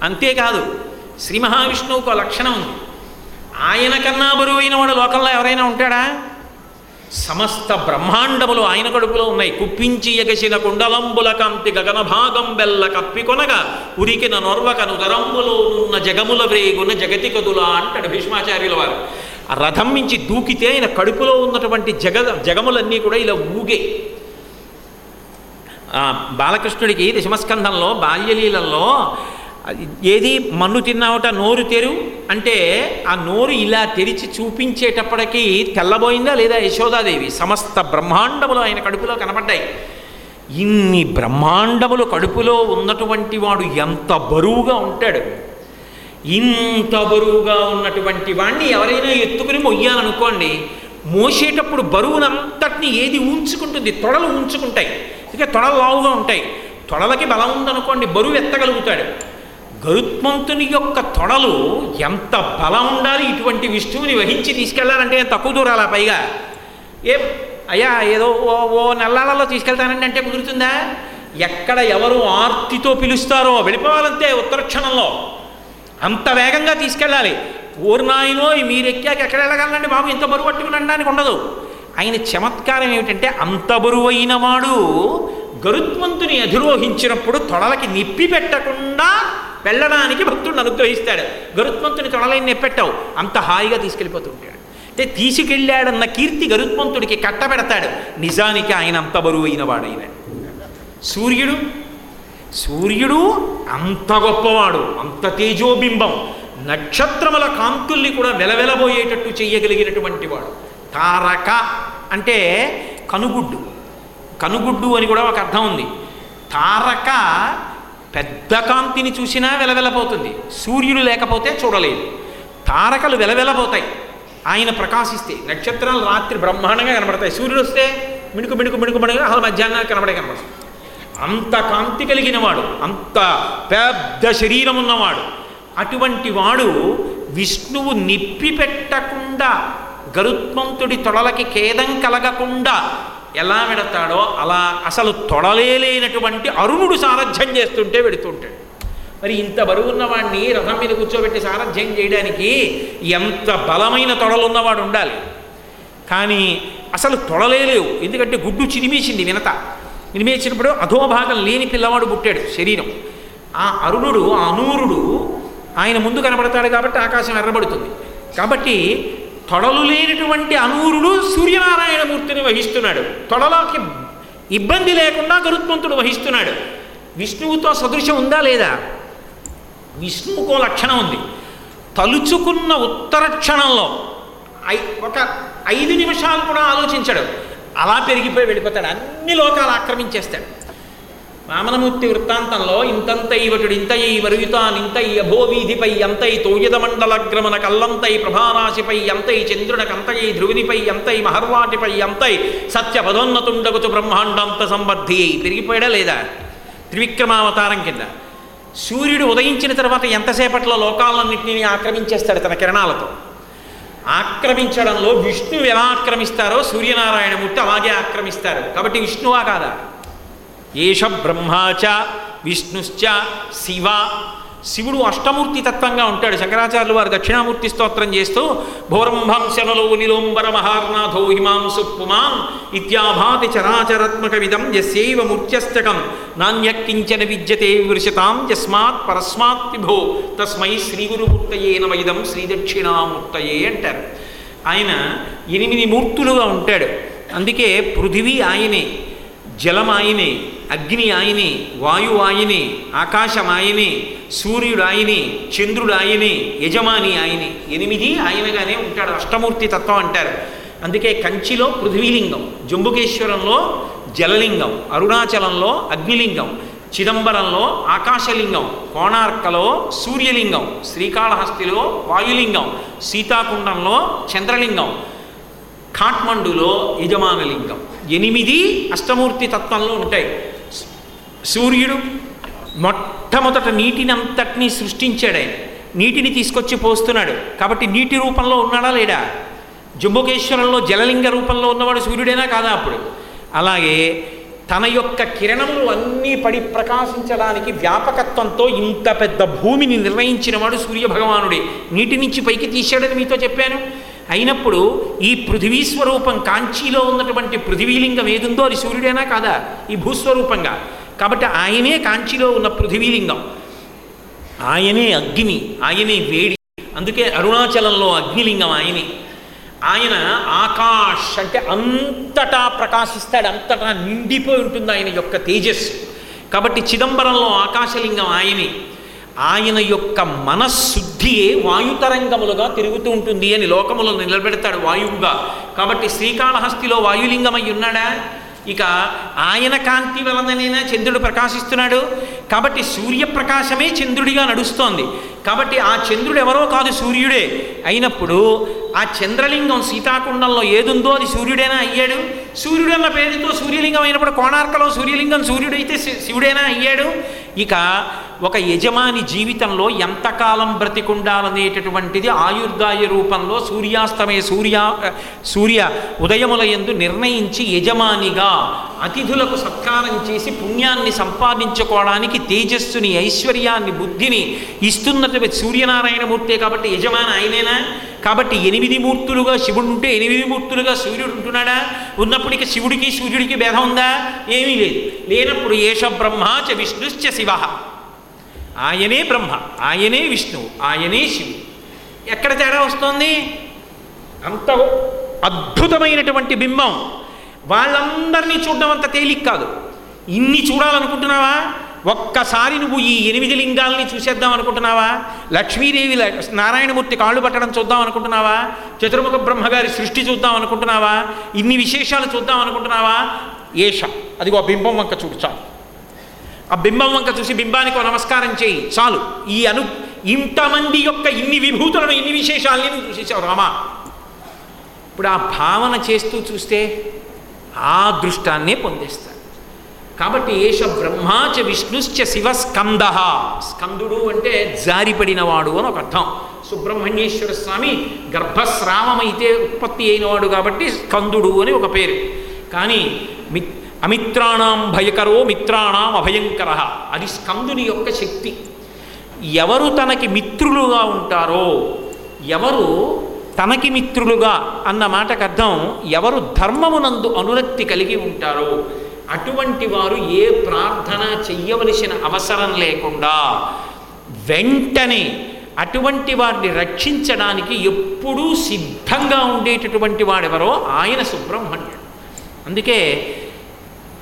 అంతేకాదు శ్రీ మహావిష్ణువుకు లక్షణం ఉంది. ఆయన కన్నా బరువైన వాడు లోకంలో ఎవరైనా ఉంటాడా? సమస్త బ్రహ్మాండములు ఆయన కడుపులో ఉన్నాయి. కుప్పించి ఎగసిన కుండలంబుల కంతి గగన భాగం బెల్ల కప్పికొనగా ఉరికిన నొర్వకను దరంబులో ఉన్న జగముల వేగున జగతి కదులా అంటాడు భీష్మాచార్యుల వారు. రథం నుంచి దూకితే ఆయన కడుపులో ఉన్నటువంటి జగ జగములన్నీ కూడా ఇలా ఊగే. బాలకృష్ణుడికి దశమస్కంధంలో బాల్యలీలల్లో ఏది మన్ను తిన్నావట నోరు తెరు అంటే ఆ నోరు ఇలా తెరిచి చూపించేటప్పటికీ తెల్లబోయిందా లేదా యశోదాదేవి? సమస్త బ్రహ్మాండములు ఆయన కడుపులో కనపడ్డాయి ఇన్ని బ్రహ్మాండములు కడుపులో ఉన్నటువంటి వాడు ఎంత బరువుగా ఉంటాడు. ఇంత బరువుగా ఉన్నటువంటి వాణ్ణి ఎవరైనా ఎత్తుకుని మొయ్యాలనుకోండి మోసేటప్పుడు బరువునంతటిని ఏది ఉంచుకుంటుంది? తొడలు ఉంచుకుంటాయి. ఇక తొడలు లావుగా ఉంటాయి. తొడలకి బలం ఉందనుకోండి బరువు ఎత్తగలుగుతాడు. గరుత్మంతుని యొక్క తొడలు ఎంత బలం ఉండాలి ఇటువంటి విష్ణువుని వహించి తీసుకెళ్ళాలంటే తక్కువ దూరాలా పైగా? ఏ? అయ్యా ఏదో ఓ ఓ నల్లాలలో తీసుకెళ్తానండి అంటే కుదురుతుందా? ఎక్కడ ఎవరు ఆర్తితో పిలుస్తారో వెళ్ళిపోవాలంతే ఉత్తర క్షణంలో. అంత వేగంగా తీసుకెళ్ళాలి. ఓర్నాయినో మీరెక్కాక ఎక్కడ వెళ్ళగలండి బాబు? ఇంత బరువు పట్టుకుని అనడానికి ఉండదు. ఆయన చమత్కారం ఏమిటంటే అంత బరువైన వాడు గరుత్మంతుని అధిరోహించినప్పుడు తొడలకి నిప్పి పెట్టకుండా వెళ్ళడానికి భక్తుడిని అనుగ్రహిస్తాడు. గరుత్మంతుని తొడలని నిప్పెట్టావు అంత హాయిగా తీసుకెళ్ళిపోతూ ఉంటాడు. అంటే తీసుకెళ్ళాడన్న కీర్తి గరుత్మంతుడికి కట్టబెడతాడు. నిజానికి ఆయన అంత బరువైన వాడైన. సూర్యుడు సూర్యుడు అంత గొప్పవాడు అంత తేజోబింబం. నక్షత్రముల కాంతుల్ని కూడా వెలవెలబోయేటట్టు చేయగలిగినటువంటి వాడు. తారక అంటే కనుగుడ్డు. కనుగుడ్డు అని కూడా ఒక అర్థం ఉంది. తారక పెద్ద కాంతిని చూసినా వెలవెలపోతుంది. సూర్యుడు లేకపోతే చూడలేదు. తారకలు వెలవెలపోతాయి. ఆయన ప్రకాశిస్తే నక్షత్రాలు రాత్రి బ్రహ్మాండంగా కనబడతాయి. సూర్యుడు వస్తే మిణుకు మిణుకు మిణుకు మిణుకు అసలు మధ్యాహ్నం కనబడే కనబడతాయి అంత కాంతి కలిగిన వాడు అంత పెద్ద శరీరం ఉన్నవాడు అటువంటి వాడు విష్ణువు నిప్పి పెట్టకుండా గరుత్మంతుడి తొడలకి ఖేదం కలగకుండా ఎలా వెడతాడో అలా అసలు తొడలేలేనటువంటి అరుణుడు సారథ్యం చేస్తుంటే వెడుతుంటాడు. మరి ఇంత బరువున్న వాడిని రథం మీద కూర్చోబెట్టి సారథ్యం చేయడానికి ఎంత బలమైన తొడలున్నవాడు ఉండాలి. కానీ అసలు తొడలేలేవు ఎందుకంటే గుడ్డు చిరిమేసింది వినత. వినిమేసినప్పుడు అధోభాగం లేని పిల్లవాడు పుట్టాడు శరీరం. ఆ అరుణుడు ఆ అనూరుడు ఆయన ముందు కనబడతాడు కాబట్టి ఆకాశం ఎర్రబడుతుంది. కాబట్టి తొడలు లేనటువంటి అనూరుడు సూర్యనారాయణమూర్తిని వహిస్తున్నాడు. తొడలోకి ఇబ్బంది లేకుండా గరుత్మంతుడు వహిస్తున్నాడు. విష్ణువుతో సదృశం ఉందా లేదా? విష్ణువుకో లక్షణం ఉంది. తలుచుకున్న ఉత్తర క్షణంలో ఐ ఒక ఐదు నిమిషాలు కూడా ఆలోచించాడు. అలా పెరిగిపోయి వెళ్ళిపోతాడు. అన్ని లోకాలు ఆక్రమించేస్తాడు. వామనమూర్తి వృత్తాంతంలో ఇంతంతై ఇవటుడు ఇంతయి ఈ అభోవీధిపై ఎంతై తోయదమండలగ్రమణ కల్లంతై ప్రభారాశిపై ఎంతై చంద్రుడకంతయి ధ్రువునిపై ఎంతై మహర్వాటిపై ఎంతై సత్య పదోన్నతుండగుతు బ్రహ్మాండంత సంబద్ధి పెరిగిపోయాడా లేదా? త్రివిక్రమావతారం కింద. సూర్యుడు ఉదయించిన తర్వాత ఎంతసేపట్లో లోకాలన్నింటినీ ఆక్రమించేస్తాడు తన కిరణాలతో. ఆక్రమించడంలో విష్ణువు ఎలా ఆక్రమిస్తారో సూర్యనారాయణమూర్తి అలాగే ఆక్రమిస్తారు. కాబట్టి విష్ణువా కాదా? ఏష బ్రహ్మాచ విష్ణుశ్చ శివ. శివుడు అష్టమూర్తి తత్వంగా ఉంటాడు. శంకరాచార్యులు వారు దక్షిణామూర్తి స్తోత్రం చేస్తూ భోరంభంశనలో నిలోంబర మహార్నాథో హిమాంసు పుమాన్ ఇత్యాభాతి చరాచరాత్మకమిదం యస్యైవ మూర్త్యస్తకం నాణ్యకించన విద్యతే వివృషతాం యస్మాత్ పరస్మాత్ విభో. తస్మై శ్రీగురుమూర్తయే నమైదం శ్రీదక్షిణామూర్తయే అంటారు. ఆయన ఎనిమిది మూర్తులుగా ఉంటాడు. అందుకే పృథివీ ఆయనే. జలం అగ్ని ఆయనే వాయు ఆయనే ఆకాశం ఆయనే సూర్యుడు ఆయనే చంద్రుడు ఆయనే యజమాని ఆయనే ఎనిమిది ఆయనగానే ఉంటాడు. అష్టమూర్తి తత్వం అంటారు. అందుకే కంచిలో పృథ్వీలింగం జంబుకేశ్వరంలో జలలింగం అరుణాచలంలో అగ్నిలింగం చిదంబరంలో ఆకాశలింగం కోణార్కలో సూర్యలింగం శ్రీకాళహస్తిలో వాయులింగం సీతాకుండంలో చంద్రలింగం కాఠ్మండులో యజమానలింగం. ఎనిమిది అష్టమూర్తి తత్వంలో ఉంటాయి. సూర్యుడు మొట్టమొదట నీటిని అంతటినీ సృష్టించాడు ఆయన. నీటిని తీసుకొచ్చి పోస్తున్నాడు. కాబట్టి నీటి రూపంలో ఉన్నాడా లేడా? జంబుకేశ్వరంలో జలలింగ రూపంలో ఉన్నవాడు సూర్యుడేనా కాదా అప్పుడు? అలాగే తన యొక్క కిరణములు అన్నీ పడి ప్రకాశించడానికి వ్యాపకత్వంతో ఇంత పెద్ద భూమిని నిర్ణయించినవాడు సూర్యభగవానుడే. నీటి నుంచి పైకి తీశాడని మీతో చెప్పాను. అయినప్పుడు ఈ పృథివీ స్వరూపం కాంచీలో ఉన్నటువంటి పృథివీలింగం ఏదుందో అది సూర్యుడేనా కాదా? ఈ భూస్వరూపంగా. కాబట్టి ఆయనే కాంచీలో ఉన్న పృథివీలింగం. ఆయనే అగ్ని ఆయనే వేడి. అందుకే అరుణాచలంలో అగ్నిలింగం ఆయనే. ఆయన ఆకాష్ అంటే అంతటా ప్రకాశిస్తాడు అంతటా నిండిపోయి ఉంటుంది ఆయన యొక్క తేజస్సు. కాబట్టి చిదంబరంలో ఆకాశలింగం ఆయనే. ఆయన యొక్క మనశుద్ధియే వాయుతరంగములుగా తిరుగుతూ ఉంటుంది అని లోకములను నిలబెడతాడు వాయువుగా. కాబట్టి శ్రీకాళహస్తిలో వాయులింగమై ఉన్నాడా? ఇక ఆయన కాంతి వలననైనా చంద్రుడు ప్రకాశిస్తున్నాడు? కాబట్టి సూర్యప్రకాశమే చంద్రుడిగా నడుస్తోంది. కాబట్టి ఆ చంద్రుడు ఎవరో కాదు సూర్యుడే. అయినప్పుడు ఆ చంద్రలింగం సీతాకుండంలో ఏదుందో అది సూర్యుడేనా అయ్యాడు? సూర్యుడన్న పేరుతో సూర్యలింగం అయినప్పుడు కోణార్కలో సూర్యలింగం సూర్యుడైతే శివుడైనా శివుడేనా అయ్యాడు? ఇక ఒక యజమాని జీవితంలో ఎంతకాలం బ్రతికుండాలనేటటువంటిది ఆయుర్దాయ రూపంలో సూర్యాస్తమయ సూర్య సూర్య ఉదయముల యందు నిర్ణయించి యజమానిగా అతిథులకు సత్కారం చేసి పుణ్యాన్ని సంపాదించుకోవడానికి తేజస్సుని ఐశ్వర్యాన్ని బుద్ధిని ఇస్తున్నటువంటి సూర్యనారాయణమూర్తే కాబట్టి యజమాని ఆయనేనా? కాబట్టి ఎనిమిది మూర్తులుగా శివుడు ఉంటే ఎనిమిది మూర్తులుగా సూర్యుడు ఉంటున్నాడా? ఉన్నప్పుడు శివుడికి సూర్యుడికి భేదం ఉందా? ఏమీ లేదు. లేనప్పుడు ఏష బ్రహ్మ చ విష్ణుశ్చ శివ. ఆయనే బ్రహ్మ ఆయనే విష్ణువు ఆయనే శివుడు. ఎక్కడ తేడా వస్తోంది? అంత అద్భుతమైనటువంటి బింబం. వాళ్ళందరినీ చూడడం అంత తేలిక కాదు. ఇన్ని చూడాలనుకుంటున్నావా? ఒక్కసారి నువ్వు ఈ ఎనిమిది లింగాల్ని చూసేద్దాం అనుకుంటున్నావా? లక్ష్మీదేవి ల- నారాయణమూర్తి కాళ్ళు పట్టడం చూద్దాం అనుకుంటున్నావా? చతుర్ముఖ బ్రహ్మగారి సృష్టి చూద్దాం అనుకుంటున్నావా? ఇన్ని విశేషాలు చూద్దాం అనుకుంటున్నావా? ఏష అదిగో ఆ బింబం వంక చూడు చాలు. ఆ బింబం వంక చూసి బింబానికి ఒక నమస్కారం చేయి. చాలు. ఈ అను ఇంతమంది యొక్క ఇన్ని విభూతులను ఇన్ని విశేషాలని నువ్వు చూసేసావు రామా. ఇప్పుడు ఆ భావన చేస్తూ చూస్తే ఆ దృష్టాన్నే పొందేస్తాడు. కాబట్టి ఏష బ్రహ్మాచ విష్ణుశ్చ శివ స్కంద స్కందుడు అంటే జారిపడినవాడు అని ఒక అర్థం. సుబ్రహ్మణ్యేశ్వర స్వామి గర్భస్రావమైతే ఉత్పత్తి అయినవాడు కాబట్టి స్కందుడు అని ఒక పేరు. కానీ మి అమిత్రాణం భయకరో మిత్రాణం అభయంకర. అది స్కందుని యొక్క శక్తి. ఎవరు తనకి మిత్రులుగా ఉంటారో ఎవరు తనకి మిత్రులుగా అన్న మాటకు అర్థం ఎవరు ధర్మమునందు అనురక్తి కలిగి ఉంటారో అటువంటి వారు ఏ ప్రార్థన చెయ్యవలసిన అవసరం లేకుండా వెంటనే అటువంటి వారిని రక్షించడానికి ఎప్పుడూ సిద్ధంగా ఉండేటటువంటి వాడెవరో ఆయన సుబ్రహ్మణ్యుడు. అందుకే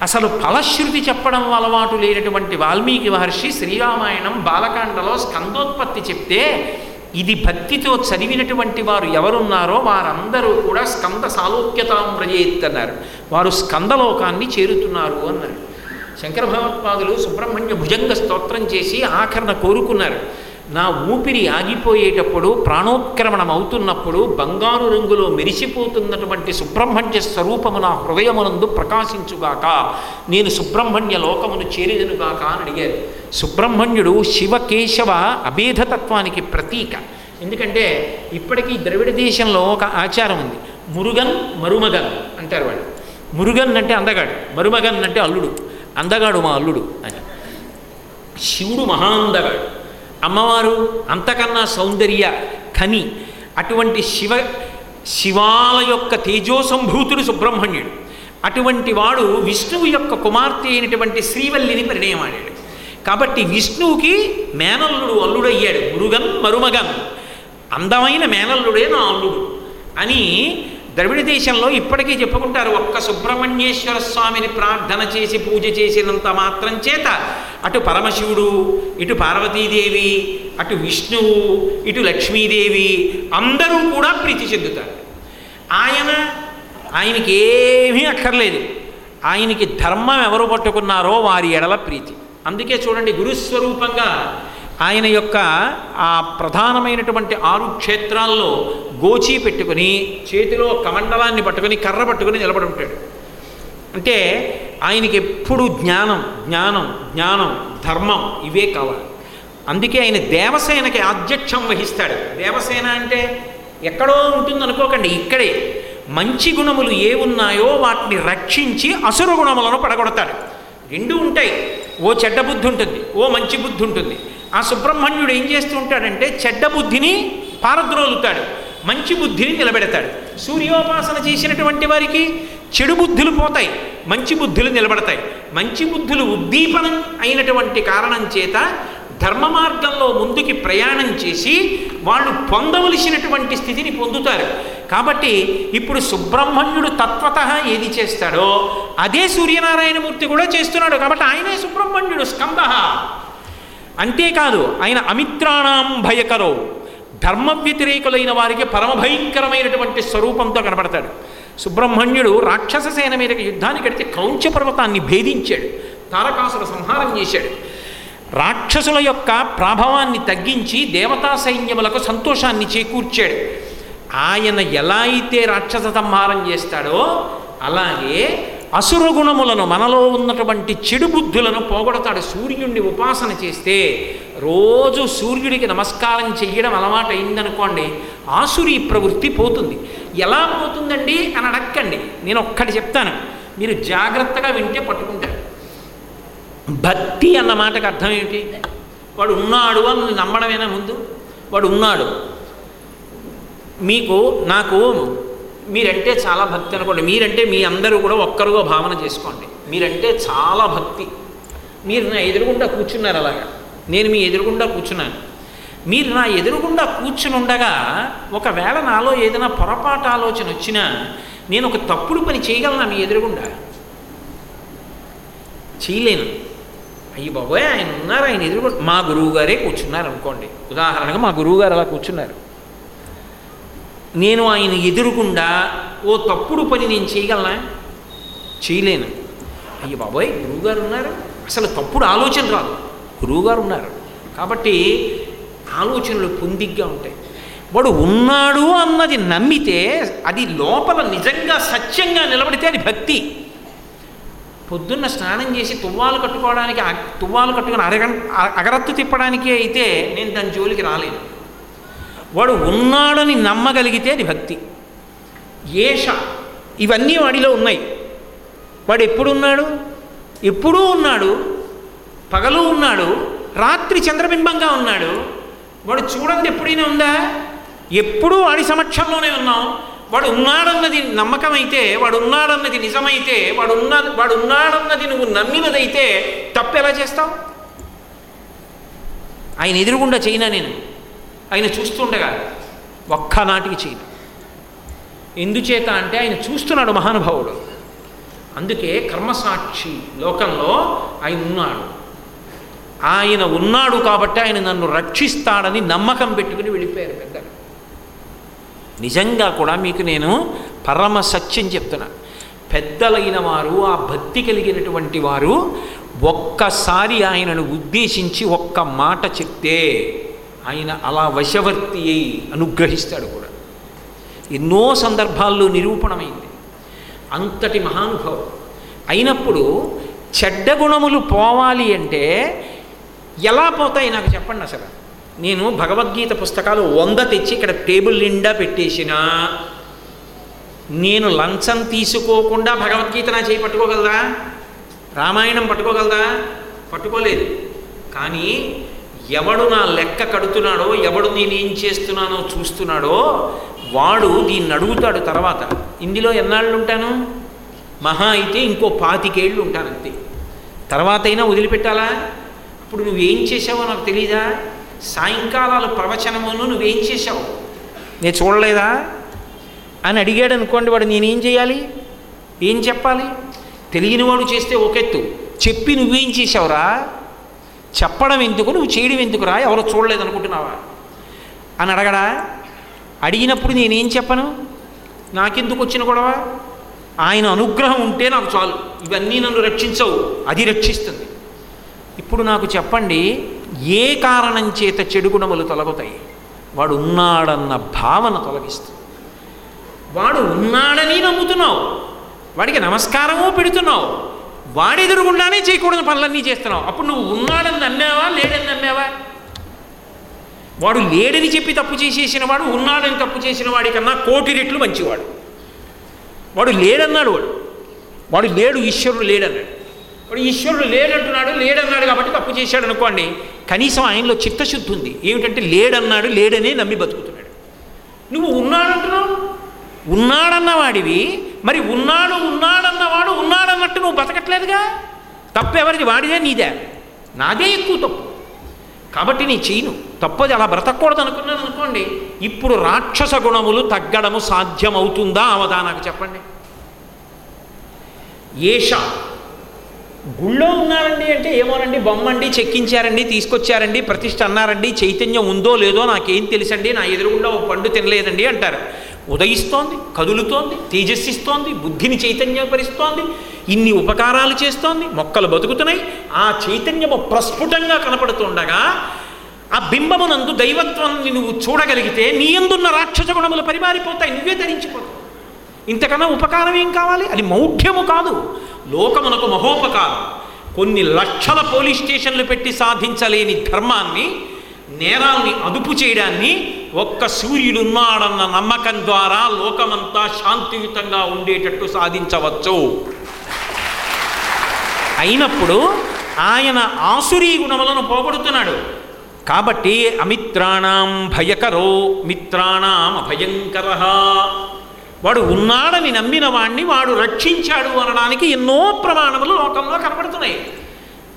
అసలు ఫలశ్రుతి చెప్పడం అలవాటు లేనటువంటి వాల్మీకి మహర్షి శ్రీరామాయణం బాలకాండలో స్కందోత్పత్తి చెప్తే ఇది భక్తితో చదివినటువంటి వారు ఎవరున్నారో వారందరూ కూడా స్కంద సాలోక్యతాం వ్రజేత్ అన్నారు. వారు స్కందలోకాన్ని చేరుతున్నారు అన్నారు. శంకర భగవత్పాదులు సుబ్రహ్మణ్య భుజంగ స్తోత్రం చేసి ఆఖరణ కోరుకున్నారు. నా ఊపిరి ఆగిపోయేటప్పుడు ప్రాణోత్క్రమణం అవుతున్నప్పుడు బంగారు రంగులో మెరిసిపోతున్నటువంటి సుబ్రహ్మణ్య స్వరూపము నా హృదయమునందు ప్రకాశించుగాక. నేను సుబ్రహ్మణ్య లోకమును చేరిదనుగాక అని అడిగారు. సుబ్రహ్మణ్యుడు శివకేశవ అభేధతత్వానికి ప్రతీక. ఎందుకంటే ఇప్పటికీ ద్రవిడ దేశంలో ఒక ఆచారం ఉంది. మురుగన్ మరుమగన్ అంటారు వాళ్ళు. మురుగన్ అంటే అందగాడు మరుమగన్ అంటే అల్లుడు. అందగాడు మా అల్లుడు అని. శివుడు మహాందగాడు. అమ్మవారు అంతకన్నా సౌందర్య ఖని అటువంటి శివ శివాల యొక్క తేజోసంభూతుడు సుబ్రహ్మణ్యుడు. అటువంటి వాడు విష్ణువు యొక్క కుమార్తె అయినటువంటి శ్రీవల్లిని పరిణయమాడాడు. కాబట్టి విష్ణువుకి మేనల్లుడు అల్లుడయ్యాడు. మురుగన్ మరుమగన్. అందమైన మేనల్లుడే నా అల్లుడు అని ద్రవిడ దేశంలో ఇప్పటికీ చెప్పుకుంటారు ఒక్క సుబ్రహ్మణ్యేశ్వర స్వామిని ప్రార్థన చేసి పూజ చేసినంత మాత్రం చేత అటు పరమశివుడు ఇటు పార్వతీదేవి అటు విష్ణువు ఇటు లక్ష్మీదేవి అందరూ కూడా ప్రీతి చెందుతారు. ఆయన ఆయనకి ఏమీ అక్కర్లేదు. ఆయనకి ధర్మం ఎవరు పట్టుకున్నారో వారి ఎడల ప్రీతి. అందుకే చూడండి గురుస్వరూపంగా ఆయన యొక్క ఆ ప్రధానమైనటువంటి ఆరు క్షేత్రాల్లో గోచి పెట్టుకుని చేతిలో కమండలాన్ని పట్టుకుని కర్ర పట్టుకుని నిలబడి ఉంటాడు. అంటే ఆయనకి ఎప్పుడు జ్ఞానం జ్ఞానం జ్ఞానం ధర్మం ఇవే కావాలి. అందుకే ఆయన దేవసేనకి ఆధ్యక్షం వహిస్తాడు. దేవసేన అంటే ఎక్కడో ఉంటుంది అనుకోకండి ఇక్కడే. మంచి గుణములు ఏ ఉన్నాయో వాటిని రక్షించి అసుర గుణములను పడగొడతాడు. రెండు ఉంటాయి. ఓ చెడ్డ బుద్ధి ఉంటుంది ఓ మంచి బుద్ధి ఉంటుంది. ఆ సుబ్రహ్మణ్యుడు ఏం చేస్తూ ఉంటాడంటే చెడ్డ బుద్ధిని పారద్రోలుతాడు. మంచి బుద్ధిని నిలబెడతాడు. సూర్యోపాసన చేసినటువంటి వారికి చెడు బుద్ధులు పోతాయి మంచి బుద్ధులు నిలబడతాయి. మంచి బుద్ధులు ఉద్దీపనం అయినటువంటి కారణం చేత ధర్మ మార్గంలో ముందుకి ప్రయాణం చేసి వాళ్ళు పొందవలసినటువంటి స్థితిని పొందుతారు. కాబట్టి ఇప్పుడు సుబ్రహ్మణ్యుడు తత్వత ఏది చేస్తాడో అదే సూర్యనారాయణమూర్తి కూడా చేస్తున్నాడు. కాబట్టి ఆయనే సుబ్రహ్మణ్యుడు స్కంద. అంతేకాదు ఆయన అమిత్రాణం భయకరో. ధర్మ వ్యతిరేకులైన వారికి పరమభయంకరమైనటువంటి స్వరూపంతో కనపడతాడు. సుబ్రహ్మణ్యుడు రాక్షస సేన మీదకి యుద్ధానికి కడితే క్రౌంచ పర్వతాన్ని భేదించాడు. తారకాసుల సంహారం చేశాడు. రాక్షసుల యొక్క ప్రాభవాన్ని తగ్గించి దేవతా సైన్యములకు సంతోషాన్ని చేకూర్చాడు. ఆయన ఎలా అయితే రాక్షస సంహారం చేస్తాడో అలాగే అసురగుణములను మనలో ఉన్నటువంటి చెడు బుద్ధులను పోగొడతాడు సూర్యుడిని ఉపాసన చేస్తే రోజు సూర్యుడికి నమస్కారం చెయ్యడం అలవాటు అయిందనుకోండి ఆసురి ప్రవృత్తి పోతుంది. ఎలా పోతుందండి? అని అడక్కండి. నేను ఒక్కటి చెప్తాను. మీరు జాగ్రత్తగా వింటే పట్టుకుంటారు. భక్తి అన్న మాటకు అర్థం ఏమిటి? వాడు ఉన్నాడు అని నమ్మడమేనా ముందు? వాడు ఉన్నాడు. మీకు నాకు మీరంటే చాలా భక్తి అనుకోండి. మీరంటే మీ అందరూ కూడా ఒక్కరుగా భావన చేసుకోండి. మీరంటే చాలా భక్తి. మీరు నా ఎదురుగుండా కూర్చున్నారు అలాగా. నేను మీ ఎదురుగుండా కూర్చున్నాను. మీరు నా ఎదురుగుండా కూర్చుని ఉండగా ఒకవేళ నాలో ఏదైనా పొరపాటు ఆలోచన వచ్చినా నేను ఒక తప్పుడు పని చేయగలను మీ ఎదురుగుండా? చేయలేను. అయ్యి బాబోయ్ ఆయన ఉన్నారు ఆయన ఎదురు మా గురువు గారే కూర్చున్నారు అనుకోండి ఉదాహరణగా మా గురువుగారు అలా కూర్చున్నారు. నేను ఆయన ఎదురుకుండా ఓ తప్పుడు పని నేను చేయగలనా? చేయలేను. అయ్యి బాబోయ్ గురువుగారు ఉన్నారు? అసలు తప్పుడు ఆలోచన రాదు. గురువుగారు ఉన్నారు. కాబట్టి ఆలోచనలు పొందిగ్గా ఉంటాయి. వాడు ఉన్నాడు అన్నది నమ్మితే అది లోపల నిజంగా సత్యంగా నిలబడితే అది భక్తి. పొద్దున్న స్నానం చేసి తువ్వాలు కట్టుకోవడానికి తువ్వాలు కట్టుకుని అరగ అ- అగరత్తు తిప్పడానికి అయితే నేను దాని జోలికి రాలేను. వాడు ఉన్నాడని నమ్మగలిగితే అది భక్తి. ఏష ఇవన్నీ వాడిలో ఉన్నాయి. వాడు ఎప్పుడున్నాడు? ఎప్పుడూ ఉన్నాడు. పగలు ఉన్నాడు. రాత్రి చంద్రబింబంగా ఉన్నాడు. వాడు చూడండి ఎప్పుడైనా ఉందా? ఎప్పుడూ వాడి సమక్షంలోనే ఉన్నాం. వాడు ఉన్నాడన్నది నమ్మకం అయితే వాడు ఉన్నాడన్నది నిజమైతే వాడు ఉన్న వాడు ఉన్నాడన్నది నువ్వు నమ్మినదైతే తప్పు ఎలా చేస్తావు? ఆయన ఎదురుగుండా చేయనా నేను? ఆయన చూస్తుండగా ఒక్కనాటికి చేయదు ఎందుచేత అంటే ఆయన చూస్తున్నాడు మహానుభావుడు. అందుకే కర్మసాక్షి లోకంలో ఆయన ఉన్నాడు. ఆయన ఉన్నాడు కాబట్టి ఆయన నన్ను రక్షిస్తాడని నమ్మకం పెట్టుకుని వెళ్ళిపోయారు పెద్దలు. నిజంగా కూడా మీకు నేను పరమ సత్యం చెప్తున్నా. పెద్దలైన వారు ఆ భక్తి కలిగినటువంటి వారు ఒక్కసారి ఆయనను ఉద్దేశించి ఒక్క మాట చెప్తే ఆయన అలా వశవర్తి అయి అనుగ్రహిస్తాడు కూడా. ఎన్నో సందర్భాల్లో నిరూపణమైంది. అంతటి మహానుభావం అయినప్పుడు చెడ్డ గుణములు పోవాలి అంటే ఎలా పోతాయి నాకు చెప్పండి అసలు? నేను భగవద్గీత పుస్తకాలు వంద తెచ్చి ఇక్కడ టేబుల్ నిండా పెట్టేసినా నేను లంచం తీసుకోకుండా భగవద్గీత నా చేయి పట్టుకోగలదా? రామాయణం పట్టుకోగలదా? పట్టుకోలేదు. కానీ ఎవడు నా లెక్క కడుతున్నాడో ఎవడు నేనేం చేస్తున్నానో చూస్తున్నాడో వాడు దీన్ని అడుగుతాడు తర్వాత. ఇందులో ఎన్నాళ్ళు ఉంటాను మహా అయితే ఇంకో పాతికేళ్ళు ఉంటానంతే తర్వాత అయినా వదిలిపెట్టాలా? ఇప్పుడు నువ్వేం చేసావో నాకు తెలీదా? సాయంకాలాలు ప్రవచనమును నువ్వేం చేశావు? నేను చూడలేదా? అని అడిగాడు అనుకోండి వాడు నేనేం చేయాలి? ఏం చెప్పాలి? తెలియని వాడు చేస్తే ఒకెత్తు. చెప్పి నువ్వేం చేసావురా చెప్పడం ఎందుకు? నువ్వు చేయడం ఎందుకురా ఎవరో చూడలేదు అనుకుంటున్నావా? అని అడగడా? అడిగినప్పుడు నేనేం చెప్పను? నాకెందుకు వచ్చిన గొడవ? ఆయన అనుగ్రహం ఉంటే నాకు చాలు. ఇవన్నీ నన్ను రక్షించవు. అది రక్షిస్తుంది. ఇప్పుడు నాకు చెప్పండి ఏ కారణం చేత చెడు గుణములు తొలగుతాయి? వాడు ఉన్నాడన్న భావన తొలగిస్తుంది. వాడు ఉన్నాడని నమ్ముతున్నావు. వాడికి నమస్కారము పెడుతున్నావు. వాడెదురుగుండానే చేయకూడని పనులన్నీ చేస్తున్నావు. అప్పుడు నువ్వు ఉన్నాడని నమ్మావా లేడని నమ్మావా? వాడు లేడని చెప్పి తప్పు చేసేసిన వాడు ఉన్నాడని తప్పు చేసిన వాడి కన్నా కోటి రెట్లు మంచివాడు. వాడు లేడన్నాడు వాడు. వాడు లేడు ఈశ్వరుడు లేడన్నాడు. వాడు ఈశ్వరుడు లేడంటున్నాడు లేడన్నాడు కాబట్టి తప్పు చేశాడు అనుకోండి కనీసం ఆయనలో చిత్తశుద్ధి ఉంది. ఏమిటంటే లేడన్నాడు లేడనే నమ్మి బతుకుతున్నాడు. నువ్వు ఉన్నాడంటున్నావు? ఉన్నాడన్నవాడివి మరి ఉన్నాడు ఉన్నాడన్నవాడు ఉన్నాడన్నట్టు నువ్వు బతకట్లేదుగా? తప్పు ఎవరిది వాడిదే నీదే. నాదే ఎక్కువ తప్పు. కాబట్టి నీ చేయను తప్పది అలా బ్రతకూడదు అనుకున్నాను అనుకోండి. ఇప్పుడు రాక్షస గుణములు తగ్గడము సాధ్యమవుతుందా? అవదా నాకు చెప్పండి. ఏష గుళ్ళో ఉన్నారండి అంటే ఏమోనండి? బొమ్మండి చెక్కించారండి తీసుకొచ్చారండి ప్రతిష్ట అన్నారండి చైతన్యం ఉందో లేదో నాకేం తెలుసండి? నా ఎదురుగుండా ఓ పండు తినలేదండి అంటారు. ఉదయిస్తోంది కదులుతోంది తేజస్సిస్తోంది బుద్ధిని చైతన్యపరుస్తోంది ఇన్ని ఉపకారాలు చేస్తోంది మొక్కలు బతుకుతున్నాయి ఆ చైతన్యము ప్రస్ఫుటంగా కనపడుతుండగా ఆ బింబమునందు దైవత్వాన్ని నువ్వు చూడగలిగితే నీ ఎందున్న రాక్షస గుణములు పరిమారిపోతాయి నువ్వే ధరించిపోతావు. ఇంతకన్నా ఉపకారం ఏం కావాలి? అది మౌఢ్యము కాదు. లోకమునకు మహోపకారం. కొన్ని లక్షల పోలీస్ స్టేషన్లు పెట్టి సాధించలేని ధర్మాన్ని నేరాల్ని అదుపు చేయడాన్ని ఒక్క సూర్యుడున్నాడన్న నమ్మకం ద్వారా లోకమంతా శాంతియుతంగా ఉండేటట్టు సాధించవచ్చు. అయినప్పుడు ఆయన ఆసురీ గుణములను పోగొడుతున్నాడు. కాబట్టి అమిత్రాణం భయకరో మిత్రాణం అభయంకర. వాడు ఉన్నాడని నమ్మిన వాణ్ణి వాడు రక్షించాడు అనడానికి ఎన్నో ప్రమాణములు లోకంలో కనపడుతున్నాయి.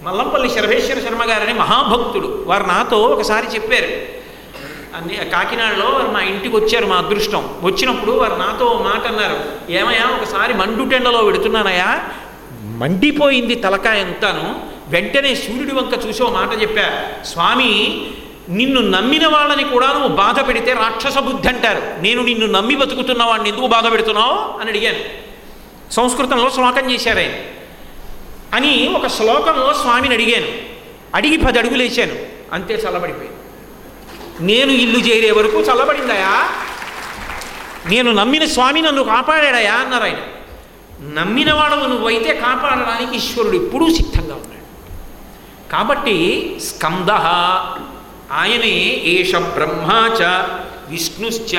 మల్లంపల్లి శర్వేశ్వర శర్మ గారని మహాభక్తుడు. వారు నాతో ఒకసారి చెప్పారు. అన్ని కాకినాడలో వారు మా ఇంటికి వచ్చారు మా అదృష్టం. వచ్చినప్పుడు వారు నాతో మాట అన్నారు. ఏమయ్యా ఒకసారి మండుటెండలో పెడుతున్నానయ్యా. మండిపోయింది తలకాయ అంతాను. వెంటనే సూర్యుడి వంక చూసి ఓ మాట చెప్పా. స్వామి నిన్ను నమ్మిన వాళ్ళని కూడా నువ్వు బాధ పెడితే రాక్షస బుద్ధి అంటారు. నేను నిన్ను నమ్మి బతుకుతున్న వాడిని ఎందుకు బాధ పెడుతున్నావు? అని అడిగాను. సంస్కృతంలో శ్లోకం చేశారు ఆయన. అని ఒక శ్లోకంలో స్వామిని అడిగాను. అడిగి పది అడుగులు వేసాను అంతే చల్లబడిపోయింది. నేను ఇల్లు చేరే వరకు చల్లబడిందయా? నేను నమ్మిన స్వామి నన్ను కాపాడాడయా? అన్నారు ఆయన. నమ్మిన వాడవు నువ్వైతే కాపాడడానికి ఈశ్వరుడు ఎప్పుడూ సిద్ధంగా ఉన్నాడు. కాబట్టి స్కంద ఆయనే ఏష బ్రహ్మాచ విష్ణుశ్చ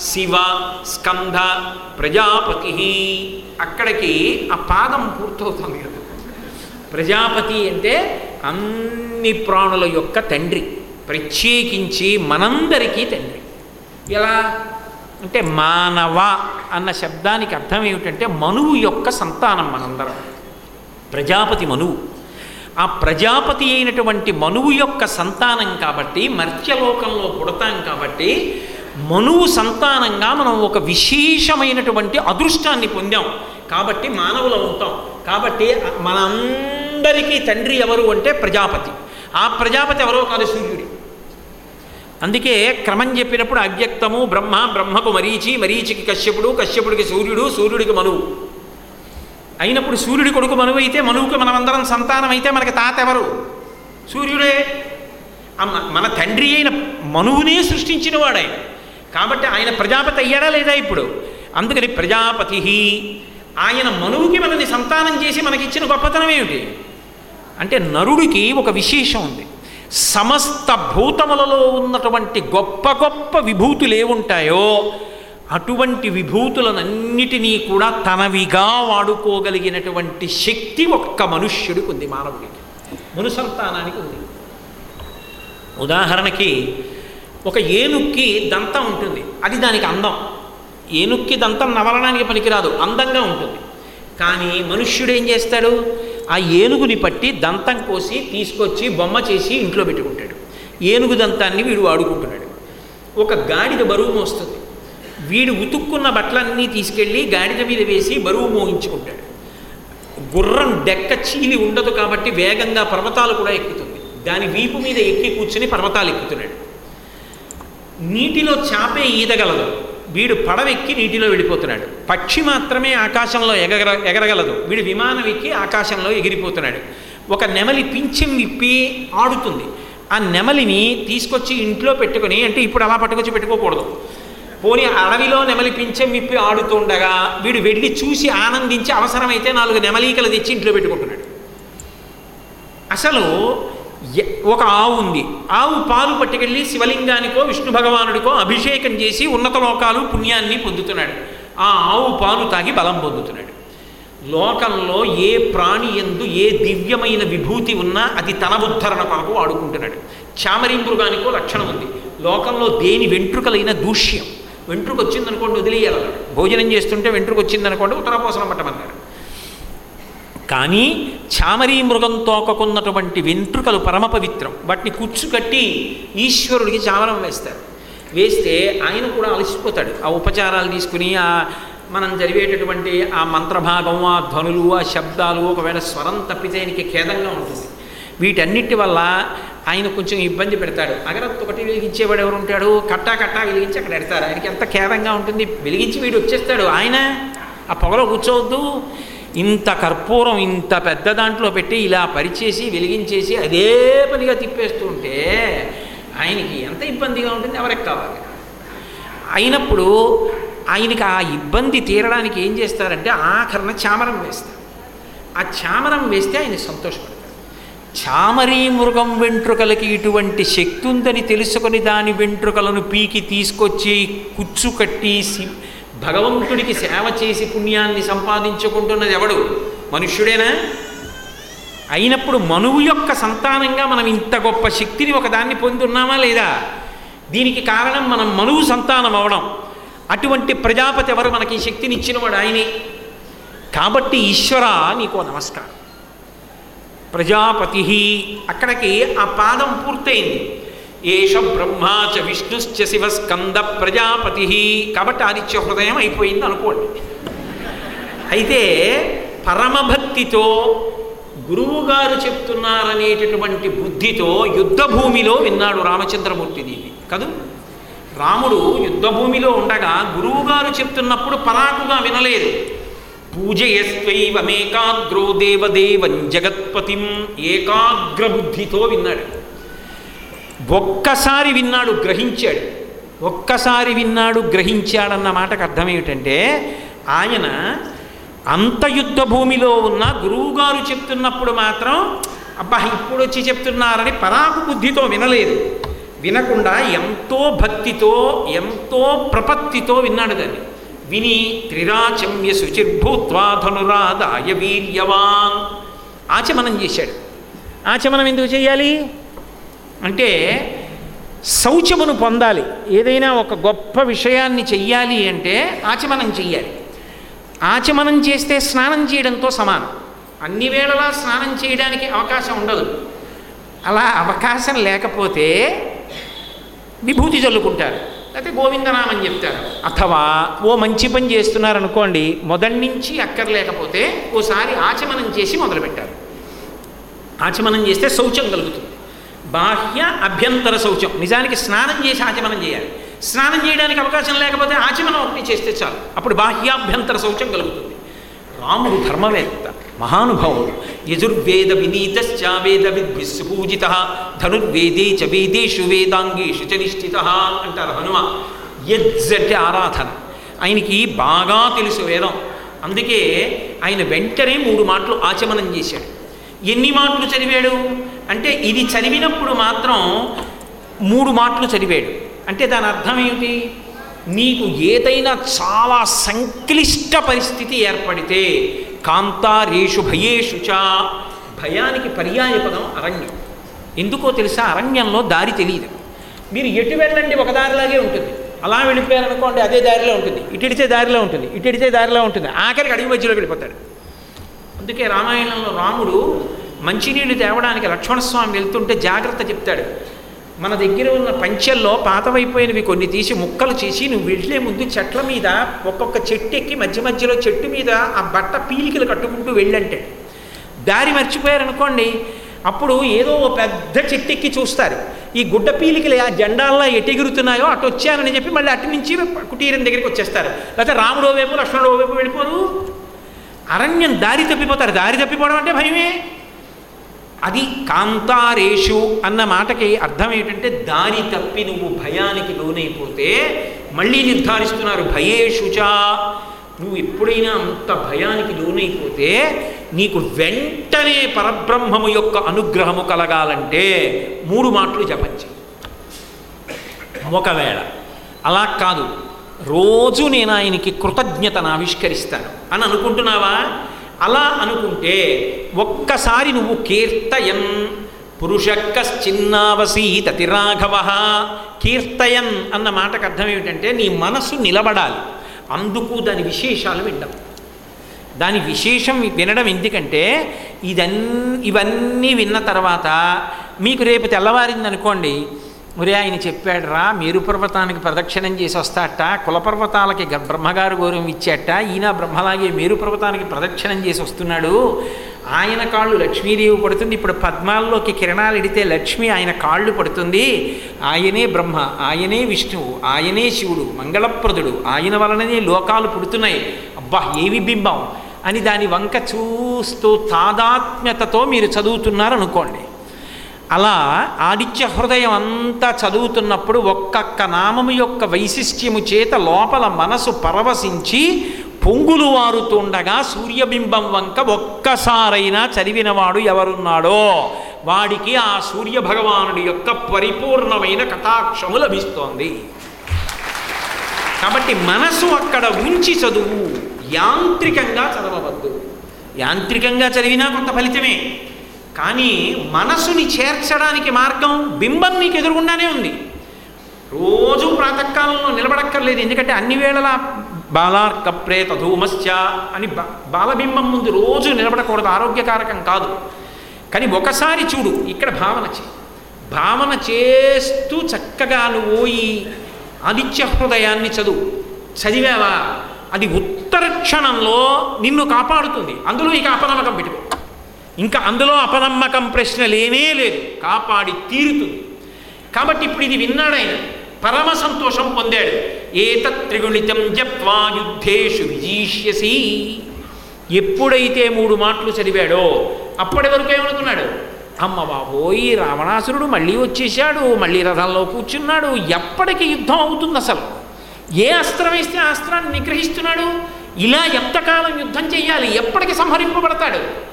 శివ స్కంద ప్రజాపతి. అక్కడికి ఆ పాదం పూర్తవుతుంది కదా. ప్రజాపతి అంటే అన్ని ప్రాణుల యొక్క తండ్రి. ప్రత్యేకించి మనందరికీ తండ్రి. ఎలా? అంటే మానవ అన్న శబ్దానికి అర్థం ఏమిటంటే మనువు యొక్క సంతానం మనందరం. ప్రజాపతి మనువు. ఆ ప్రజాపతి అయినటువంటి మనువు యొక్క సంతానం కాబట్టి మర్త్యలోకంలో పుడతాం కాబట్టి మనువు సంతానంగా మనం ఒక విశేషమైనటువంటి అదృష్టాన్ని పొందాం. కాబట్టి మానవులు ఉంటాం కాబట్టి మనందరికీ తండ్రి ఎవరు అంటే ప్రజాపతి. ఆ ప్రజాపతి ఎవరో కాదు సూర్యుడు. అందుకే క్రమం చెప్పినప్పుడు అవ్యక్తము బ్రహ్మ బ్రహ్మకు మరీచి మరీచికి కశ్యపుడు కశ్యపుడికి సూర్యుడు సూర్యుడికి మనువు. అయినప్పుడు సూర్యుడి కొడుకు మనువు అయితే మనువుకి మనమందరం సంతానం అయితే మనకి తాత ఎవరు? సూర్యుడే. మన తండ్రి అయిన మనువునే సృష్టించిన కాబట్టి ఆయన ప్రజాపతి అయ్యాడా లేదా ఇప్పుడు? అందుకని ప్రజాపతి ఆయన మనువుకి మనని సంతానం చేసి మనకిచ్చిన గొప్పతనం ఏమిటి? అంటే నరుడికి ఒక విశేషం ఉంది. సమస్త భూతములలో ఉన్నటువంటి గొప్ప గొప్ప విభూతులు ఏముంటాయో అటువంటి విభూతులనన్నిటినీ కూడా తనవిగా వాడుకోగలిగినటువంటి శక్తి ఒక్క మనుష్యుడికి ఉంది మానవుడికి. మనుసంతానానికి ఉంది. ఉదాహరణకి ఒక ఏనుక్కి దంతం ఉంటుంది. అది దానికి అందం. ఏనుక్కి దంతం నవలడానికి పనికిరాదు అందంగా ఉంటుంది. కానీ మనుష్యుడు ఏం చేస్తాడు? ఆ ఏనుగుని పట్టి దంతం కోసి తీసుకొచ్చి బొమ్మ చేసి ఇంట్లో పెట్టుకుంటాడు. ఏనుగు దంతాన్ని వీడు వాడుకుంటున్నాడు. ఒక గాడిద బరువు మోస్తుంది. వీడు ఉతుక్కున్న బట్టలన్నీ తీసుకెళ్ళి గాడిద మీద వేసి బరువు మోగించుకుంటాడు గుర్రం డెక్క చీలి ఉండదు కాబట్టి వేగంగా పర్వతాలు కూడా ఎక్కుతుంది. దాని వీపు మీద ఎక్కి కూర్చుని పర్వతాలు ఎక్కుతున్నాడు. నీటిలో చాపే ఈదగలదు. వీడు పడవెక్కి నీటిలో వెళ్ళిపోతున్నాడు పక్షి మాత్రమే ఆకాశంలో ఎగర ఎగరగలదు. వీడు విమానం ఎక్కి ఆకాశంలో ఎగిరిపోతున్నాడు. ఒక నెమలి పింఛం విప్పి ఆడుతుంది. ఆ నెమలిని తీసుకొచ్చి ఇంట్లో పెట్టుకుని అంటే ఇప్పుడు అలా పట్టుకొచ్చి పెట్టుకోకూడదు. పోనీ అడవిలో నెమలి పింఛం విప్పి ఆడుతుండగా వీడు వెళ్ళి చూసి ఆనందించి అవసరమైతే నాలుగు నెమలీకలు తెచ్చి ఇంట్లో పెట్టుకుంటున్నాడు. అసలు ఒక ఆవు ఉంది. ఆవు పాలు పట్టుకెళ్ళి శివలింగానికో విష్ణు భగవానుడికో అభిషేకం చేసి ఉన్నత లోకాలు పుణ్యాన్ని పొందుతున్నాడు. ఆ ఆవు పాలు తాగి బలం పొందుతున్నాడు. లోకంలో ఏ ప్రాణి ఎందు ఏ దివ్యమైన విభూతి ఉన్నా అది తన ఉద్ధరణ కొరకు వాడుకుంటున్నాడు. చామరి మృగానికో లక్షణం ఉంది. లోకంలో దేని వెంట్రుకలైన దూష్యం. వెంట్రుకొచ్చిందనుకోండి వదిలేయాలన్నాడు. భోజనం చేస్తుంటే వెంట్రుకొచ్చిందనుకోండి ఉత్తరపోసనం పట్టమన్నాడు. కానీ చామరీ మృగం తోకకున్నటువంటి వెంట్రుకలు పరమ పవిత్రం. వాటిని కుచ్చుకట్టి ఈశ్వరుడికి చామరం వేస్తారు. వేస్తే ఆయన కూడా అలసిపోతాడు. ఆ ఉపచారాలు తీసుకుని ఆ మనం జరిగేటటువంటి ఆ మంత్రభాగం ఆ ధ్వనులు ఆ శబ్దాలు ఒకవేళ స్వరం తప్పితే ఆయనకి ఖేదంగా ఉంటుంది. వీటన్నిటి వల్ల ఆయన కొంచెం ఇబ్బంది పెడతాడు. అగరత్తు ఒకటి వెలిగించేవాడు ఎవరు ఉంటాడు? కట్టా కట్టా వెలిగించి అక్కడ పెడతారు. ఆయనకి ఎంత ఖేదంగా ఉంటుంది? వెలిగించి వీడు వచ్చేస్తాడు. ఆయన ఆ పొగలో కూర్చోవద్దు. ఇంత కర్పూరం ఇంత పెద్ద దాంట్లో పెట్టి ఇలా పరిచేసి వెలిగించేసి అదే పనిగా తిప్పేస్తూ ఉంటే ఆయనకి ఎంత ఇబ్బందిగా ఉంటుంది ఎవరికి కావాలి? అయినప్పుడు ఆయనకి ఆ ఇబ్బంది తీరడానికి ఏం చేస్తారంటే ఆఖరణ చామరం వేస్తారు. ఆ చామరం వేస్తే ఆయన సంతోషపడతారు. చామరీ మృగం వెంట్రుకలకి ఇటువంటి శక్తి ఉందని తెలుసుకొని దాని వెంట్రుకలను పీకి తీసుకొచ్చి కుచ్చు కట్టి భగవంతుడికి సేవ చేసి పుణ్యాన్ని సంపాదించుకుంటున్నది ఎవడు? మనుష్యుడేనా? అయినప్పుడు మనువు యొక్క సంతానంగా మనం ఇంత గొప్ప శక్తిని ఒకదాన్ని పొందున్నామా లేదా? దీనికి కారణం మనం మనువు సంతానం అవడం. అటువంటి ప్రజాపతి ఎవరు? మనకి ఈ శక్తిని ఇచ్చినవాడు ఆయనే. కాబట్టి ఈశ్వర నీకో నమస్కారం. ప్రజాపతి అక్కడికి ఆ పాదం పూర్తయింది. ఏష బ్రహ్మా చ విష్ణుశ్చ శివ స్కంద ప్రజాపతి. కాబట్టి ఆదిత్య హృదయం అయిపోయింది అనుకోండి. అయితే పరమభక్తితో గురువుగారు చెప్తున్నారనేటటువంటి బుద్ధితో యుద్ధభూమిలో విన్నాడు రామచంద్రమూర్తి దీన్ని కదూ? రాముడు యుద్ధభూమిలో ఉండగా గురువుగారు చెప్తున్నప్పుడు పరాకుగా వినలేదు. పూజయస్వైవమేకాగ్రో దేవదేవం జగత్పతిం ఏకాగ్రబుద్ధితో విన్నాడు. ఒక్కసారి విన్నాడు గ్రహించాడు. ఒక్కసారి విన్నాడు గ్రహించాడన్న మాటకు అర్థం ఏమిటంటే ఆయన అంత యుద్ధ భూమిలో ఉన్న గురువుగారు చెప్తున్నప్పుడు మాత్రం అబ్బా ఇప్పుడు వచ్చి చెప్తున్నారని పరాకు బుద్ధితో వినలేదు. వినకుండా ఎంతో భక్తితో ఎంతో ప్రపత్తితో విన్నాడు దాన్ని. విని త్రిరాచమ్య శుచిర్భూత్వా ధనురాదాయ వీర్యవాన్. ఆచమనం చేశాడు. ఆచమనం ఎందుకు చేయాలి? అంటే శౌచమును పొందాలి. ఏదైనా ఒక గొప్ప విషయాన్ని చెయ్యాలి అంటే ఆచమనం చెయ్యాలి. ఆచమనం చేస్తే స్నానం చేయడంతో సమానం. అన్ని వేళలా స్నానం చేయడానికి అవకాశం ఉండదు. అలా అవకాశం లేకపోతే విభూతి చల్లుకుంటారు లేకపోతే గోవిందనామని చెప్తారు. అథవా ఓ మంచి పని చేస్తున్నారనుకోండి మొదటి నుంచి అక్కర్లేకపోతే ఓసారి ఆచమనం చేసి మొదలుపెట్టారు. ఆచమనం చేస్తే శౌచం కలుగుతుంది. బాహ్య అభ్యంతర శౌచం. నిజానికి స్నానం చేసి ఆచమనం చేయాలి. స్నానం చేయడానికి అవకాశం లేకపోతే ఆచమనం ఒకటి చేస్తే చాలు. అప్పుడు బాహ్యాభ్యంతర శౌచం కలుగుతుంది. రాముడు ధర్మవేత్త మహానుభావుడు యజుర్వేద వినీతశ్చావేద విద్భిస్సు పూజిత ధనుర్వేదే చ వేదేషు వేదాంగేషు చ నిష్ఠిత అంటారు హనుమ. యజ్జ్ ఆరాధన. ఆయనకి బాగా తెలుసు వేదం. అందుకే ఆయన వెంటనే మూడు మాటలు ఆచమనం చేశాడు. ఎన్ని మాటలు చదివాడు? అంటే ఇది చదివినప్పుడు మాత్రం మూడు మాటలు చదివాడు. అంటే దాని అర్థం ఏమిటి? నీకు ఏదైనా చాలా సంక్లిష్ట పరిస్థితి ఏర్పడితే కాంతారేషు భయేషు చ భయానికి పర్యాయ పదం అరణ్యం. ఎందుకో తెలుసా? అరణ్యంలో దారి తెలియదు. మీరు ఎటు వెళ్ళండి ఒక దారిలాగే ఉంటుంది. అలా వెళ్ళిపోయారనుకోండి అదే దారిలో ఉంటుంది. ఇటుడితే దారిలో ఉంటుంది. ఇటుడితే దారిలో ఉంటుంది. ఆఖరికి అడవి మధ్యలోకి వెళ్ళిపోతాడు. అందుకే రామాయణంలో రాముడు మంచినీళ్ళు తేవడానికి లక్ష్మణస్వామి వెళ్తుంటే జాగ్రత్త చెప్తాడు. మన దగ్గర ఉన్న పంచెల్లో పాతవైపోయినవి కొన్ని తీసి ముక్కలు చేసి నువ్వు వెళ్ళే ముందు చెట్ల మీద ఒక్కొక్క చెట్టు ఎక్కి మధ్య మధ్యలో చెట్టు మీద ఆ బట్ట పీలికలు కట్టుకుంటూ వెళ్ళంటే. దారి మర్చిపోయారనుకోండి అప్పుడు ఏదో ఓ పెద్ద చెట్టు ఎక్కి చూస్తారు. ఈ గుడ్డ పీలికలు ఆ జెండాల్లో ఎటెగురుతున్నాయో అటు వచ్చానని చెప్పి మళ్ళీ అటు నుంచి కుటీరం దగ్గరికి వచ్చేస్తారు. లేకపోతే రాముడో వైపు లక్ష్మణుడో వైపు వెళ్ళిపోరు. అరణ్యం దారి తప్పిపోతారు. దారి తప్పిపోవడం అంటే భయమే. అది కాంతారేషు అన్న మాటకి అర్థం ఏంటంటే దారి తప్పి నువ్వు భయానికి లోనైపోతే మళ్ళీ నిర్ధారిస్తున్నారు భయేషుచా నువ్వు ఎప్పుడైనా అంత భయానికి లోనైపోతే నీకు వెంటనే పరబ్రహ్మము యొక్క అనుగ్రహము కలగాలంటే మూడు మాటలు జపించి. ఒకవేళ అలా కాదు రోజు నేను ఆయనకి కృతజ్ఞతను ఆవిష్కరిస్తాను అని అనుకుంటున్నావా? అలా అనుకుంటే ఒక్కసారి నువ్వు కీర్తయన్. పురుషక్కశ్చిన్నావసీతతి రాఘవ కీర్తయన్ అన్న మాటకు అర్థం ఏమిటంటే నీ మనసు నిలబడాలి. అందుకు దాని విశేషాలు వినడం. దాని విశేషం వినడం ఎందుకంటే ఇదన్ ఇవన్నీ విన్న తర్వాత మీకు రేపు తెల్లవారిందనుకోండి మరి ఆయన చెప్పాడు రా మేరు పర్వతానికి ప్రదక్షిణం చేసి వస్తాట కులపర్వతాలకి గ- బ్రహ్మగారు గౌరవం ఇచ్చాట ఈయన బ్రహ్మలాగే మేరు పర్వతానికి ప్రదక్షిణం చేసి వస్తున్నాడు. ఆయన కాళ్ళు లక్ష్మీదేవి పడుతుంది. ఇప్పుడు పద్మాల్లోకి కిరణాలు ఎడితే లక్ష్మి ఆయన కాళ్ళు పడుతుంది. ఆయనే బ్రహ్మ ఆయనే విష్ణువు ఆయనే శివుడు మంగళప్రదుడు ఆయన వలననే లోకాలు పుడుతున్నాయి. అబ్బా ఏవి బింబం అని దాని వంక చూస్తూ తాదాత్మ్యతతో మీరు చదువుతున్నారనుకోండి అలా ఆదిత్య హృదయం అంతా చదువుతున్నప్పుడు ఒక్కొక్క నామము యొక్క వైశిష్ట్యము చేత లోపల మనసు పరవశించి పొంగులు వారుతుండగా సూర్యబింబం వంక ఒక్కసారైనా చదివినవాడు ఎవరున్నాడో వాడికి ఆ సూర్య భగవానుడి యొక్క పరిపూర్ణమైన కటాక్షము లభిస్తోంది. కాబట్టి మనసు అక్కడ ఉంచి చదువు యాంత్రికంగా చదవవద్దు. యాంత్రికంగా చదివినా కొంత ఫలితమే. కానీ మనసుని చేర్చడానికి మార్గం బింబం నీకు ఎదురుగుండానే ఉంది. రోజు ప్రాతకాలంలో నిలబడక్కర్లేదు. ఎందుకంటే అన్ని వేళలా బాలార్క ప్రేత ధూమశ్చ అని బాలబింబం ముందు రోజు నిలబడకూడదు. ఆరోగ్యకారకం కాదు. కానీ ఒకసారి చూడు ఇక్కడ భావన చే భావన చేస్తూ చక్కగా నువ్వు ఈ ఆదిత్య హృదయాన్ని చదువు. చదివావా? అది ఉత్తర క్షణంలో నిన్ను కాపాడుతుంది. అందులో ఇక అపనమ్మకం పెట్టుకో. ఇంకా అందులో అపనమ్మకం ప్రశ్న లేనే లేదు. కాపాడి తీరుతుంది. కాబట్టి ఇప్పుడు ఇది విన్నాడాయన పరమ సంతోషం పొందాడు. ఏతత్ త్రిగుణితం జప్వా యుద్ధేషు విజీష్యసి. ఎప్పుడైతే మూడు మాటలు చదివాడో అప్పటి వరకు ఏమనుకున్నాడు? అమ్మ బాబోయి రావణాసురుడు మళ్ళీ వచ్చేసాడు మళ్ళీ రథంలో కూర్చున్నాడు. ఎప్పటికి యుద్ధం అవుతుంది అసలు? ఏ అస్త్రం వేస్తే ఆ అస్త్రాన్ని నిగ్రహిస్తున్నాడు? ఇలా ఎంతకాలం యుద్ధం చేయాలి? ఎప్పటికి సంహరింపబడతాడు?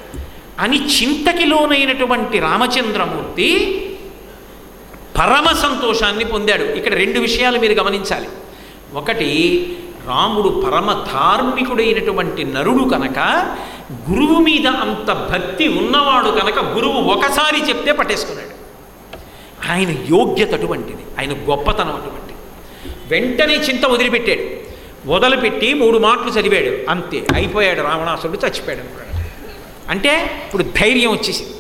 అని చింతకి లోనైనటువంటి రామచంద్రమూర్తి పరమ సంతోషాన్ని పొందాడు. ఇక్కడ రెండు విషయాలు మీరు గమనించాలి. ఒకటి రాముడు పరమ ధార్మికుడైనటువంటి నరుడు కనుక గురువు మీద అంత భక్తి ఉన్నవాడు కనుక గురువు ఒకసారి చెప్తే పట్టేసుకున్నాడు. ఆయన యోగ్యత అటువంటిది ఆయన గొప్పతనం అటువంటిది వెంటనే చింత వదిలిపెట్టాడు. వదిలిపెట్టి మూడు మాటలు చదివాడు. అంతే. అయిపోయాడు రావణాసురుడు చచ్చిపోయాడు అనుకున్నాడు. అంటే ఇప్పుడు ధైర్యం వచ్చేసింది.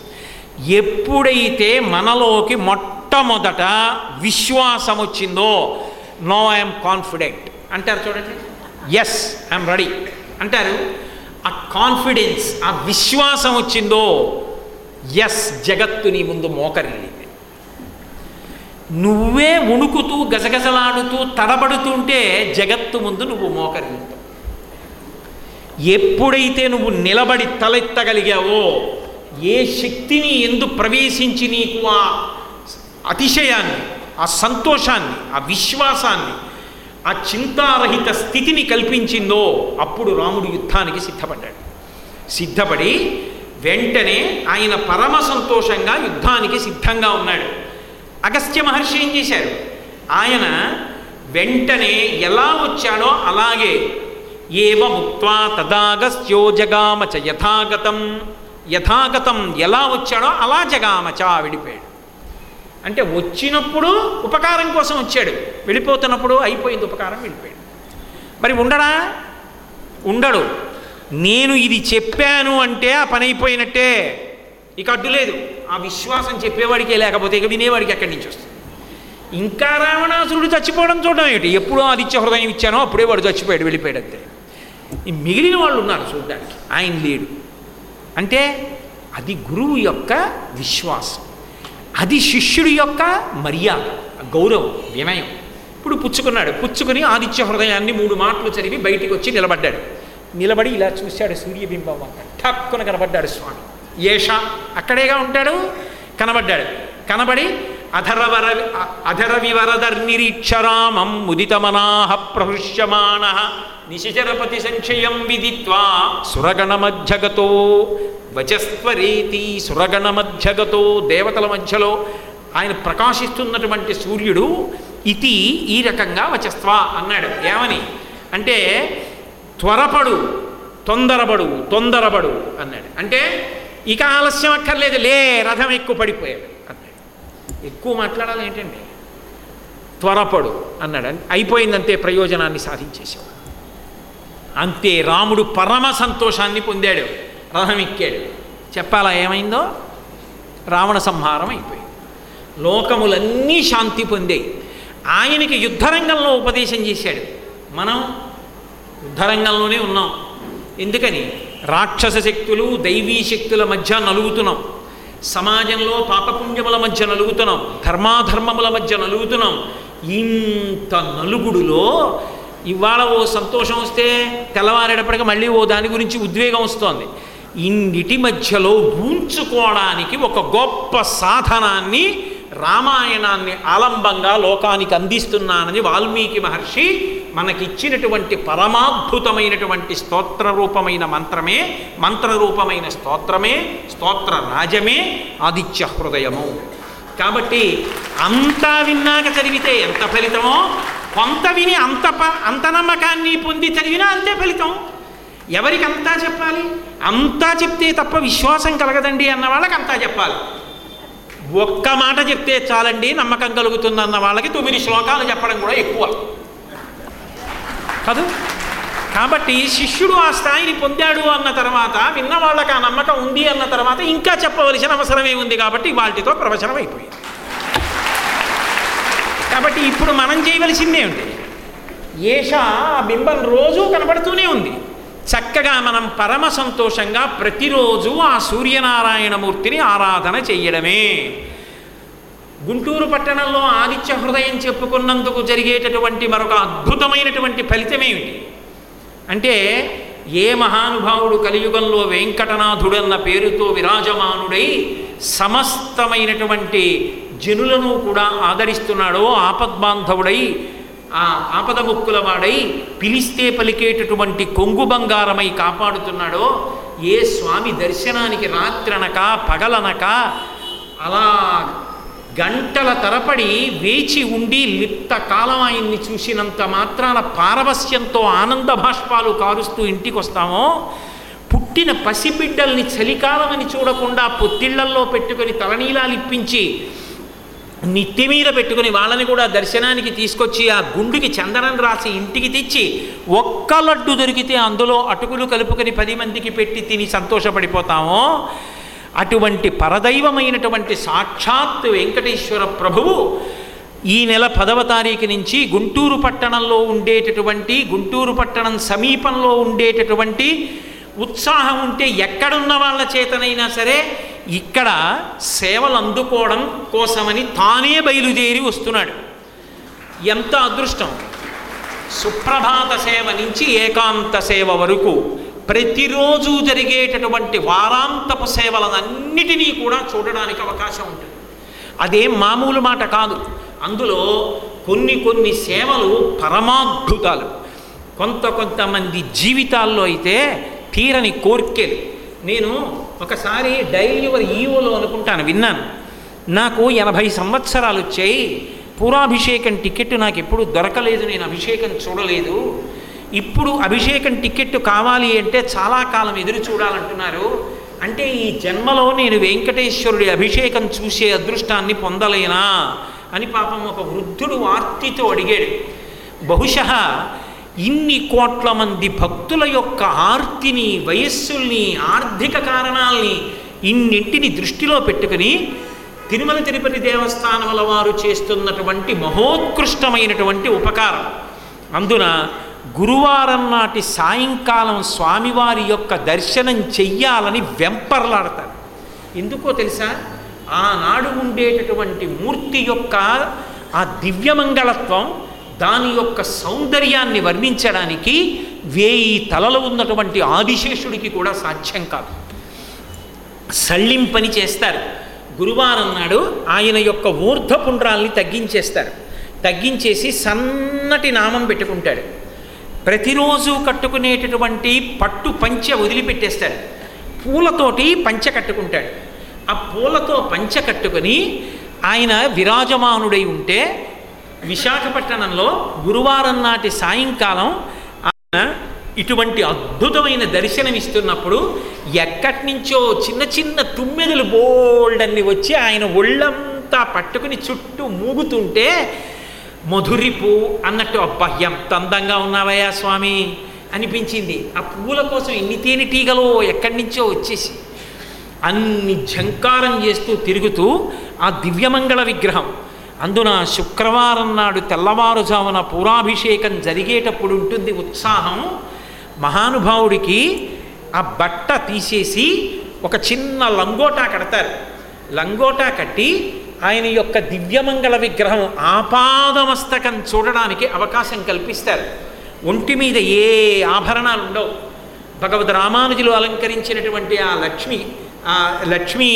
ఎప్పుడైతే మనలోకి మొట్టమొదట విశ్వాసం వచ్చిందో నో ఐఎమ్ కాన్ఫిడెంట్. అంటారు చూడండి. ఎస్ ఐఎమ్ రెడీ అంటారు. ఆ కాన్ఫిడెన్స్ ఆ విశ్వాసం వచ్చిందో ఎస్ జగత్తు నీ ముందు మోకరిల్లింది. నువ్వే ఉణుకుతూ గజగజలాడుతూ తడబడుతుంటే జగత్తు ముందు నువ్వు మోకరిల్లుతావు. ఎప్పుడైతే నువ్వు నిలబడి తలెత్తగలిగావో ఏ శక్తిని ఎందు ప్రవేశించి నీకు ఆ అతిశయాన్ని ఆ సంతోషాన్ని ఆ విశ్వాసాన్ని ఆ చింతారహిత స్థితిని కల్పించిందో అప్పుడు రాముడు యుద్ధానికి సిద్ధపడ్డాడు. సిద్ధపడి వెంటనే ఆయన పరమ సంతోషంగా యుద్ధానికి సిద్ధంగా ఉన్నాడు. అగస్త్య మహర్షి ఏం చేశారు? ఆయన వెంటనే ఎలా వచ్చాడో అలాగే ఏవ ముక్త్వా తదాగస్త్యో జగామచ యథాగతం. యథాగతం ఎలా వచ్చాడో అలా జగామచ విడిపోయాడు. అంటే వచ్చినప్పుడు ఉపకారం కోసం వచ్చాడు. వెళ్ళిపోతున్నప్పుడు అయిపోయింది ఉపకారం వెళ్ళిపోయాడు మరి ఉండడా? ఉండడు. నేను ఇది చెప్పాను అంటే ఆ పని అయిపోయినట్టే. ఇక అడ్డు లేదు. ఆ విశ్వాసం చెప్పేవాడికే లేకపోతే ఇక వినేవాడికి ఎక్కడి నుంచి వస్తుంది? ఇంకా రావణాసురుడు చచ్చిపోవడం చూడడం ఏమిటి? ఎప్పుడో ఆదిత్య హృదయం ఇచ్చానో అప్పుడే వాడు చచ్చిపోయాడు వెళ్ళిపోయాడు అంతే. ఈ మిగిలిన వాళ్ళు ఉన్నారు చూడడానికి. ఆయన లేడు. అంటే అది గురువు యొక్క విశ్వాసం. అది శిష్యుడి యొక్క మర్యాద గౌరవం వినయం. ఇప్పుడు పుచ్చుకున్నాడు. పుచ్చుకుని ఆదిత్య హృదయాన్ని మూడు మాటలు చదివి బయటికి వచ్చి నిలబడ్డాడు. నిలబడి ఇలా చూశాడు సూర్యబింబం అంత. ఠక్కున కనబడ్డాడు స్వామి. ఏష అక్కడేగా ఉంటాడు? కనబడ్డాడు. కనబడి అధరవర అధరవివరదర్నిరీక్షరామం ముదితమనాహ ప్రహృష్యమాణ నిశిచరపతి సంక్షయం విదిత్వా సురగణమధ్యగతో వచస్వరేతి సురగణమధ్యగతో దేవతల మధ్యలో ఆయన ప్రకాశిస్తున్నటువంటి సూర్యుడు ఇది ఈ రకంగా వచస్వ అన్నాడు. ఏమని? అంటే త్వరపడు తొందరపడు తొందరపడు అన్నాడు. అంటే ఇక ఆలస్యం అక్కర్లేదు లే రథం ఎక్కువ పడిపోయాడు అన్నాడు. ఎక్కువ మాట్లాడాలి ఏంటండి? త్వరపడు అన్నాడు. అయిపోయిందంతే ప్రయోజనాన్ని సాధించేశాడు అంతే రాముడు పరమ సంతోషాన్ని పొందాడు రథం ఎక్కాడు. చెప్పాలా ఏమైందో? రావణ సంహారం అయిపోయింది. లోకములన్నీ శాంతి పొందాయి. ఆయనకి యుద్ధరంగంలో ఉపదేశం చేశాడు. మనం యుద్ధరంగంలోనే ఉన్నాం. ఎందుకని? రాక్షస శక్తులు దైవీ శక్తుల మధ్య నలుగుతున్నాం. సమాజంలో పాపపుణ్యముల మధ్య నలుగుతున్నాం. ధర్మాధర్మముల మధ్య నలుగుతున్నాం. ఇంత నలుగుడులో ఇవాళ ఓ సంతోషం వస్తే తెల్లవారేటప్పటికి మళ్ళీ ఓ దాని గురించి ఉద్వేగం వస్తోంది. ఇన్నిటి మధ్యలో ఊంచుకోవడానికి ఒక గొప్ప సాధనాన్ని రామాయణాన్ని ఆలంబంగా లోకానికి అందిస్తున్నానని వాల్మీకి మహర్షి మనకిచ్చినటువంటి పరమాద్భుతమైనటువంటి స్తోత్ర రూపమైన మంత్రమే మంత్రరూపమైన స్తోత్రమే స్తోత్ర రాజమే ఆదిత్య హృదయము. కాబట్టి అంతా విన్నాక చదివితే ఎంత ఫలితమో కొంత విని అంత ప అంత నమ్మకాన్ని పొంది చదివినా అంతే ఫలితం. ఎవరికి అంతా చెప్పాలి? అంతా చెప్తే తప్ప విశ్వాసం కలగదండి అన్న వాళ్ళకి అంతా చెప్పాలి. ఒక్క మాట చెప్తే చాలండి నమ్మకం కలుగుతుందన్న వాళ్ళకి తొమ్మిది శ్లోకాలు చెప్పడం కూడా ఎక్కువ. కాదు? కాబట్టి శిష్యుడు ఆ స్థాయిని పొందాడు అన్న తర్వాత విన్నవాళ్ళకి ఆ నమ్మకం ఉంది అన్న తర్వాత ఇంకా చెప్పవలసిన అవసరమే ఉంది కాబట్టి వాటితో ప్రవచనం అయిపోయింది. కాబట్టి ఇప్పుడు మనం చేయవలసిందే ఉంది ఏష ఆ బింబం రోజూ కనబడుతూనే ఉంది. చక్కగా మనం పరమ సంతోషంగా ప్రతిరోజు ఆ సూర్యనారాయణమూర్తిని ఆరాధన చెయ్యడమే. గుంటూరు పట్టణంలో ఆదిత్య హృదయం చెప్పుకున్నందుకు జరిగేటటువంటి మరొక అద్భుతమైనటువంటి ఫలితమేమిటి? అంటే ఏ మహానుభావుడు కలియుగంలో వెంకటనాథుడన్న పేరుతో విరాజమానుడై సమస్తమైనటువంటి జనులను కూడా ఆదరిస్తున్నాడో ఆపద్బాంధవుడై ఆ ఆపదముక్కుల వాడై పిలిస్తే పలికేటటువంటి కొంగు బంగారమై కాపాడుతున్నాడో ఏ స్వామి దర్శనానికి రాత్రనక పగలనక అలా గంటల తరపడి వేచి ఉండి లిప్త కాలం ఆయన్ని చూసినంత మాత్రాన పారవస్యంతో ఆనంద భాష్పాలు కారుస్తూ ఇంటికి వస్తామో పుట్టిన పసిబిడ్డల్ని చలికాలమని చూడకుండా పొత్తిళ్ళల్లో పెట్టుకొని తలనీలాలు ఇప్పించి నిత్తి మీద పెట్టుకుని వాళ్ళని కూడా దర్శనానికి తీసుకొచ్చి ఆ గుండుకి చందనం రాసి ఇంటికి తెచ్చి ఒక్క లడ్డు దొరికితే అందులో అటుకులు కలుపుకొని పది మందికి పెట్టి తిని సంతోషపడిపోతామో అటువంటి పరదైవమైనటువంటి సాక్షాత్ వెంకటేశ్వర ప్రభువు ఈ నెల పదవ తారీఖు నుంచి గుంటూరు పట్టణంలో ఉండేటటువంటి గుంటూరు పట్టణం సమీపంలో ఉండేటటువంటి ఉత్సాహం ఉంటే ఎక్కడున్న వాళ్ళ చేతనైనా సరే ఇక్కడ సేవలు అందుకోవడం కోసమని తానే బయలుదేరి వస్తున్నాడు. ఎంత అదృష్టం! సుప్రభాత సేవ నుంచి ఏకాంత సేవ వరకు ప్రతిరోజు జరిగేటటువంటి వారాంతపు సేవలన్నిటినీ కూడా చూడడానికి అవకాశం ఉంటుంది. అదేం మామూలు మాట కాదు. అందులో కొన్ని కొన్ని సేవలు పరమాద్భుతాలు. కొంత కొంతమంది జీవితాల్లో అయితే తీరని కోర్కెలు. నేను ఒకసారి డైలీ యువర్ ఈవోలో అనుకుంటాను విన్నాను. నాకు ఎనభై సంవత్సరాలు వచ్చాయి. పూరాభిషేకం టికెట్ నాకు ఎప్పుడు దొరకలేదు నేను అభిషేకం చూడలేదు. ఇప్పుడు అభిషేకం టికెట్ కావాలి అంటే చాలా కాలం ఎదురు చూడాలంటున్నారు. అంటే ఈ జన్మలో నేను వెంకటేశ్వరుడి అభిషేకం చూసే అదృష్టాన్ని పొందలేనా? అని పాపం ఒక వృద్ధుడు ఆర్తితో అడిగాడు. బహుశ ఇన్ని కోట్ల మంది భక్తుల యొక్క ఆర్తిని వయస్సుల్ని ఆర్థిక కారణాల్ని ఇన్నింటిని దృష్టిలో పెట్టుకుని తిరుమల తిరుపతి దేవస్థానముల వారు చేస్తున్నటువంటి మహోత్కృష్టమైనటువంటి ఉపకారం. అందున గురువారం నాటి సాయంకాలం స్వామివారి యొక్క దర్శనం చెయ్యాలని వెంపర్లాడతారు. ఎందుకో తెలుసా? ఆనాడు ఉండేటటువంటి మూర్తి యొక్క ఆ దివ్యమంగళత్వం దాని యొక్క సౌందర్యాన్ని వర్ణించడానికి వేయి తలలు ఉన్నటువంటి ఆదిశేషుడికి కూడా సాధ్యం కాదు. సళ్ళింపని చేస్తారు. గురువారం నాడు ఆయన యొక్క ఊర్ధపుండ్రాల్ని తగ్గించేస్తారు. తగ్గించేసి సన్నటి నామం పెట్టుకుంటాడు. ప్రతిరోజు కట్టుకునేటటువంటి పట్టు పంచె వదిలిపెట్టేస్తాడు. పూలతోటి పంచె కట్టుకుంటాడు. ఆ పూలతో పంచె కట్టుకొని ఆయన విరాజమానుడై ఉంటే విశాఖపట్టణంలో గురువారం నాటి సాయంకాలం ఆయన ఇటువంటి అద్భుతమైన దర్శనం ఇస్తున్నప్పుడు ఎక్కడి నుంచో చిన్న చిన్న తుమ్మెదలు బోల్డన్ని వచ్చి ఆయన ఒళ్ళంతా పట్టుకుని చుట్టూ మూగుతుంటే మధురిపు అన్నట్టు అబ్బా ఎంత అందంగా ఉన్నావయ్యా స్వామి అనిపించింది. ఆ పువ్వుల కోసం ఎన్ని తేనెటీగలో ఎక్కడి నుంచో వచ్చేసి అన్ని ఝంకారం చేస్తూ తిరుగుతూ ఆ దివ్యమంగళ విగ్రహం అందున శుక్రవారం నాడు తెల్లవారుజామున పూరాభిషేకం జరిగేటప్పుడు ఉంటుంది ఉత్సాహం. మహానుభావుడికి ఆ బట్ట తీసేసి ఒక చిన్న లంగోటా కడతారు. లంగోటా కట్టి ఆయన యొక్క దివ్యమంగళ విగ్రహం ఆపాదమస్తకం చూడడానికి అవకాశం కల్పిస్తారు. ఒంటి మీద ఏ ఆభరణాలు ఉండవు. భగవద్ రామానుజులు అలంకరించినటువంటి ఆ లక్ష్మి ఆ లక్ష్మి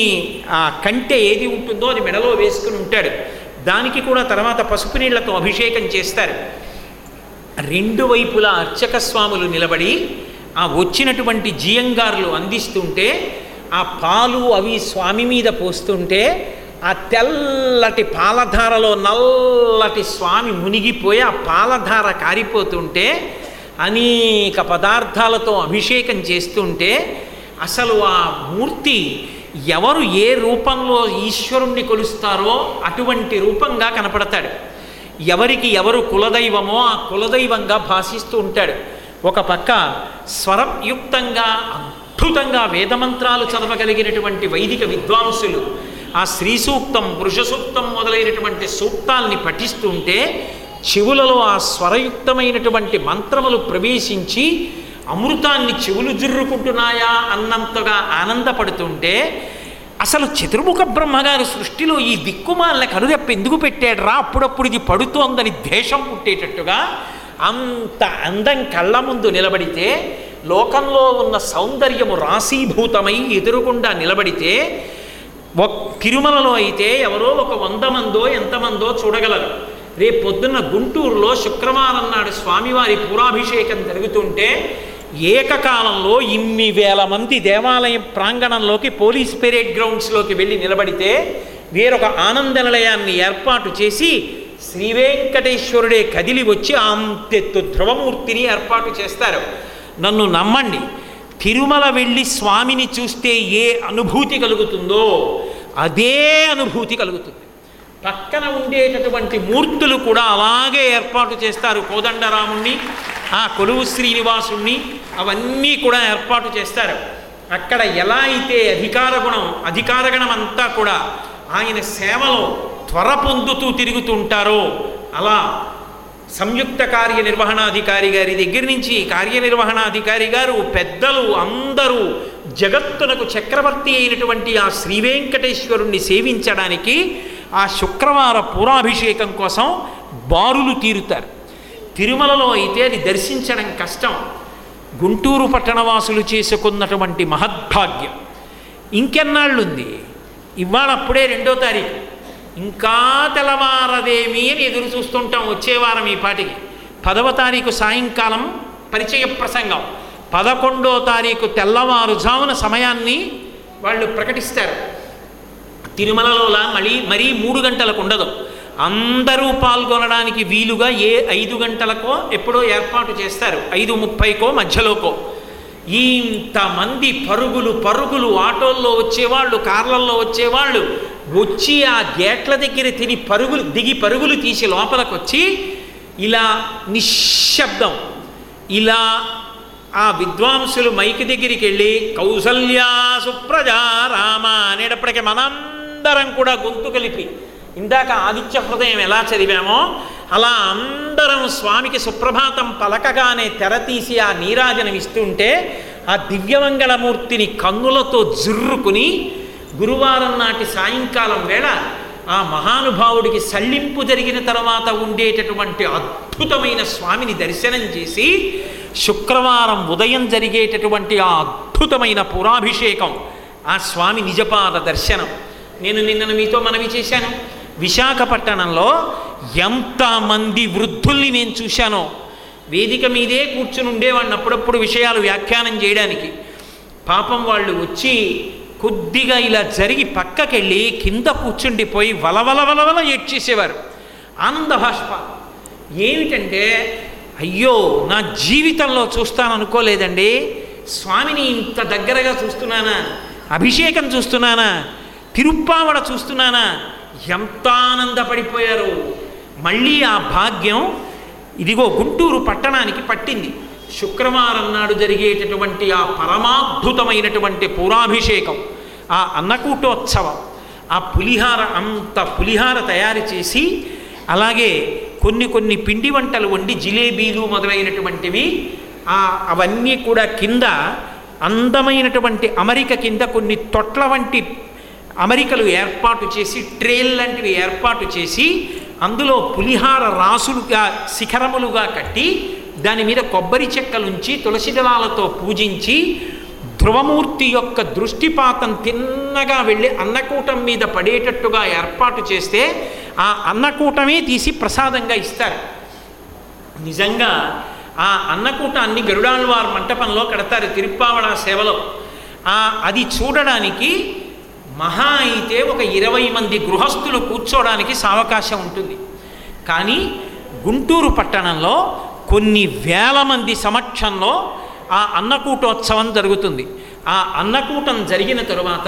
ఆ కంటె ఏది ఉంటుందో అది మెడలో వేసుకుని ఉంటాడు. దానికి కూడా తర్వాత పసుపు నీళ్ళతో అభిషేకం చేస్తారు. రెండు వైపులా అర్చక స్వాములు నిలబడి ఆ వచ్చినటువంటి జియంగారులు అందిస్తుంటే ఆ పాలు అవి స్వామి మీద పోస్తుంటే ఆ తెల్లటి పాలధారలో నల్లటి స్వామి మునిగిపోయి ఆ పాలధార కారిపోతుంటే అనేక పదార్థాలతో అభిషేకం చేస్తుంటే అసలు ఆ మూర్తి ఎవరు ఏ రూపంలో ఈశ్వరుణ్ణి కొలుస్తారో అటువంటి రూపంగా కనపడతాడు. ఎవరికి ఎవరు కులదైవమో ఆ కులదైవంగా భాషిస్తూ ఉంటాడు. ఒక పక్క స్వరయుక్తంగా అద్భుతంగా వేదమంత్రాలు చదవగలిగినటువంటి వైదిక విద్వాంసులు ఆ స్త్రీ సూక్తం పురుష సూక్తం మొదలైనటువంటి సూక్తాల్ని పఠిస్తుంటే చెవులలో ఆ స్వరయుక్తమైనటువంటి మంత్రములు ప్రవేశించి అమృతాన్ని చెవులు జుర్రుకుంటున్నాయా అన్నంతగా ఆనందపడుతుంటే అసలు చతుర్ముఖ బ్రహ్మగారి సృష్టిలో ఈ దిక్కుమాలిన కనురెప్ప ఎందుకు పెట్టాడు రా అప్పుడప్పుడు ఇది పడుతోందని ద్వేషం పుట్టేటట్టుగా అంత అందం కళ్ళ ముందు నిలబడితే లోకంలో ఉన్న సౌందర్యము రాశీభూతమై ఎదురుగుండా నిలబడితే ఒక తిరుమలలో అయితే ఎవరో ఒక వంద మందో ఎంతమందో చూడగలరు. రేపు పొద్దున్న గుంటూరులో శుక్రవారం నాడు స్వామివారి పూరాభిషేకం జరుగుతుంటే ఏకకాలంలో ఇన్ని వేల మంది దేవాలయం ప్రాంగణంలోకి పోలీస్ పెరేడ్ గ్రౌండ్స్లోకి వెళ్ళి నిలబడితే వేరొక ఆనంద నిలయాన్ని ఏర్పాటు చేసి శ్రీ వెంకటేశ్వరుడే కదిలి వచ్చి అంతెత్తు ధ్రువమూర్తిని ఏర్పాటు చేస్తారు. నన్ను నమ్మండి తిరుమల వెళ్ళి స్వామిని చూస్తే ఏ అనుభూతి కలుగుతుందో అదే అనుభూతి కలుగుతుంది. పక్కన ఉండేటటువంటి మూర్తులు కూడా అలాగే ఏర్పాటు చేస్తారు. కోదండరాముణ్ణి ఆ కొలువు శ్రీనివాసుణ్ణి అవన్నీ కూడా ఏర్పాటు చేస్తారు. అక్కడ ఎలా అయితే అధికార గుణం అధికారగణం అంతా కూడా ఆయన సేవలో త్వర పొందుతూ తిరుగుతుంటారో అలా సంయుక్త కార్యనిర్వహణాధికారి గారి దగ్గర నుంచి కార్యనిర్వహణాధికారి గారు పెద్దలు అందరూ జగత్తునకు చక్రవర్తి అయినటువంటి ఆ శ్రీవెంకటేశ్వరుణ్ణి సేవించడానికి ఆ శుక్రవార పూరాభిషేకం కోసం బారులు తీరుతారు. తిరుమలలో అయితే అది దర్శించడం కష్టం. గుంటూరు పట్టణవాసులు చేసుకున్నటువంటి మహద్భాగ్యం. ఇంకెన్నాళ్ళుంది? ఇవాళ అప్పుడే రెండో తారీఖు. ఇంకా తెల్లవారదేమీ అని ఎదురు చూస్తుంటాం వచ్చేవారం ఈ పాటికి. పదవ తారీఖు సాయంకాలం పరిచయ ప్రసంగం. పదకొండో తారీఖు తెల్లవారుజామున సమయాన్ని వాళ్ళు ప్రకటిస్తారు. తిరుమలలోలా మళ్ళీ మరీ మూడు గంటలకు ఉండదు. అందరూ పాల్గొనడానికి వీలుగా ఏ ఐదు గంటలకో ఎప్పుడో ఏర్పాటు చేస్తారు. ఐదు ముప్పైకో మధ్యలోకో. ఇంతమంది పరుగులు పరుగులు ఆటోల్లో వచ్చేవాళ్ళు కార్లల్లో వచ్చేవాళ్ళు వచ్చి ఆ గేట్ల దగ్గర తిని పరుగులు దిగి పరుగులు తీసి లోపలికి వచ్చి ఇలా నిశ్శబ్దం. ఇలా ఆ విద్వాంసులు మైకి దగ్గరికి వెళ్ళి కౌసల్యా సుప్రజా రామ అనేటప్పటికీ మనందరం కూడా గొంతు కలిపి ఇందాక ఆదిత్య హృదయం ఎలా చదివామో అలా అందరం స్వామికి సుప్రభాతం పలకగానే తెర తీసి ఆ నీరాజనం ఇస్తుంటే ఆ దివ్యమంగళమూర్తిని కన్నులతో జుర్రుకుని గురువారం నాటి సాయంకాలం వేళ ఆ మహానుభావుడికి సళ్ళింపు జరిగిన తర్వాత ఉండేటటువంటి అద్భుతమైన స్వామిని దర్శనం చేసి శుక్రవారం ఉదయం జరిగేటటువంటి ఆ అద్భుతమైన పురాభిషేకం ఆ స్వామి నిజపాద దర్శనం. నేను నిన్న మీతో మనవి చేశాను. విశాఖపట్టణంలో ఎంతమంది వృద్ధుల్ని నేను చూశానో. వేదిక మీదే కూర్చుని ఉండేవాడిని అప్పుడప్పుడు విషయాలు వ్యాఖ్యానం చేయడానికి. పాపం వాళ్ళు వచ్చి కొద్దిగా ఇలా జరిగి పక్కకెళ్ళి కింద కూర్చుండిపోయి వలవల వలవల ఏడ్చేసేవారు. ఆనంద భాష్ప. ఏమిటంటే అయ్యో నా జీవితంలో చూస్తాను అనుకోలేదండి. స్వామిని ఇంత దగ్గరగా చూస్తున్నానా? అభిషేకం చూస్తున్నానా? తిరుప్పావడ చూస్తున్నానా? ఎంత ఆనందపడిపోయారు. మళ్ళీ ఆ భాగ్యం ఇదిగో గుంటూరు పట్టణానికి పట్టింది. శుక్రవారం నాడు జరిగేటటువంటి ఆ పరమాద్భుతమైనటువంటి పూరాభిషేకం ఆ అన్నకూటోత్సవం ఆ పులిహార అంత పులిహార తయారు చేసి అలాగే కొన్ని కొన్ని పిండి వంటలు వండి జిలేబీలు మొదలైనటువంటివి అవన్నీ కూడా కింద అందమైనటువంటి అమరిక కింద కొన్ని తొట్ల వంటి అమరికలు ఏర్పాటు చేసి ట్రేల్ లాంటివి ఏర్పాటు చేసి అందులో పులిహార రాసులుగా శిఖరములుగా కట్టి దాని మీద కొబ్బరి చెక్కలుంచి తులసి దళాలతో పూజించి ధ్రువమూర్తి యొక్క దృష్టిపాతం తిన్నగా వెళ్ళి అన్నకూటం మీద పడేటట్టుగా ఏర్పాటు చేస్తే ఆ అన్నకూటమే తీసి ప్రసాదంగా ఇస్తారు. నిజంగా ఆ అన్నకూటాన్ని గరుడాళ్వార్ మంటపంలో కడతారు తిరుప్పావళ సేవలో. ఆ అది చూడడానికి మహా అయితే ఒక ఇరవై మంది గృహస్థులు కూర్చోవడానికి సావకాశం ఉంటుంది. కానీ గుంటూరు పట్టణంలో కొన్ని వేల మంది సమక్షంలో ఆ అన్నకూటోత్సవం జరుగుతుంది. ఆ అన్నకూటం జరిగిన తరువాత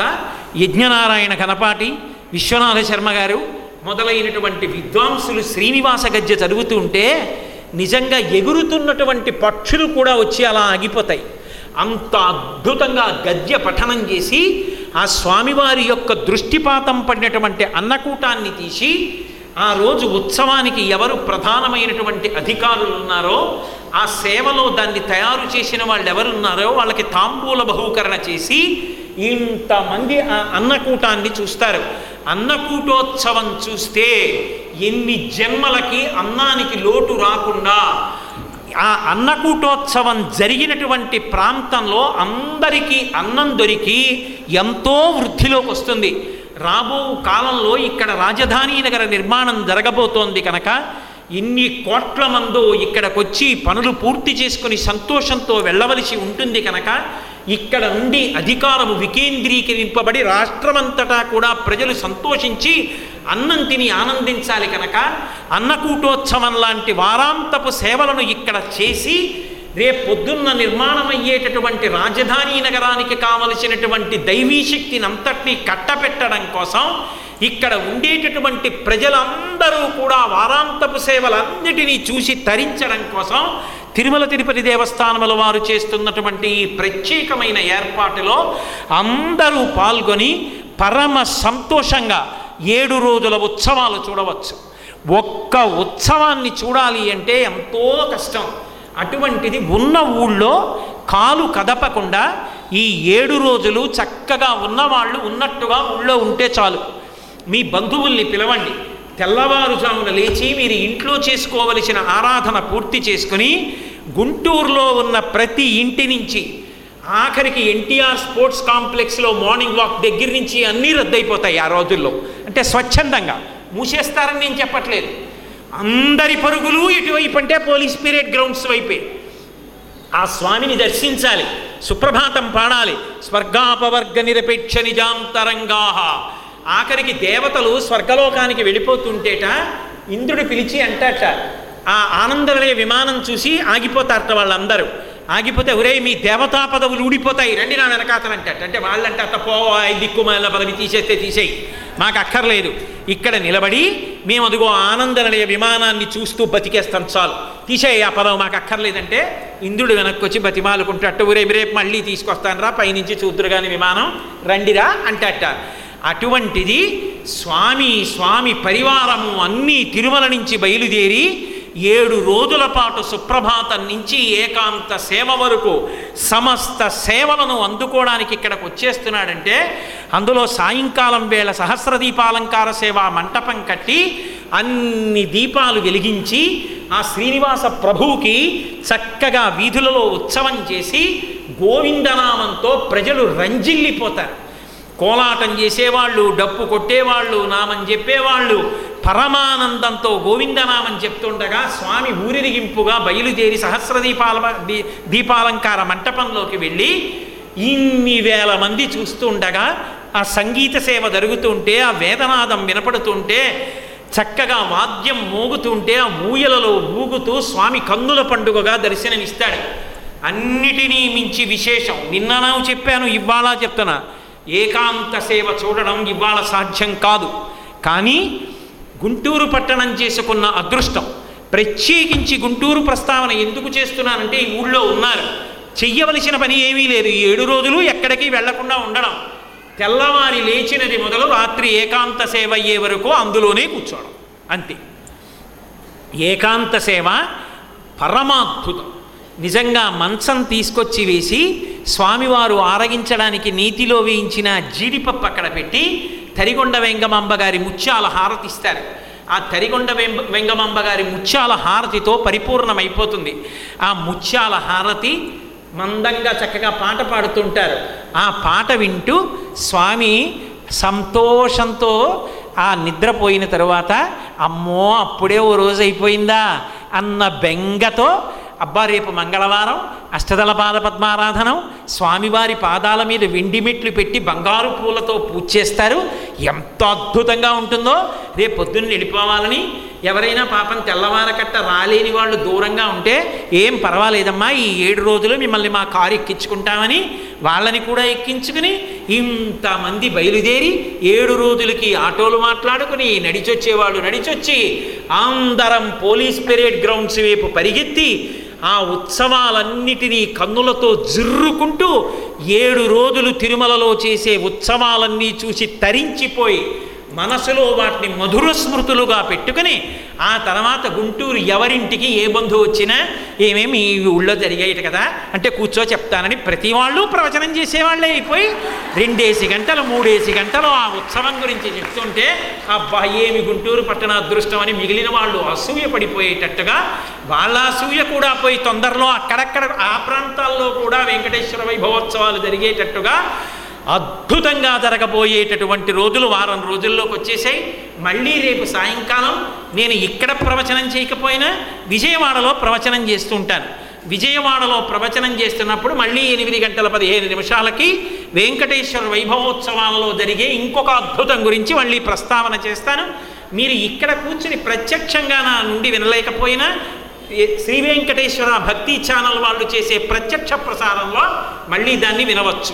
యజ్ఞనారాయణ కనపాటి విశ్వనాథ శర్మ గారు మొదలైనటువంటి విద్వాంసులు శ్రీనివాస గద్య చదువుతూ ఉంటే నిజంగా ఎగురుతున్నటువంటి పక్షులు కూడా వచ్చి అలా ఆగిపోతాయి. అంత అద్భుతంగా గద్య పఠనం చేసి ఆ స్వామివారి యొక్క దృష్టిపాతం పడినటువంటి అన్నకూటాన్ని తీసి ఆ రోజు ఉత్సవానికి ఎవరు ప్రధానమైనటువంటి అధికారులు ఉన్నారో ఆ సేవలో దాన్ని తయారు చేసిన వాళ్ళు ఎవరున్నారో వాళ్ళకి తాంబూల బహూకరణ చేసి ఇంతమంది ఆ అన్నకూటాన్ని చూస్తారు. అన్నకూటోత్సవం చూస్తే ఎన్ని జన్మలకి అన్నానికి లోటు రాకుండా ఆ అన్నకూటోత్సవం జరిగినటువంటి ప్రాంతంలో అందరికీ అన్నం దొరికి ఎంతో వృద్ధిలోకి వస్తుంది రాబో కాలంలో ఇక్కడ రాజధాని నగర నిర్మాణం జరగబోతోంది కనుక ఇన్ని కోట్ల మందో ఇక్కడికొచ్చి పనులు పూర్తి చేసుకుని సంతోషంతో వెళ్ళవలసి ఉంటుంది కనుక ఇక్కడ నుండి అధికారము వికేంద్రీకరింపబడి రాష్ట్రమంతటా కూడా ప్రజలు సంతోషించి అన్నం తిని ఆనందించాలి కనుక అన్నకూటోత్సవం లాంటి వారాంతపు సేవలను ఇక్కడ చేసి రేపు పొద్దున్న నిర్మాణమయ్యేటటువంటి రాజధాని నగరానికి కావలసినటువంటి దైవీ శక్తిని అంతటినీ కట్టపెట్టడం కోసం ఇక్కడ ఉండేటటువంటి ప్రజలందరూ కూడా వారాంతపు సేవలన్నిటినీ చూసి తరించడం కోసం తిరుమల తిరుపతి దేవస్థానముల వారు చేస్తున్నటువంటి ఈ ప్రత్యేకమైన ఏర్పాటులో అందరూ పాల్గొని పరమ సంతోషంగా ఏడు రోజుల ఉత్సవాలు చూడవచ్చు. ఒక్క ఉత్సవాన్ని చూడాలి అంటే ఎంతో కష్టం. అటువంటిది ఉన్న ఊళ్ళో కాలు కదపకుండా ఈ ఏడు రోజులు చక్కగా ఉన్నవాళ్ళు ఉన్నట్టుగా ఊళ్ళో ఉంటే చాలు. మీ బంధువుల్ని పిలవండి. తెల్లవారుజామున లేచి మీరు ఇంట్లో చేసుకోవలసిన ఆరాధన పూర్తి చేసుకుని గుంటూరులో ఉన్న ప్రతి ఇంటి నుంచి ఆఖరికి ఎన్టీఆర్ స్పోర్ట్స్ కాంప్లెక్స్లో మార్నింగ్ వాక్ దగ్గర నుంచి అన్నీ రద్దయిపోతాయి ఆ రోజుల్లో. అంటే స్వచ్ఛందంగా. మూసేస్తారని నేను చెప్పట్లేదు. అందరి పరుగులు ఎటువైపు అంటే పోలీస్ పీరియడ్ గ్రౌండ్స్ వైపే. ఆ స్వామిని దర్శించాలి సుప్రభాతం పాడాలి. స్వర్గాపవర్గ నిరపేక్ష నిజాంతరంగా ఆఖరికి దేవతలు స్వర్గలోకానికి వెళ్ళిపోతుంటేట ఇంద్రుడు పిలిచి అంటాట ఆ ఆనందనిలయ విమానం చూసి ఆగిపోతారట వాళ్ళందరూ. ఆగిపోతే ఒరే మీ దేవతా పదవులు ఊడిపోతాయి. రండి నా వెనకాతలంటాడు అంటే వాళ్ళంటే అత్త పో దిక్కుమాల పదవి తీసేస్తే తీసేయి. మాకు అక్కర్లేదు. ఇక్కడ నిలబడి మేము అదిగో ఆనందనిలయ విమానాన్ని చూస్తూ బతికేస్తాం చాలు. తీసేయి ఆ పదవి మాకు అక్కర్లేదంటే ఇంద్రుడు వెనక్కి వచ్చి బతిమాలుకుంటాట ఊరే రేపు మళ్ళీ తీసుకొస్తానరా పైనుంచి చూద్దురు కానీ విమానం. రండిరా అంటట అటువంటిది స్వామి స్వామి పరివారము అన్నీ తిరుమల నుంచి బయలుదేరి ఏడు రోజుల పాటు సుప్రభాతం నుంచి ఏకాంత సేవ వరకు సమస్త సేవలను అందుకోవడానికి ఇక్కడికి వచ్చేస్తున్నాడంటే అందులో సాయంకాలం వేళ సహస్ర దీపాలంకార సేవ మంటపం కట్టి అన్ని దీపాలు వెలిగించి ఆ శ్రీనివాస ప్రభువుకి చక్కగా వీధులలో ఉత్సవం చేసి గోవిందనామంతో ప్రజలు రంజిల్లిపోతారు. కోలాటం చేసేవాళ్ళు డప్పు కొట్టేవాళ్ళు నామం చెప్పేవాళ్ళు పరమానందంతో గోవిందనామం చెప్తుండగా స్వామి ఊరిరిగింపుగా బయలుదేరి సహస్ర దీపాల దీ- దీపాలంకార మంటపంలోకి వెళ్ళి ఇన్ని వేల మంది చూస్తుండగా ఆ సంగీత సేవ జరుగుతుంటే ఆ వేదనాదం వినపడుతుంటే చక్కగా వాద్యం మోగుతుంటే ఆ ఊయలలో ఊగుతూ స్వామి కన్నుల పండుగగా దర్శనమిస్తాడు. అన్నిటినీ మించి విశేషం. నిన్ననూ చెప్పాను ఇవాళ చెప్తున్నా. ఏకాంత సేవ చూడడం ఇవాళ సాధ్యం కాదు. కానీ గుంటూరు పట్టణం చేసుకున్న అదృష్టం. ప్రత్యేకించి గుంటూరు ప్రస్తావన ఎందుకు చేస్తున్నానంటే ఈ ఊళ్ళో ఉన్నారు. చెయ్యవలసిన పని ఏమీ లేదు. ఈ ఏడు రోజులు ఎక్కడికి వెళ్ళకుండా ఉండడం. తెల్లవారి లేచినది మొదలు రాత్రి ఏకాంత సేవ అయ్యే వరకు అందులోనే కూర్చోవడం. అంతే. ఏకాంత సేవ పరమాద్భుతం. నిజంగా మంచం తీసుకొచ్చి వేసి స్వామివారు ఆరగించడానికి నీతిలో వేయించిన జీడిపప్పు అక్కడ పెట్టి తరిగొండ వెంగమాంబ గారి ముత్యాల హారతిస్తారు ఆ తరిగొండ వెంబ వెంగమాంబ గారి ముత్యాల హారతితో పరిపూర్ణమైపోతుంది. ఆ ముత్యాల హారతి మందంగా చక్కగా పాట పాడుతుంటారు. ఆ పాట వింటూ స్వామి సంతోషంతో ఆ నిద్రపోయిన తరువాత అమ్మో అప్పుడే ఓ రోజు అయిపోయిందా అన్న బెంగతో అబ్బా రేపు మంగళవారం అష్టదళ పాద పద్మారాధనం. స్వామివారి పాదాల మీద వెండి మెట్లు పెట్టి బంగారు పూలతో పూజ చేస్తారు. ఎంత అద్భుతంగా ఉంటుందో. రేపు పొద్దున్న వెళ్ళిపోవాలని ఎవరైనా పాపం తెల్లవారకట్ట రాలేని వాళ్ళు దూరంగా ఉంటే ఏం పర్వాలేదమ్మా ఈ ఏడు రోజులు మిమ్మల్ని మా కారు ఎక్కించుకుంటామని వాళ్ళని కూడా ఎక్కించుకుని ఇంతమంది బయలుదేరి ఏడు రోజులకి ఆటోలు మాట్లాడుకుని నడిచొచ్చేవాళ్ళు నడిచొచ్చి అందరం పోలీస్ పెరేడ్ గ్రౌండ్స్ వైపు పరిగెత్తి ఆ ఉత్సవాలన్నిటినీ కన్నులతో జిర్రుకుంటూ ఏడు రోజులు తిరుమలలో చేసే ఉత్సవాలన్నీ చూసి తరించిపోయి మనసులో వాటిని మధుర స్మృతులుగా పెట్టుకుని ఆ తర్వాత గుంటూరు ఎవరింటికి ఏ బంధువు వచ్చినా ఏమేమి ఈ ఊళ్ళో జరిగాయిట కదా అంటే కూర్చో చెప్తానని ప్రతి వాళ్ళు ప్రవచనం చేసేవాళ్ళే అయిపోయి రెండేసి గంటలు మూడేసి గంటలు ఆ ఉత్సవం గురించి చెప్తుంటే అబ్బా ఏమి గుంటూరు పట్టణ అదృష్టం అని మిగిలిన వాళ్ళు అసూయ పడిపోయేటట్టుగా వాళ్ళ అసూయ కూడా పోయి తొందరలో అక్కడక్కడ ఆ ప్రాంతాల్లో కూడా వెంకటేశ్వర వైభవోత్సవాలు జరిగేటట్టుగా అద్భుతంగా జరగబోయేటటువంటి రోజులు వారం రోజుల్లోకి వచ్చేసాయి. మళ్ళీ రేపు సాయంకాలం నేను ఇక్కడ ప్రవచనం చేయకపోయినా విజయవాడలో ప్రవచనం చేస్తుంటాను విజయవాడలో ప్రవచనం చేస్తున్నప్పుడు మళ్ళీ ఎనిమిది గంటల పదిహేను నిమిషాలకి వెంకటేశ్వర వైభవోత్సవాలలో జరిగే ఇంకొక అద్భుతం గురించి మళ్ళీ ప్రస్తావన చేస్తాను. మీరు ఇక్కడ కూర్చుని ప్రత్యక్షంగా నా నుండి వినలేకపోయినా శ్రీ వెంకటేశ్వర భక్తి ఛానల్ వాళ్ళు చేసే ప్రత్యక్ష ప్రసారంలో మళ్ళీ దాన్ని వినవచ్చు.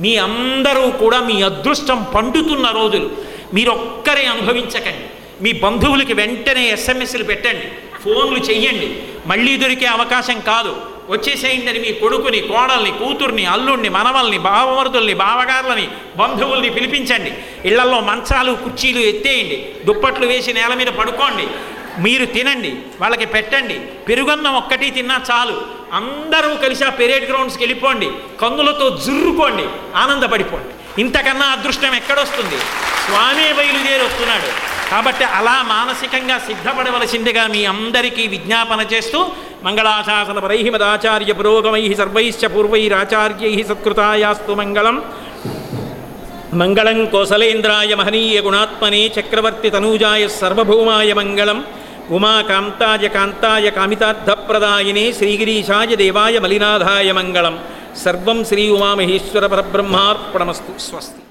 మీ అందరూ కూడా మీ అదృష్టం పండుతున్న రోజులు. మీరొక్కరే అనుభవించకండి. మీ బంధువులకి వెంటనే ఎస్ఎంఎస్లు పెట్టండి. ఫోన్లు చెయ్యండి. మళ్ళీ దొరికే అవకాశం కాదు. వచ్చేసేయండి అని మీ కొడుకుని కోడల్ని కూతుర్ని అల్లుణ్ణి మనవల్ని బావమరుదుల్ని బావగారులని బంధువుల్ని పిలిపించండి. ఇళ్ళలో మంచాలు కుర్చీలు ఎత్తేయండి. దుప్పట్లు వేసి నేల మీద పడుకోండి. మీరు తినండి వాళ్ళకి పెట్టండి. పెరుగన్నం ఒక్కటి తిన్నా చాలు. అందరూ కలిసి ఆ పెరేడ్ గ్రౌండ్స్కి వెళ్ళిపోండి. కన్నులతో జుర్రుకోండి ఆనందపడిపోండి. ఇంతకన్నా అదృష్టం ఎక్కడొస్తుంది? స్వామి బయలుదేరి వస్తున్నాడు. కాబట్టి అలా మానసికంగా సిద్ధపడవలసిందిగా మీ అందరికీ విజ్ఞాపన చేస్తూ మంగళాశాసన పరై మదాచార్య పురోగమై సర్వైశ్చ పూర్వైరాచార్యై సత్కృతాయాస్తు మంగళం. மங்களங் கோசலேந்திராய மகனீய குணாத்மனே சக்கரவர்த்தி தனூஜாய சர்வபௌமாய மங்களம் உமா காந்தாய காந்தாய காமிதார்த்தப்பிரதாயினே ஸ்ரீகிரீஷாய தேவாய மலிநாதாய மங்களம். சர்வம் ஸ்ரீ உமா மகேஸ்வர பரபிரம்மார்ப்பணமஸ்து ஸ்வஸ்தி